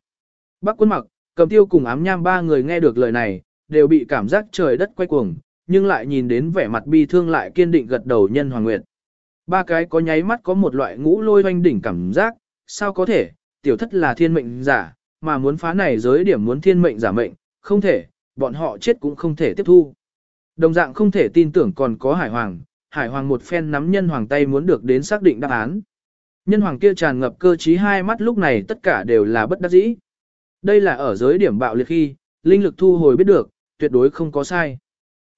Bác quân mặc, cầm tiêu cùng ám nham ba người nghe được lời này, đều bị cảm giác trời đất quay cuồng, nhưng lại nhìn đến vẻ mặt bi thương lại kiên định gật đầu nhân Hoàng Nguyệt. Ba cái có nháy mắt có một loại ngũ lôi hoanh đỉnh cảm giác, sao có thể, tiểu thất là thiên mệnh giả, mà muốn phá này giới điểm muốn thiên mệnh giả mệnh, không thể, bọn họ chết cũng không thể tiếp thu. Đồng dạng không thể tin tưởng còn có hải hoàng, hải hoàng một phen nắm nhân hoàng tay muốn được đến xác định đáp án. Nhân hoàng kia tràn ngập cơ trí hai mắt lúc này tất cả đều là bất đắc dĩ. Đây là ở giới điểm bạo liệt khi, linh lực thu hồi biết được, tuyệt đối không có sai.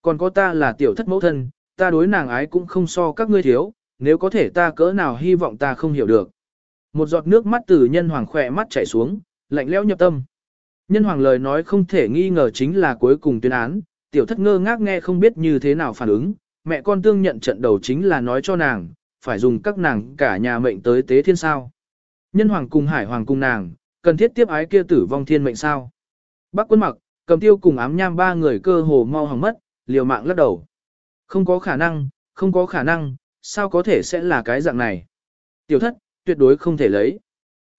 Còn có ta là tiểu thất mẫu thân, ta đối nàng ái cũng không so các ngươi thiếu, nếu có thể ta cỡ nào hy vọng ta không hiểu được. Một giọt nước mắt từ nhân hoàng khỏe mắt chảy xuống, lạnh lẽo nhập tâm. Nhân hoàng lời nói không thể nghi ngờ chính là cuối cùng tuyên án, tiểu thất ngơ ngác nghe không biết như thế nào phản ứng, mẹ con tương nhận trận đầu chính là nói cho nàng, phải dùng các nàng cả nhà mệnh tới tế thiên sao. Nhân hoàng cùng hải hoàng cùng nàng, cần thiết tiếp ái kia tử vong thiên mệnh sao. Bác quân mặc, cầm tiêu cùng ám nham ba người cơ hồ mau hỏng mất, liều mạng lắc đầu. Không có khả năng, không có khả năng, sao có thể sẽ là cái dạng này. Tiểu thất, tuyệt đối không thể lấy.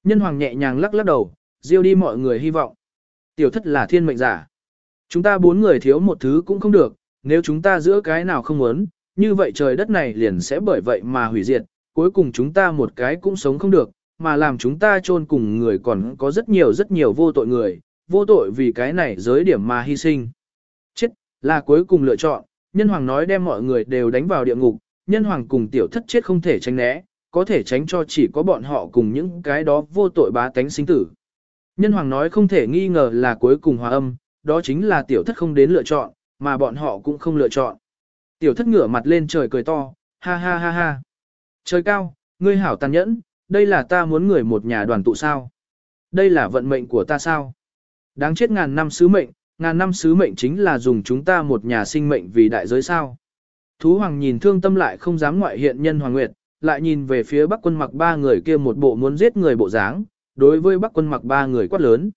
Nhân hoàng nhẹ nhàng lắc lắc đầu, diêu đi mọi người hy vọng. Tiểu thất là thiên mệnh giả. Chúng ta bốn người thiếu một thứ cũng không được, nếu chúng ta giữa cái nào không muốn, như vậy trời đất này liền sẽ bởi vậy mà hủy diệt, cuối cùng chúng ta một cái cũng sống không được, mà làm chúng ta chôn cùng người còn có rất nhiều rất nhiều vô tội người, vô tội vì cái này giới điểm mà hy sinh. Chết, là cuối cùng lựa chọn, nhân hoàng nói đem mọi người đều đánh vào địa ngục, nhân hoàng cùng tiểu thất chết không thể tránh né, có thể tránh cho chỉ có bọn họ cùng những cái đó vô tội bá tánh sinh tử. Nhân hoàng nói không thể nghi ngờ là cuối cùng hòa âm, đó chính là tiểu thất không đến lựa chọn, mà bọn họ cũng không lựa chọn. Tiểu thất ngửa mặt lên trời cười to, ha ha ha ha. Trời cao, ngươi hảo tàn nhẫn, đây là ta muốn người một nhà đoàn tụ sao. Đây là vận mệnh của ta sao. Đáng chết ngàn năm sứ mệnh, ngàn năm sứ mệnh chính là dùng chúng ta một nhà sinh mệnh vì đại giới sao. Thú hoàng nhìn thương tâm lại không dám ngoại hiện nhân hoàng nguyệt, lại nhìn về phía bắc quân mặc ba người kia một bộ muốn giết người bộ dáng, đối với bắc quân mặc ba người quát lớn.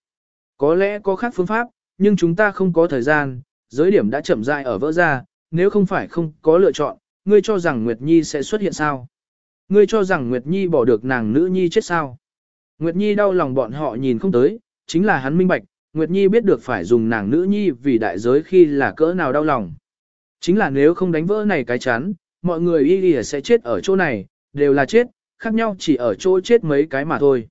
Có lẽ có khác phương pháp, nhưng chúng ta không có thời gian, giới điểm đã chậm rãi ở vỡ ra, nếu không phải không có lựa chọn, ngươi cho rằng Nguyệt Nhi sẽ xuất hiện sao? Ngươi cho rằng Nguyệt Nhi bỏ được nàng nữ nhi chết sao? Nguyệt Nhi đau lòng bọn họ nhìn không tới, chính là hắn minh bạch, Nguyệt Nhi biết được phải dùng nàng nữ nhi vì đại giới khi là cỡ nào đau lòng. Chính là nếu không đánh vỡ này cái chán, mọi người y y sẽ chết ở chỗ này, đều là chết, khác nhau chỉ ở chỗ chết mấy cái mà thôi.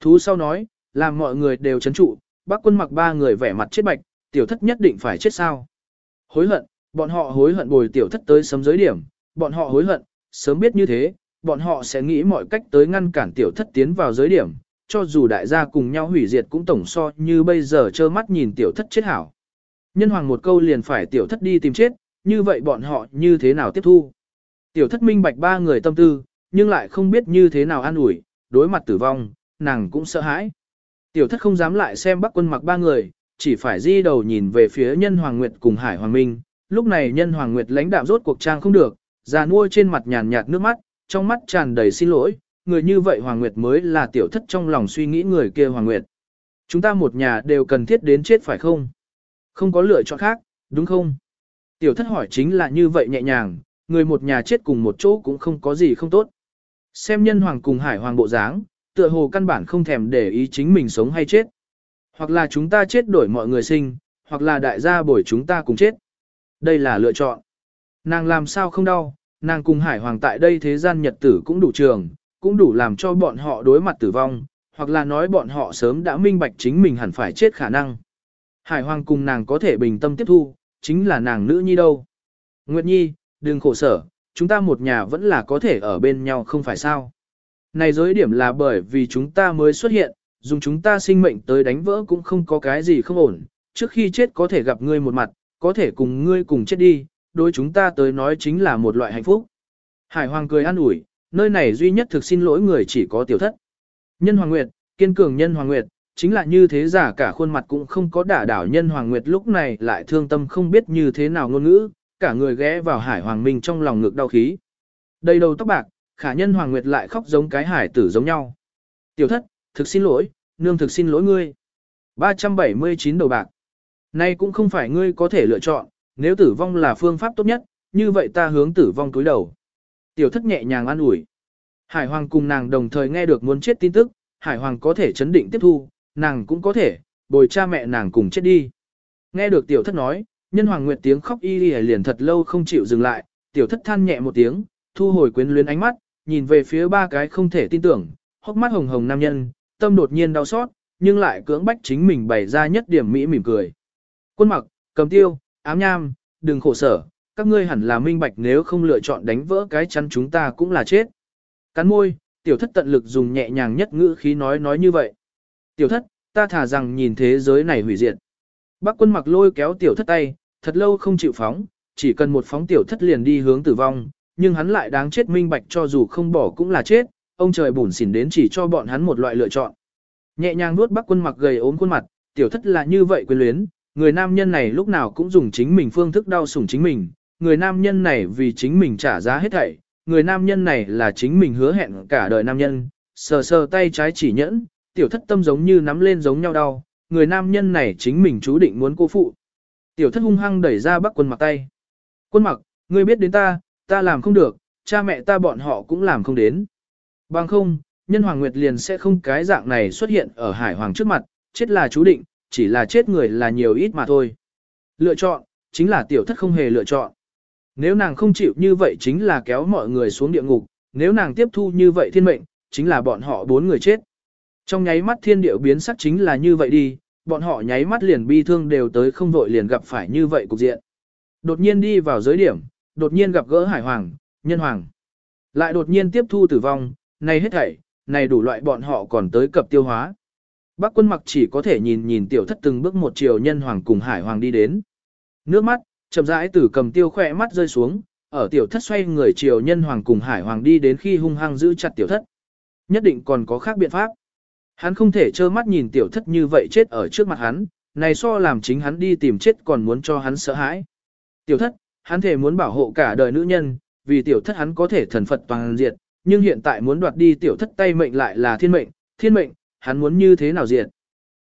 Thú sau nói, làm mọi người đều chấn trụ, bác quân mặc ba người vẻ mặt chết bạch, tiểu thất nhất định phải chết sao. Hối hận, bọn họ hối hận bồi tiểu thất tới sấm giới điểm, bọn họ hối hận, sớm biết như thế, bọn họ sẽ nghĩ mọi cách tới ngăn cản tiểu thất tiến vào giới điểm, cho dù đại gia cùng nhau hủy diệt cũng tổng so như bây giờ trơ mắt nhìn tiểu thất chết hảo. Nhân hoàng một câu liền phải tiểu thất đi tìm chết, như vậy bọn họ như thế nào tiếp thu. Tiểu thất minh bạch ba người tâm tư, nhưng lại không biết như thế nào an ủi, đối mặt tử vong, nàng cũng sợ hãi. Tiểu thất không dám lại xem bắc quân mặc ba người, chỉ phải di đầu nhìn về phía nhân hoàng nguyệt cùng hải hoàng minh. Lúc này nhân hoàng nguyệt lãnh đạm rốt cuộc trang không được, già nuôi trên mặt nhàn nhạt nước mắt, trong mắt tràn đầy xin lỗi, người như vậy hoàng nguyệt mới là tiểu thất trong lòng suy nghĩ người kia hoàng nguyệt. Chúng ta một nhà đều cần thiết đến chết phải không? Không có lựa chọn khác, đúng không? Tiểu thất hỏi chính là như vậy nhẹ nhàng, người một nhà chết cùng một chỗ cũng không có gì không tốt. Xem nhân hoàng cùng hải hoàng bộ dáng, tựa hồ căn bản không thèm để ý chính mình sống hay chết. Hoặc là chúng ta chết đổi mọi người sinh, hoặc là đại gia bồi chúng ta cùng chết. Đây là lựa chọn. Nàng làm sao không đau, nàng cùng hải hoàng tại đây thế gian nhật tử cũng đủ trường, cũng đủ làm cho bọn họ đối mặt tử vong, hoặc là nói bọn họ sớm đã minh bạch chính mình hẳn phải chết khả năng. Hải Hoàng cùng nàng có thể bình tâm tiếp thu, chính là nàng nữ nhi đâu. Nguyệt Nhi, đừng khổ sở, chúng ta một nhà vẫn là có thể ở bên nhau không phải sao. Này giới điểm là bởi vì chúng ta mới xuất hiện, dùng chúng ta sinh mệnh tới đánh vỡ cũng không có cái gì không ổn, trước khi chết có thể gặp ngươi một mặt, có thể cùng ngươi cùng chết đi, đối chúng ta tới nói chính là một loại hạnh phúc. Hải Hoàng cười an ủi, nơi này duy nhất thực xin lỗi người chỉ có tiểu thất. Nhân Hoàng Nguyệt, kiên cường nhân Hoàng Nguyệt, chính là như thế giả cả khuôn mặt cũng không có đả đảo nhân Hoàng Nguyệt lúc này lại thương tâm không biết như thế nào ngôn ngữ, cả người ghé vào Hải Hoàng Minh trong lòng ngực đau khí. Đầy đầu tóc bạc, khả nhân Hoàng Nguyệt lại khóc giống cái hải tử giống nhau. Tiểu thất, thực xin lỗi, nương thực xin lỗi ngươi. 379 đầu bạc. Nay cũng không phải ngươi có thể lựa chọn, nếu tử vong là phương pháp tốt nhất, như vậy ta hướng tử vong túi đầu. Tiểu thất nhẹ nhàng an ủi. Hải Hoàng cùng nàng đồng thời nghe được muốn chết tin tức, Hải Hoàng có thể chấn định tiếp thu, nàng cũng có thể, bồi cha mẹ nàng cùng chết đi. Nghe được tiểu thất nói, nhân Hoàng Nguyệt tiếng khóc y liền thật lâu không chịu dừng lại, tiểu thất than nhẹ một tiếng, thu hồi quyến luyến ánh mắt, nhìn về phía ba cái không thể tin tưởng, hốc mắt hồng hồng nam nhân, tâm đột nhiên đau xót, nhưng lại cưỡng bách chính mình bày ra nhất điểm mỹ mỉm cười. Quân mặc, cầm tiêu, ám nham, đừng khổ sở, các ngươi hẳn là minh bạch nếu không lựa chọn đánh vỡ cái chắn chúng ta cũng là chết. Cắn môi, tiểu thất tận lực dùng nhẹ nhàng nhất ngữ khí nói nói như vậy. Tiểu thất, ta thả rằng nhìn thế giới này hủy diệt. Bác quân mặc lôi kéo tiểu thất tay, thật lâu không chịu phóng, chỉ cần một phóng tiểu thất liền đi hướng tử vong, nhưng hắn lại đáng chết minh bạch cho dù không bỏ cũng là chết, ông trời bùn xỉn đến chỉ cho bọn hắn một loại lựa chọn. Nhẹ nhàng nuốt bắc quân mặc gầy ốm khuôn mặt, tiểu thất là như vậy quyền luyến, người nam nhân này lúc nào cũng dùng chính mình phương thức đau sủng chính mình, người nam nhân này vì chính mình trả giá hết thảy, người nam nhân này là chính mình hứa hẹn cả đời nam nhân, sờ sờ tay trái chỉ nhẫn, tiểu thất tâm giống như nắm lên giống nhau đau, người nam nhân này chính mình chú định muốn cô phụ. Tiểu thất hung hăng đẩy ra bắc quân mặc tay. Quân mặc, ngươi biết đến ta, ta làm không được, cha mẹ ta bọn họ cũng làm không đến. Bằng không, nhân hoàng nguyệt liền sẽ không cái dạng này xuất hiện ở hải hoàng trước mặt, chết là chú định, chỉ là chết người là nhiều ít mà thôi. Lựa chọn, chính là tiểu thất không hề lựa chọn. Nếu nàng không chịu như vậy chính là kéo mọi người xuống địa ngục, nếu nàng tiếp thu như vậy thiên mệnh, chính là bọn họ bốn người chết. Trong nháy mắt thiên điệu biến sắc chính là như vậy đi, bọn họ nháy mắt liền bi thương đều tới không vội liền gặp phải như vậy cục diện. Đột nhiên đi vào giới điểm, đột nhiên gặp gỡ hải hoàng, nhân hoàng. Lại đột nhiên tiếp thu tử vong, này hết thảy, này đủ loại bọn họ còn tới cập tiêu hóa. Bác quân mặc chỉ có thể nhìn nhìn tiểu thất từng bước một chiều nhân hoàng cùng hải hoàng đi đến. Nước mắt, chậm rãi từ cầm tiêu khỏe mắt rơi xuống, ở tiểu thất xoay người chiều nhân hoàng cùng hải hoàng đi đến khi hung hăng giữ chặt tiểu thất. Nhất định còn có khác biện pháp. Hắn không thể trơ mắt nhìn tiểu thất như vậy chết ở trước mặt hắn, này so làm chính hắn đi tìm chết còn muốn cho hắn sợ hãi. Tiểu thất, hắn thể muốn bảo hộ cả đời nữ nhân, vì tiểu thất hắn có thể thần Phật toàn diệt, nhưng hiện tại muốn đoạt đi tiểu thất tay mệnh lại là thiên mệnh, thiên mệnh, hắn muốn như thế nào diệt.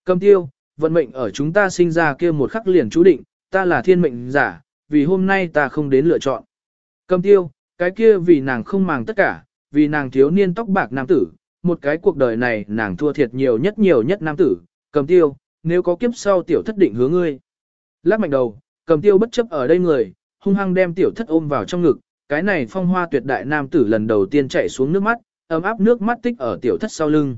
Cầm tiêu, vận mệnh ở chúng ta sinh ra kia một khắc liền chú định, ta là thiên mệnh giả, vì hôm nay ta không đến lựa chọn. Cầm tiêu, cái kia vì nàng không màng tất cả, vì nàng thiếu niên tóc bạc nam tử, một cái cuộc đời này nàng thua thiệt nhiều nhất nhiều nhất nam tử, cầm tiêu, nếu có kiếp sau tiểu thất định hướng ngươi. Lắc mạnh đầu, cầm tiêu bất chấp ở đây người, hung hăng đem tiểu thất ôm vào trong ngực, cái này phong hoa tuyệt đại nam tử lần đầu tiên chạy xuống nước mắt, ấm áp nước mắt tích ở tiểu thất sau lưng.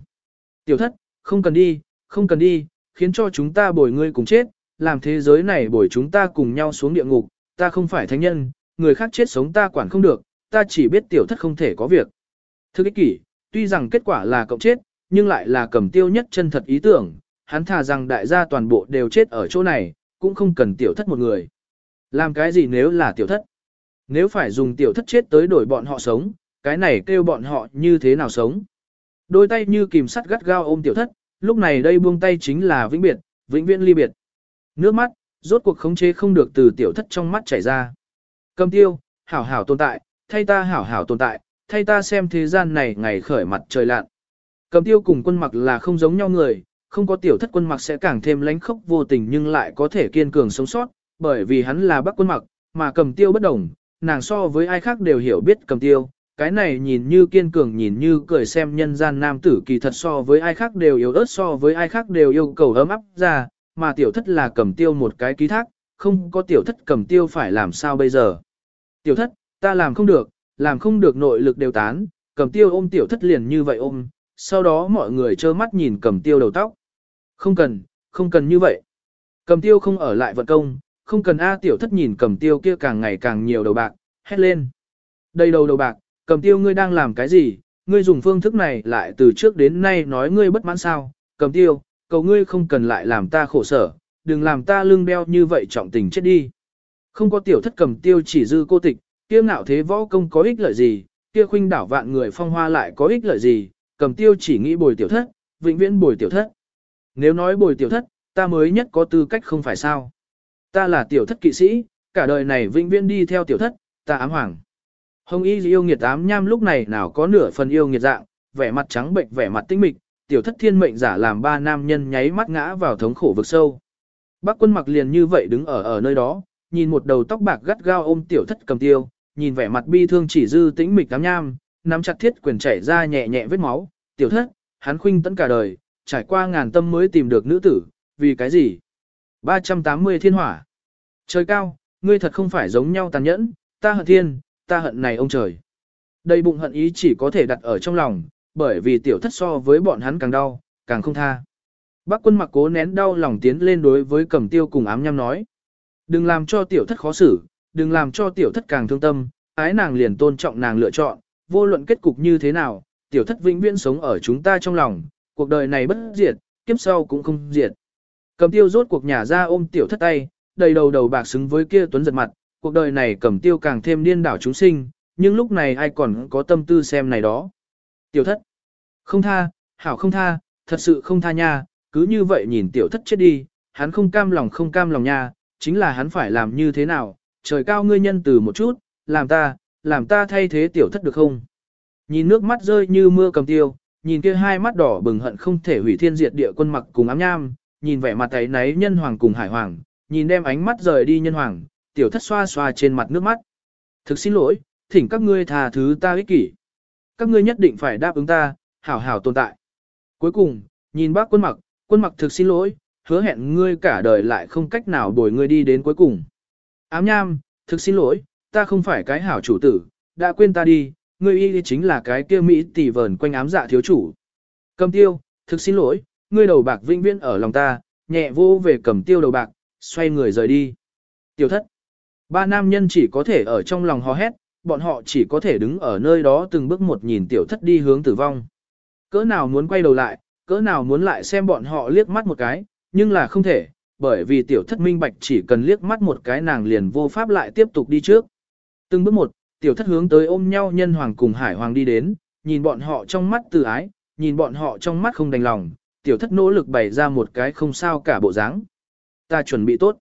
Tiểu thất, không cần đi, không cần đi, khiến cho chúng ta bồi ngươi cùng chết, làm thế giới này bồi chúng ta cùng nhau xuống địa ngục, ta không phải thánh nhân, người khác chết sống ta quản không được, ta chỉ biết tiểu thất không thể có việc. thư ích kỷ, tuy rằng kết quả là cộng chết, nhưng lại là cầm tiêu nhất chân thật ý tưởng, hắn thà rằng đại gia toàn bộ đều chết ở chỗ này, cũng không cần tiểu thất một người. Làm cái gì nếu là tiểu thất? Nếu phải dùng tiểu thất chết tới đổi bọn họ sống, cái này kêu bọn họ như thế nào sống? Đôi tay như kìm sắt gắt gao ôm tiểu thất, lúc này đây buông tay chính là vĩnh biệt, vĩnh viễn ly biệt. Nước mắt, rốt cuộc khống chế không được từ tiểu thất trong mắt chảy ra. Cầm tiêu, hảo hảo tồn tại, thay ta hảo hảo tồn tại, thay ta xem thế gian này ngày khởi mặt trời lặn. Cầm tiêu cùng quân mặc là không giống nhau người, không có tiểu thất quân mặc sẽ càng thêm lánh khốc vô tình nhưng lại có thể kiên cường sống sót, bởi vì hắn là bác quân mặc, mà cầm tiêu bất đồng, nàng so với ai khác đều hiểu biết cầm tiêu. Cái này nhìn như kiên cường nhìn như cười xem nhân gian nam tử kỳ thật so với ai khác đều yếu ớt so với ai khác đều yêu cầu ấm áp ra, mà tiểu thất là cầm tiêu một cái ký thác, không có tiểu thất cầm tiêu phải làm sao bây giờ. Tiểu thất, ta làm không được, làm không được nội lực đều tán, cầm tiêu ôm tiểu thất liền như vậy ôm, sau đó mọi người trơ mắt nhìn cầm tiêu đầu tóc. Không cần, không cần như vậy. Cầm tiêu không ở lại vận công, không cần A tiểu thất nhìn cầm tiêu kia càng ngày càng nhiều đầu bạc, hét lên. Đây đầu đầu bạc, cầm tiêu ngươi đang làm cái gì, ngươi dùng phương thức này lại từ trước đến nay nói ngươi bất mãn sao, cầm tiêu, cầu ngươi không cần lại làm ta khổ sở, đừng làm ta lưng beo như vậy trọng tình chết đi. Không có tiểu thất cầm tiêu chỉ dư cô tịch, kia ngạo thế võ công có ích lợi gì, kia khuynh đảo vạn người phong hoa lại có ích lợi gì, cầm tiêu chỉ nghĩ bồi tiểu thất, vĩnh viễn bồi tiểu thất. Nếu nói bồi tiểu thất, ta mới nhất có tư cách không phải sao. Ta là tiểu thất kỵ sĩ, cả đời này vĩnh viễn đi theo tiểu thất, ta ám hoàng. Hồng y yêu nghiệt ám nham lúc này nào có nửa phần yêu nghiệt dạng, vẻ mặt trắng bệnh vẻ mặt tinh mịch, tiểu thất thiên mệnh giả làm ba nam nhân nháy mắt ngã vào thống khổ vực sâu. Bác quân mặc liền như vậy đứng ở ở nơi đó, nhìn một đầu tóc bạc gắt gao ôm tiểu thất cầm tiêu, nhìn vẻ mặt bi thương chỉ dư tĩnh mịch ám nham, nắm chặt thiết quyền chảy ra nhẹ nhẹ vết máu, tiểu thất, hắn khuynh tận cả đời, trải qua ngàn tâm mới tìm được nữ tử, vì cái gì? 380 thiên hỏa. Trời cao, ngươi thật không phải giống nhau tàn nhẫn, ta hận thiên, ta hận này ông trời. Đầy bụng hận ý chỉ có thể đặt ở trong lòng, bởi vì tiểu thất so với bọn hắn càng đau, càng không tha. Bác quân mặc cố nén đau lòng tiến lên đối với cầm tiêu cùng ám nhăm nói. Đừng làm cho tiểu thất khó xử, đừng làm cho tiểu thất càng thương tâm, ái nàng liền tôn trọng nàng lựa chọn, vô luận kết cục như thế nào, tiểu thất vĩnh viễn sống ở chúng ta trong lòng, cuộc đời này bất diệt, kiếp sau cũng không diệt. Cầm tiêu rốt cuộc nhà ra ôm tiểu thất tay, đầy đầu đầu bạc xứng với kia tuấn giật mặt, cuộc đời này cầm tiêu càng thêm điên đảo chúng sinh, nhưng lúc này ai còn có tâm tư xem này đó. Tiểu thất, không tha, hảo không tha, thật sự không tha nha, cứ như vậy nhìn tiểu thất chết đi, hắn không cam lòng không cam lòng nha, chính là hắn phải làm như thế nào, trời cao ngươi nhân từ một chút, làm ta, làm ta thay thế tiểu thất được không? Nhìn nước mắt rơi như mưa cầm tiêu, nhìn kia hai mắt đỏ bừng hận không thể hủy thiên diệt địa quân mặc cùng ám nham, nhìn vẻ mặt ấy náy nhân hoàng cùng hải hoàng, nhìn đem ánh mắt rời đi nhân hoàng, tiểu thất xoa xoa trên mặt nước mắt. Thực xin lỗi, thỉnh các ngươi tha thứ ta ích kỷ. Các ngươi nhất định phải đáp ứng ta, hảo hảo tồn tại. Cuối cùng, nhìn bác quân mặc, quân mặc thực xin lỗi, hứa hẹn ngươi cả đời lại không cách nào đổi ngươi đi đến cuối cùng. Ám nham, thực xin lỗi, ta không phải cái hảo chủ tử, đã quên ta đi, ngươi y chính là cái kia Mỹ tỷ vờn quanh ám dạ thiếu chủ. Cầm tiêu, thực xin lỗi, ngươi đầu bạc vĩnh viễn ở lòng ta, nhẹ vô về cầm tiêu đầu bạc, xoay người rời đi. Tiểu thất. Ba nam nhân chỉ có thể ở trong lòng hò hét, bọn họ chỉ có thể đứng ở nơi đó từng bước một nhìn tiểu thất đi hướng tử vong. Cỡ nào muốn quay đầu lại, cỡ nào muốn lại xem bọn họ liếc mắt một cái, nhưng là không thể, bởi vì tiểu thất minh bạch chỉ cần liếc mắt một cái nàng liền vô pháp lại tiếp tục đi trước. Từng bước một, tiểu thất hướng tới ôm nhau nhân hoàng cùng hải hoàng đi đến, nhìn bọn họ trong mắt từ ái, nhìn bọn họ trong mắt không đành lòng, tiểu thất nỗ lực bày ra một cái không sao cả bộ dáng. Ta chuẩn bị tốt.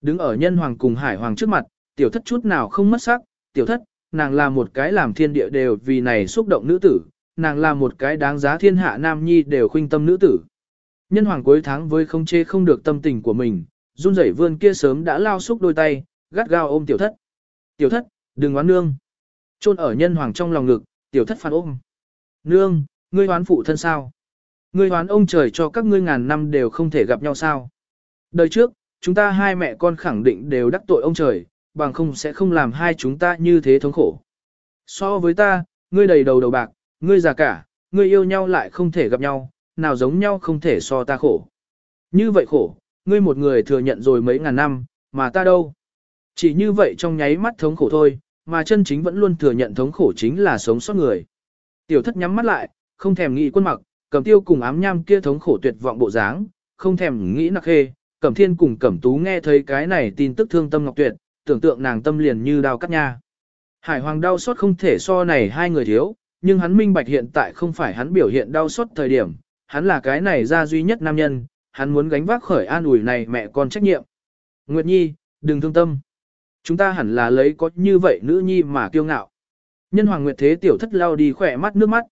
Đứng ở nhân hoàng cùng hải hoàng trước mặt, tiểu thất chút nào không mất sắc, tiểu thất, nàng là một cái làm thiên địa đều vì này xúc động nữ tử, nàng là một cái đáng giá thiên hạ nam nhi đều khuynh tâm nữ tử. Nhân hoàng cuối tháng với không chê không được tâm tình của mình, run rẩy vươn kia sớm đã lao xúc đôi tay, gắt gao ôm tiểu thất. Tiểu thất, đừng oán nương. Trôn ở nhân hoàng trong lòng ngực, tiểu thất phản ôm. Nương, ngươi oán phụ thân sao? Ngươi hoán ông trời cho các ngươi ngàn năm đều không thể gặp nhau sao? Đời trước, chúng ta hai mẹ con khẳng định đều đắc tội ông trời, bằng không sẽ không làm hai chúng ta như thế thống khổ. So với ta, ngươi đầy đầu đầu bạc, ngươi già cả, ngươi yêu nhau lại không thể gặp nhau, nào giống nhau không thể so ta khổ. Như vậy khổ, ngươi một người thừa nhận rồi mấy ngàn năm, mà ta đâu? Chỉ như vậy trong nháy mắt thống khổ thôi, mà chân chính vẫn luôn thừa nhận thống khổ chính là sống sót người. Tiểu thất nhắm mắt lại, không thèm nghĩ quân mặc, cầm tiêu cùng ám nham kia thống khổ tuyệt vọng bộ dáng, không thèm nghĩ nặc khê, cẩm thiên cùng cẩm tú nghe thấy cái này tin tức thương tâm ngọc tuyệt, tưởng tượng nàng tâm liền như đao cắt nha. Hải hoàng đau xót không thể so này hai người thiếu, nhưng hắn minh bạch hiện tại không phải hắn biểu hiện đau xót thời điểm, hắn là cái này ra duy nhất nam nhân, hắn muốn gánh vác khởi an ủi này mẹ con trách nhiệm. Nguyệt Nhi, đừng thương tâm. Chúng ta hẳn là lấy có như vậy nữ nhi mà kiêu ngạo. Nhân hoàng nguyệt thế tiểu thất lao đi khỏe mắt nước mắt.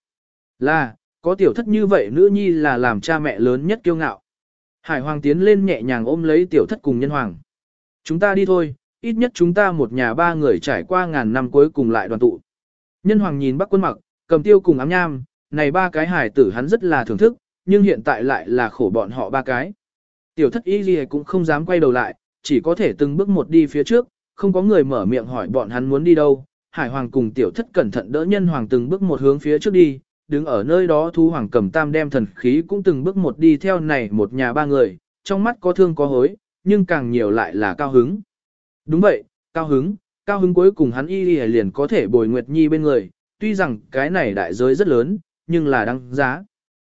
Là, có tiểu thất như vậy nữ nhi là làm cha mẹ lớn nhất kiêu ngạo. Hải hoàng tiến lên nhẹ nhàng ôm lấy tiểu thất cùng nhân hoàng. Chúng ta đi thôi, ít nhất chúng ta một nhà ba người trải qua ngàn năm cuối cùng lại đoàn tụ. Nhân hoàng nhìn bắc quân mặc, cầm tiêu cùng ám nham, này ba cái hải tử hắn rất là thưởng thức, nhưng hiện tại lại là khổ bọn họ ba cái. Tiểu thất y gì cũng không dám quay đầu lại, chỉ có thể từng bước một đi phía trước, không có người mở miệng hỏi bọn hắn muốn đi đâu. Hải hoàng cùng tiểu thất cẩn thận đỡ nhân hoàng từng bước một hướng phía trước đi, đứng ở nơi đó thu hoàng cầm tam đem thần khí cũng từng bước một đi theo này một nhà ba người, trong mắt có thương có hối, nhưng càng nhiều lại là cao hứng. Đúng vậy, cao hứng, cao hứng cuối cùng hắn y liền có thể bồi Nguyệt Nhi bên người, tuy rằng cái này đại giới rất lớn, nhưng là đăng giá.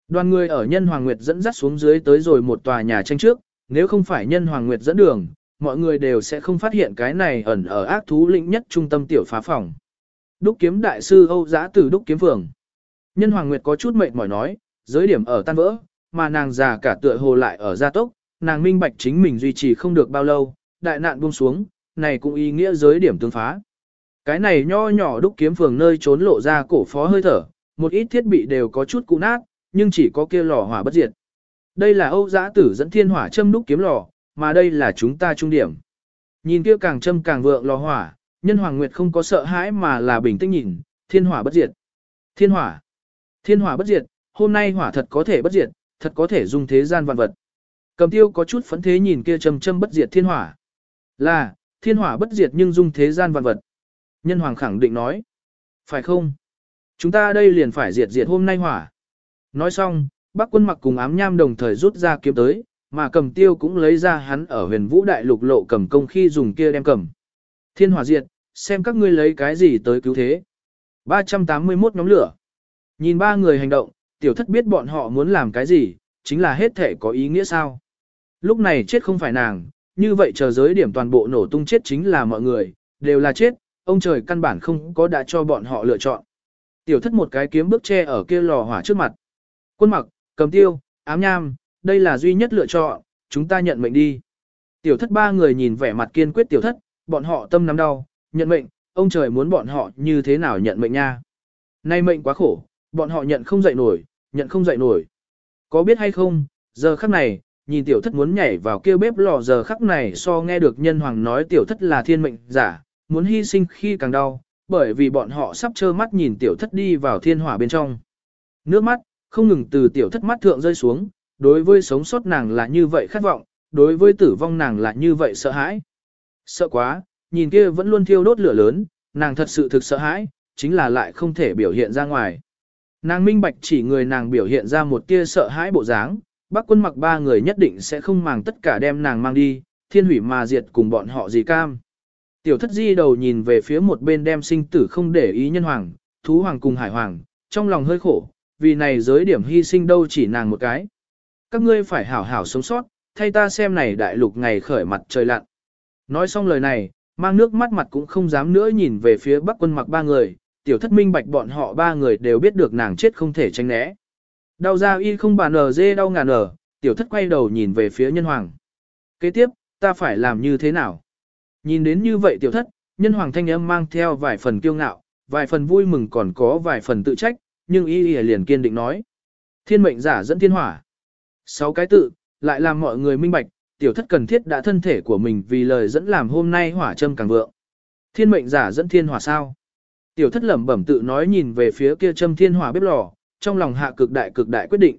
Đoàn người ở nhân Hoàng Nguyệt dẫn dắt xuống dưới tới rồi một tòa nhà tranh trước, nếu không phải nhân Hoàng Nguyệt dẫn đường, mọi người đều sẽ không phát hiện cái này ẩn ở ác thú lĩnh nhất trung tâm tiểu phá phòng. Đúc kiếm đại sư Âu Giã từ Đúc kiếm phường. Nhân Hoàng Nguyệt có chút mệt mỏi nói, giới điểm ở tan vỡ, mà nàng già cả tựa hồ lại ở gia tốc, nàng minh bạch chính mình duy trì không được bao lâu, đại nạn buông xuống, này cũng ý nghĩa giới điểm tương phá. Cái này nho nhỏ đúc kiếm phường nơi trốn lộ ra cổ phó hơi thở, một ít thiết bị đều có chút cũ nát, nhưng chỉ có kia lò hỏa bất diệt. Đây là Âu Giã Tử dẫn thiên hỏa châm đúc kiếm lò, mà đây là chúng ta trung điểm. Nhìn kia càng châm càng vượng lò hỏa, nhân hoàng nguyệt không có sợ hãi mà là bình tĩnh nhìn, thiên hỏa bất diệt. Thiên hỏa, thiên hỏa bất diệt, hôm nay hỏa thật có thể bất diệt, thật có thể dung thế gian vạn vật. Cầm tiêu có chút phấn thế nhìn kia châm châm bất diệt thiên hỏa. Là, thiên hỏa bất diệt nhưng dung thế gian vạn vật. Nhân hoàng khẳng định nói. Phải không? Chúng ta đây liền phải diệt diệt hôm nay hỏa. Nói xong, bác quân mặc cùng ám nham đồng thời rút ra kiếm tới, mà cầm tiêu cũng lấy ra hắn ở huyền vũ đại lục lộ cầm công khi dùng kia đem cầm. Thiên hỏa diệt, xem các ngươi lấy cái gì tới cứu thế. 381 nhóm lửa. Nhìn ba người hành động, tiểu thất biết bọn họ muốn làm cái gì, chính là hết thể có ý nghĩa sao. Lúc này chết không phải nàng, như vậy chờ giới điểm toàn bộ nổ tung chết chính là mọi người, đều là chết, ông trời căn bản không có đã cho bọn họ lựa chọn. Tiểu thất một cái kiếm bước che ở kia lò hỏa trước mặt. Quân mặc, cầm tiêu, ám nham, đây là duy nhất lựa chọn, chúng ta nhận mệnh đi. Tiểu thất ba người nhìn vẻ mặt kiên quyết tiểu thất, bọn họ tâm nắm đau, nhận mệnh, ông trời muốn bọn họ như thế nào nhận mệnh nha. Nay mệnh quá khổ, bọn họ nhận không dậy nổi, nhận không dậy nổi. Có biết hay không, giờ khắc này, nhìn tiểu thất muốn nhảy vào kia bếp lò giờ khắc này so nghe được nhân hoàng nói tiểu thất là thiên mệnh giả, muốn hy sinh khi càng đau, bởi vì bọn họ sắp trơ mắt nhìn tiểu thất đi vào thiên hỏa bên trong. Nước mắt, không ngừng từ tiểu thất mắt thượng rơi xuống, đối với sống sót nàng là như vậy khát vọng, đối với tử vong nàng là như vậy sợ hãi. Sợ quá, nhìn kia vẫn luôn thiêu đốt lửa lớn, nàng thật sự thực sợ hãi, chính là lại không thể biểu hiện ra ngoài. Nàng minh bạch chỉ người nàng biểu hiện ra một tia sợ hãi bộ dáng, bác quân mặc ba người nhất định sẽ không màng tất cả đem nàng mang đi, thiên hủy mà diệt cùng bọn họ gì cam. Tiểu thất di đầu nhìn về phía một bên đem sinh tử không để ý nhân hoàng, thú hoàng cùng hải hoàng, trong lòng hơi khổ, vì này giới điểm hy sinh đâu chỉ nàng một cái. Các ngươi phải hảo hảo sống sót, thay ta xem này đại lục ngày khởi mặt trời lặn. Nói xong lời này, mang nước mắt mặt cũng không dám nữa nhìn về phía bắc quân mặc ba người, tiểu thất minh bạch bọn họ ba người đều biết được nàng chết không thể tránh né. Đau ra y không bàn ở dê đau ngàn ở, tiểu thất quay đầu nhìn về phía nhân hoàng. Kế tiếp, ta phải làm như thế nào? Nhìn đến như vậy tiểu thất, nhân hoàng thanh âm mang theo vài phần kiêu ngạo, vài phần vui mừng còn có vài phần tự trách, nhưng y y liền kiên định nói. Thiên mệnh giả dẫn thiên hỏa. Sáu cái tự, lại làm mọi người minh bạch, tiểu thất cần thiết đã thân thể của mình vì lời dẫn làm hôm nay hỏa châm càng vượng. Thiên mệnh giả dẫn thiên hỏa sao? Tiểu thất lẩm bẩm tự nói nhìn về phía kia châm thiên hỏa bếp lò, trong lòng hạ cực đại cực đại quyết định.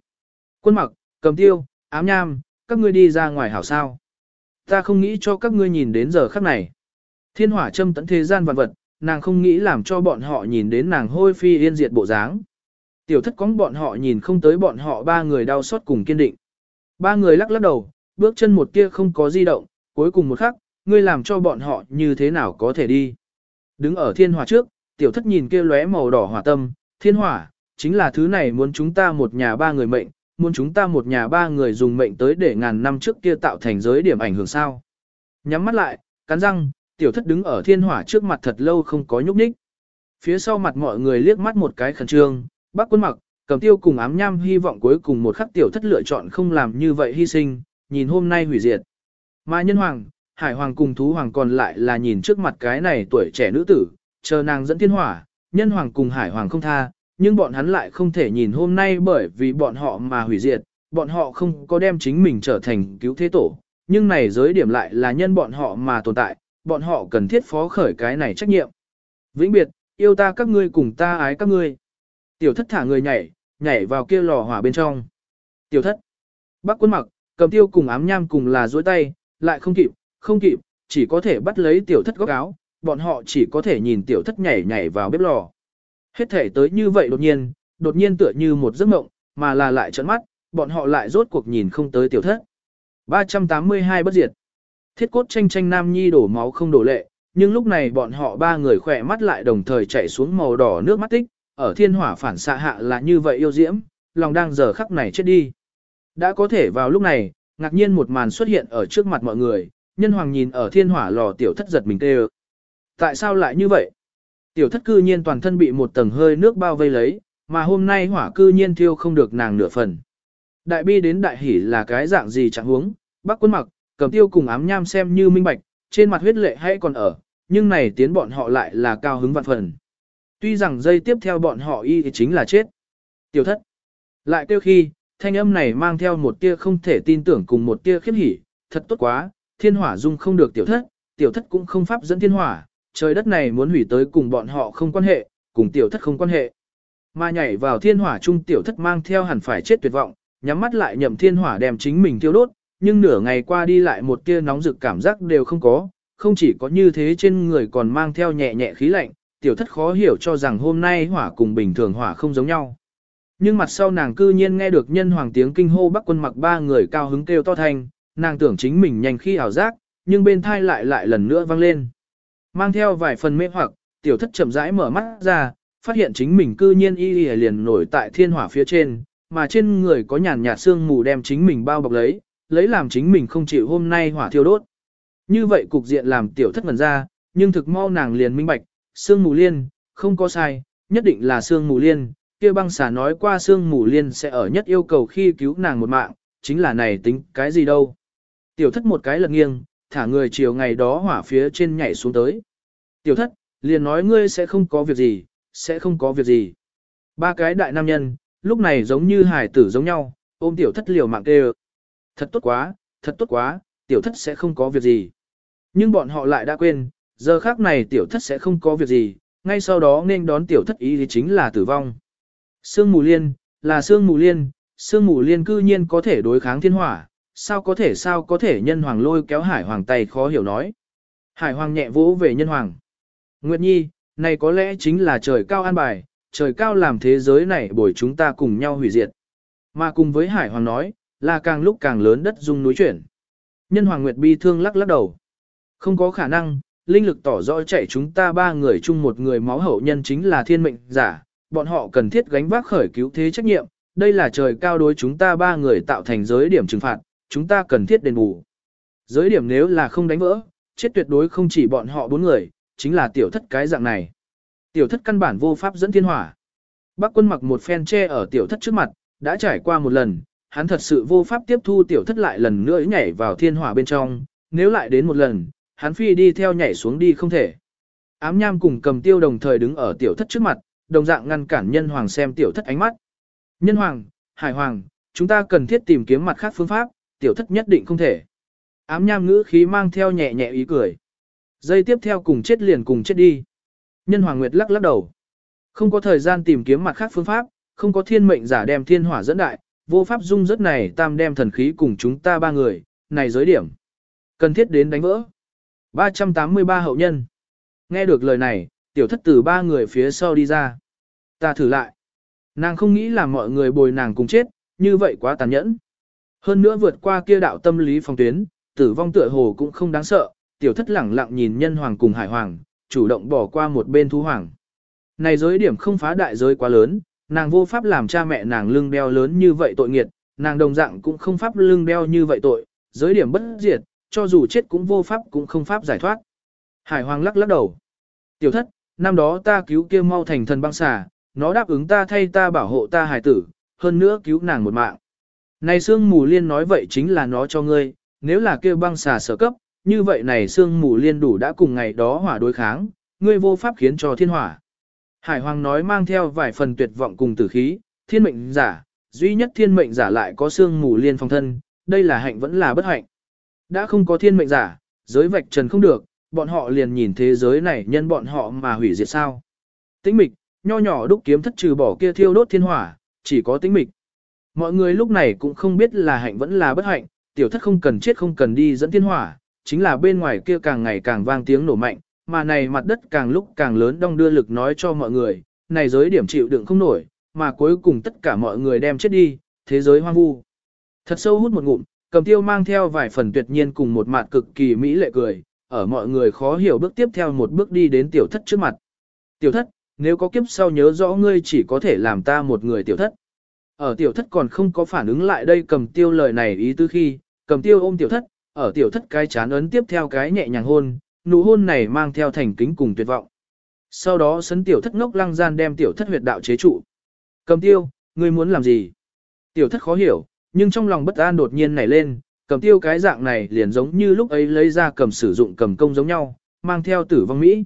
Quân mặc, cầm tiêu, ám nham, các ngươi đi ra ngoài hảo sao. Ta không nghĩ cho các ngươi nhìn đến giờ khắc này. Thiên hỏa châm tận thế gian vạn vật, nàng không nghĩ làm cho bọn họ nhìn đến nàng hôi phi yên diệt bộ dáng. Tiểu thất có bọn họ nhìn không tới bọn họ ba người đau xót cùng kiên định. Ba người lắc lắc đầu, bước chân một kia không có di động, cuối cùng một khắc, ngươi làm cho bọn họ như thế nào có thể đi. Đứng ở thiên hỏa trước, tiểu thất nhìn kia lóe màu đỏ hỏa tâm, thiên hỏa, chính là thứ này muốn chúng ta một nhà ba người mệnh, muốn chúng ta một nhà ba người dùng mệnh tới để ngàn năm trước kia tạo thành giới điểm ảnh hưởng sao. Nhắm mắt lại, cắn răng, tiểu thất đứng ở thiên hỏa trước mặt thật lâu không có nhúc nhích. Phía sau mặt mọi người liếc mắt một cái khẩn trương, bác quân mặc, cầm tiêu cùng ám nham hy vọng cuối cùng một khắc tiểu thất lựa chọn không làm như vậy hy sinh, nhìn hôm nay hủy diệt. Mà nhân hoàng, hải hoàng cùng thú hoàng còn lại là nhìn trước mặt cái này tuổi trẻ nữ tử, chờ nàng dẫn thiên hỏa, nhân hoàng cùng hải hoàng không tha, nhưng bọn hắn lại không thể nhìn hôm nay bởi vì bọn họ mà hủy diệt, bọn họ không có đem chính mình trở thành cứu thế tổ, nhưng này giới điểm lại là nhân bọn họ mà tồn tại, bọn họ cần thiết phó khởi cái này trách nhiệm. Vĩnh biệt, yêu ta các ngươi cùng ta ái các ngươi. Tiểu thất thả người nhảy, nhảy vào kia lò hỏa bên trong. Tiểu thất, bác quân mặc, cầm tiêu cùng ám nham cùng là dối tay, lại không kịp, không kịp, chỉ có thể bắt lấy tiểu thất góc áo, bọn họ chỉ có thể nhìn tiểu thất nhảy nhảy vào bếp lò. Hết thể tới như vậy đột nhiên, đột nhiên tựa như một giấc mộng, mà là lại trợn mắt, bọn họ lại rốt cuộc nhìn không tới tiểu thất. 382 bất diệt. Thiết cốt tranh tranh nam nhi đổ máu không đổ lệ, nhưng lúc này bọn họ ba người khỏe mắt lại đồng thời chảy xuống màu đỏ nước mắt tích, ở thiên hỏa phản xạ hạ là như vậy yêu diễm, lòng đang giờ khắc này chết đi. Đã có thể vào lúc này, ngạc nhiên một màn xuất hiện ở trước mặt mọi người, nhân hoàng nhìn ở thiên hỏa lò tiểu thất giật mình tê Tại sao lại như vậy? Tiểu thất cư nhiên toàn thân bị một tầng hơi nước bao vây lấy, mà hôm nay hỏa cư nhiên thiêu không được nàng nửa phần. Đại bi đến đại hỉ là cái dạng gì chẳng huống, bác quân mặc, cầm tiêu cùng ám nham xem như minh bạch, trên mặt huyết lệ hay còn ở, nhưng này tiến bọn họ lại là cao hứng vạn phần. Tuy rằng dây tiếp theo bọn họ y thì chính là chết. Tiểu thất. Lại tiêu khi, thanh âm này mang theo một tia không thể tin tưởng cùng một tia khiếp hỉ, thật tốt quá, thiên hỏa dung không được tiểu thất, tiểu thất cũng không pháp dẫn thiên hỏa, trời đất này muốn hủy tới cùng bọn họ không quan hệ, cùng tiểu thất không quan hệ. Mà nhảy vào thiên hỏa trung tiểu thất mang theo hẳn phải chết tuyệt vọng, nhắm mắt lại nhậm thiên hỏa đem chính mình tiêu đốt, nhưng nửa ngày qua đi lại một tia nóng rực cảm giác đều không có, không chỉ có như thế trên người còn mang theo nhẹ nhẹ khí lạnh, tiểu thất khó hiểu cho rằng hôm nay hỏa cùng bình thường hỏa không giống nhau. Nhưng mặt sau nàng cư nhiên nghe được nhân hoàng tiếng kinh hô bắc quân mặc ba người cao hứng kêu to thành, nàng tưởng chính mình nhanh khi ảo giác, nhưng bên thai lại lại lần nữa vang lên. Mang theo vài phần mê hoặc, tiểu thất chậm rãi mở mắt ra, phát hiện chính mình cư nhiên y y liền nổi tại thiên hỏa phía trên, mà trên người có nhàn nhạt sương mù đem chính mình bao bọc lấy, lấy làm chính mình không chịu hôm nay hỏa thiêu đốt. Như vậy cục diện làm tiểu thất ngần ra, nhưng thực mau nàng liền minh bạch, sương mù liên, không có sai, nhất định là sương mù liên, kia băng xà nói qua sương mù liên sẽ ở nhất yêu cầu khi cứu nàng một mạng, chính là này tính cái gì đâu. Tiểu thất một cái lật nghiêng, thả người chiều ngày đó hỏa phía trên nhảy xuống tới. Tiểu thất, liền nói ngươi sẽ không có việc gì, sẽ không có việc gì. Ba cái đại nam nhân, lúc này giống như hải tử giống nhau, ôm tiểu thất liều mạng kêu. Thật tốt quá, thật tốt quá, tiểu thất sẽ không có việc gì. Nhưng bọn họ lại đã quên, giờ khác này tiểu thất sẽ không có việc gì, ngay sau đó nên đón tiểu thất ý thì chính là tử vong. Sương mù liên, là sương mù liên, sương mù liên cư nhiên có thể đối kháng thiên hỏa, sao có thể sao có thể nhân hoàng lôi kéo hải hoàng tay khó hiểu nói. Hải hoàng nhẹ vỗ về nhân hoàng. Nguyệt Nhi, này có lẽ chính là trời cao an bài, trời cao làm thế giới này bồi chúng ta cùng nhau hủy diệt. Mà cùng với hải hoàng nói, là càng lúc càng lớn đất dung núi chuyển. Nhân hoàng Nguyệt bi thương lắc lắc đầu. Không có khả năng, linh lực tỏ rõ chạy chúng ta ba người chung một người máu hậu nhân chính là thiên mệnh giả, bọn họ cần thiết gánh vác khởi cứu thế trách nhiệm, đây là trời cao đối chúng ta ba người tạo thành giới điểm trừng phạt, chúng ta cần thiết đền bù. Giới điểm nếu là không đánh vỡ, chết tuyệt đối không chỉ bọn họ bốn người, chính là tiểu thất cái dạng này. Tiểu thất căn bản vô pháp dẫn thiên hỏa. Bác quân mặc một phen che ở tiểu thất trước mặt, đã trải qua một lần, hắn thật sự vô pháp tiếp thu tiểu thất lại lần nữa nhảy vào thiên hỏa bên trong, nếu lại đến một lần, hắn phi đi theo nhảy xuống đi không thể. Ám nham cùng cầm tiêu đồng thời đứng ở tiểu thất trước mặt, đồng dạng ngăn cản nhân hoàng xem tiểu thất ánh mắt. Nhân hoàng, hải hoàng, chúng ta cần thiết tìm kiếm mặt khác phương pháp, tiểu thất nhất định không thể. Ám nham ngữ khí mang theo nhẹ nhẹ ý cười. Dây tiếp theo cùng chết liền cùng chết đi. Nhân hoàng nguyệt lắc lắc đầu. Không có thời gian tìm kiếm mặt khác phương pháp, không có thiên mệnh giả đem thiên hỏa dẫn đại, vô pháp dung rất này tam đem thần khí cùng chúng ta ba người, này giới điểm. Cần thiết đến đánh vỡ. 383 hậu nhân. Nghe được lời này, tiểu thất từ ba người phía sau đi ra. Ta thử lại. Nàng không nghĩ là mọi người bồi nàng cùng chết, như vậy quá tàn nhẫn. Hơn nữa vượt qua kia đạo tâm lý phòng tuyến, tử vong tựa hồ cũng không đáng sợ, tiểu thất lẳng lặng nhìn nhân hoàng cùng hải hoàng, chủ động bỏ qua một bên thú hoàng. Này giới điểm không phá đại giới quá lớn, nàng vô pháp làm cha mẹ nàng lưng đeo lớn như vậy tội nghiệt, nàng đồng dạng cũng không pháp lưng đeo như vậy tội, giới điểm bất diệt, cho dù chết cũng vô pháp cũng không pháp giải thoát. Hải hoàng lắc lắc đầu. Tiểu thất, năm đó ta cứu kia mau thành thần băng xà, nó đáp ứng ta thay ta bảo hộ ta hải tử, hơn nữa cứu nàng một mạng. Này sương mù liên nói vậy chính là nó cho ngươi, nếu là kia băng xà sở cấp, như vậy này sương mù liên đủ đã cùng ngày đó hỏa đối kháng, ngươi vô pháp khiến cho thiên hỏa. Hải Hoàng nói mang theo vài phần tuyệt vọng cùng tử khí, thiên mệnh giả, duy nhất thiên mệnh giả lại có sương mù liên phong thân, đây là hạnh vẫn là bất hạnh. Đã không có thiên mệnh giả, giới vạch trần không được, bọn họ liền nhìn thế giới này nhân bọn họ mà hủy diệt sao. Tĩnh mịch, nho nhỏ đúc kiếm thất trừ bỏ kia thiêu đốt thiên hỏa, chỉ có tĩnh mịch. Mọi người lúc này cũng không biết là hạnh vẫn là bất hạnh, tiểu thất không cần chết không cần đi dẫn thiên hỏa, chính là bên ngoài kia càng ngày càng vang tiếng nổ mạnh, mà này mặt đất càng lúc càng lớn đong đưa lực nói cho mọi người, này giới điểm chịu đựng không nổi, mà cuối cùng tất cả mọi người đem chết đi, thế giới hoang vu. Thật sâu hút một ngụm, cầm tiêu mang theo vài phần tuyệt nhiên cùng một mặt cực kỳ mỹ lệ cười, ở mọi người khó hiểu bước tiếp theo một bước đi đến tiểu thất trước mặt. Tiểu thất, nếu có kiếp sau nhớ rõ ngươi chỉ có thể làm ta một người tiểu thất. Ở tiểu thất còn không có phản ứng lại đây cầm tiêu lời này ý tư khi, cầm tiêu ôm tiểu thất, ở tiểu thất cái chán ấn tiếp theo cái nhẹ nhàng hôn, nụ hôn này mang theo thành kính cùng tuyệt vọng. Sau đó sấn tiểu thất ngốc lăng gian đem tiểu thất huyệt đạo chế trụ. Cầm tiêu, ngươi muốn làm gì? Tiểu thất khó hiểu, nhưng trong lòng bất an đột nhiên nảy lên, cầm tiêu cái dạng này liền giống như lúc ấy lấy ra cầm sử dụng cầm công giống nhau, mang theo tử vong Mỹ.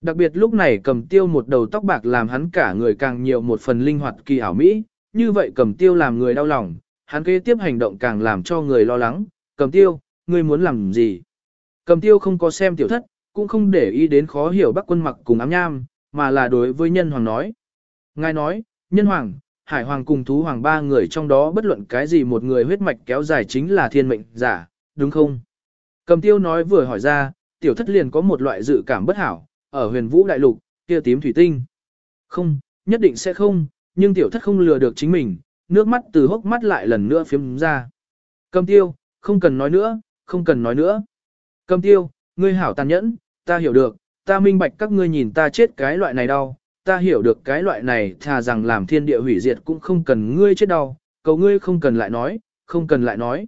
Đặc biệt lúc này cầm tiêu một đầu tóc bạc làm hắn cả người càng nhiều một phần linh hoạt kỳ ảo Mỹ, như vậy cầm tiêu làm người đau lòng, hắn kế tiếp hành động càng làm cho người lo lắng, cầm tiêu, ngươi muốn làm gì? Cầm tiêu không có xem tiểu thất, cũng không để ý đến khó hiểu bắc quân mặc cùng ám nham, mà là đối với nhân hoàng nói. Ngài nói, nhân hoàng, hải hoàng cùng thú hoàng ba người trong đó bất luận cái gì một người huyết mạch kéo dài chính là thiên mệnh giả, đúng không? Cầm tiêu nói vừa hỏi ra, tiểu thất liền có một loại dự cảm bất hảo, ở huyền vũ đại lục, kia tím thủy tinh. Không, nhất định sẽ không, nhưng tiểu thất không lừa được chính mình, nước mắt từ hốc mắt lại lần nữa phiếm ra. Cầm tiêu, không cần nói nữa, không cần nói nữa. Cầm tiêu, ngươi hảo tàn nhẫn, ta hiểu được, ta minh bạch các ngươi nhìn ta chết cái loại này đau, ta hiểu được cái loại này thà rằng làm thiên địa hủy diệt cũng không cần ngươi chết đau, cầu ngươi không cần lại nói, không cần lại nói.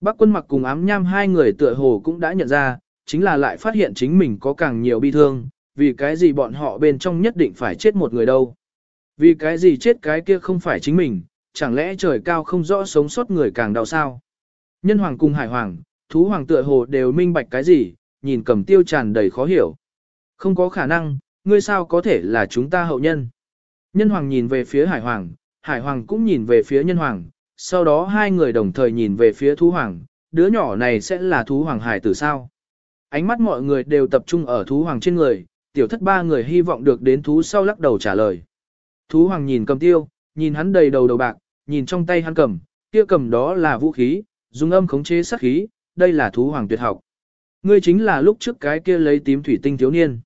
Bác quân mặc cùng ám nham hai người tựa hồ cũng đã nhận ra, chính là lại phát hiện chính mình có càng nhiều bi thương, vì cái gì bọn họ bên trong nhất định phải chết một người đâu. Vì cái gì chết cái kia không phải chính mình, chẳng lẽ trời cao không rõ sống sót người càng đau sao. Nhân hoàng cùng hải hoàng, thú hoàng tựa hồ đều minh bạch cái gì, nhìn cầm tiêu tràn đầy khó hiểu. Không có khả năng, ngươi sao có thể là chúng ta hậu nhân. Nhân hoàng nhìn về phía hải hoàng, hải hoàng cũng nhìn về phía nhân hoàng, sau đó hai người đồng thời nhìn về phía thú hoàng, đứa nhỏ này sẽ là thú hoàng hải tử sao. Ánh mắt mọi người đều tập trung ở thú hoàng trên người, tiểu thất ba người hy vọng được đến thú sau lắc đầu trả lời. Thú hoàng nhìn cầm tiêu, nhìn hắn đầy đầu đầu bạc, nhìn trong tay hắn cầm, kia cầm đó là vũ khí, dùng âm khống chế sát khí, đây là thú hoàng tuyệt học. Ngươi chính là lúc trước cái kia lấy tím thủy tinh thiếu niên.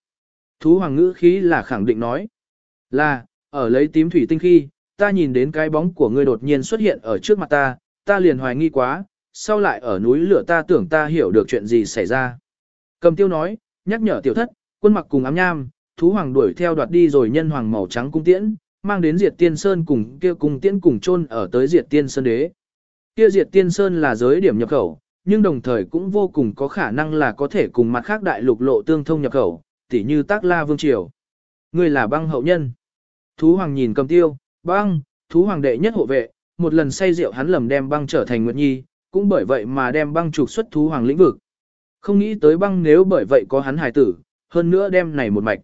Thú hoàng ngữ khí là khẳng định nói. Là, ở lấy tím thủy tinh khi, ta nhìn đến cái bóng của ngươi đột nhiên xuất hiện ở trước mặt ta, ta liền hoài nghi quá, sau lại ở núi lửa ta tưởng ta hiểu được chuyện gì xảy ra. Cầm tiêu nói, nhắc nhở tiểu thất, quân mặc cùng ám nham, thú hoàng đuổi theo đoạt đi rồi nhân hoàng màu trắng cung tiễn, mang đến diệt tiên sơn cùng kia cung tiễn cùng chôn ở tới diệt tiên sơn đế. Kia diệt tiên sơn là giới điểm nhập khẩu, nhưng đồng thời cũng vô cùng có khả năng là có thể cùng mặt khác đại lục lộ tương thông nhập khẩu, tỉ như tác la vương triều. Ngươi là băng hậu nhân. Thú hoàng nhìn cầm tiêu, băng, thú hoàng đệ nhất hộ vệ, một lần say rượu hắn lầm đem băng trở thành Nguyệt Nhi, cũng bởi vậy mà đem băng trục xuất thú hoàng lĩnh vực. Không nghĩ tới băng nếu bởi vậy có hắn hài tử, hơn nữa đem này một mạch.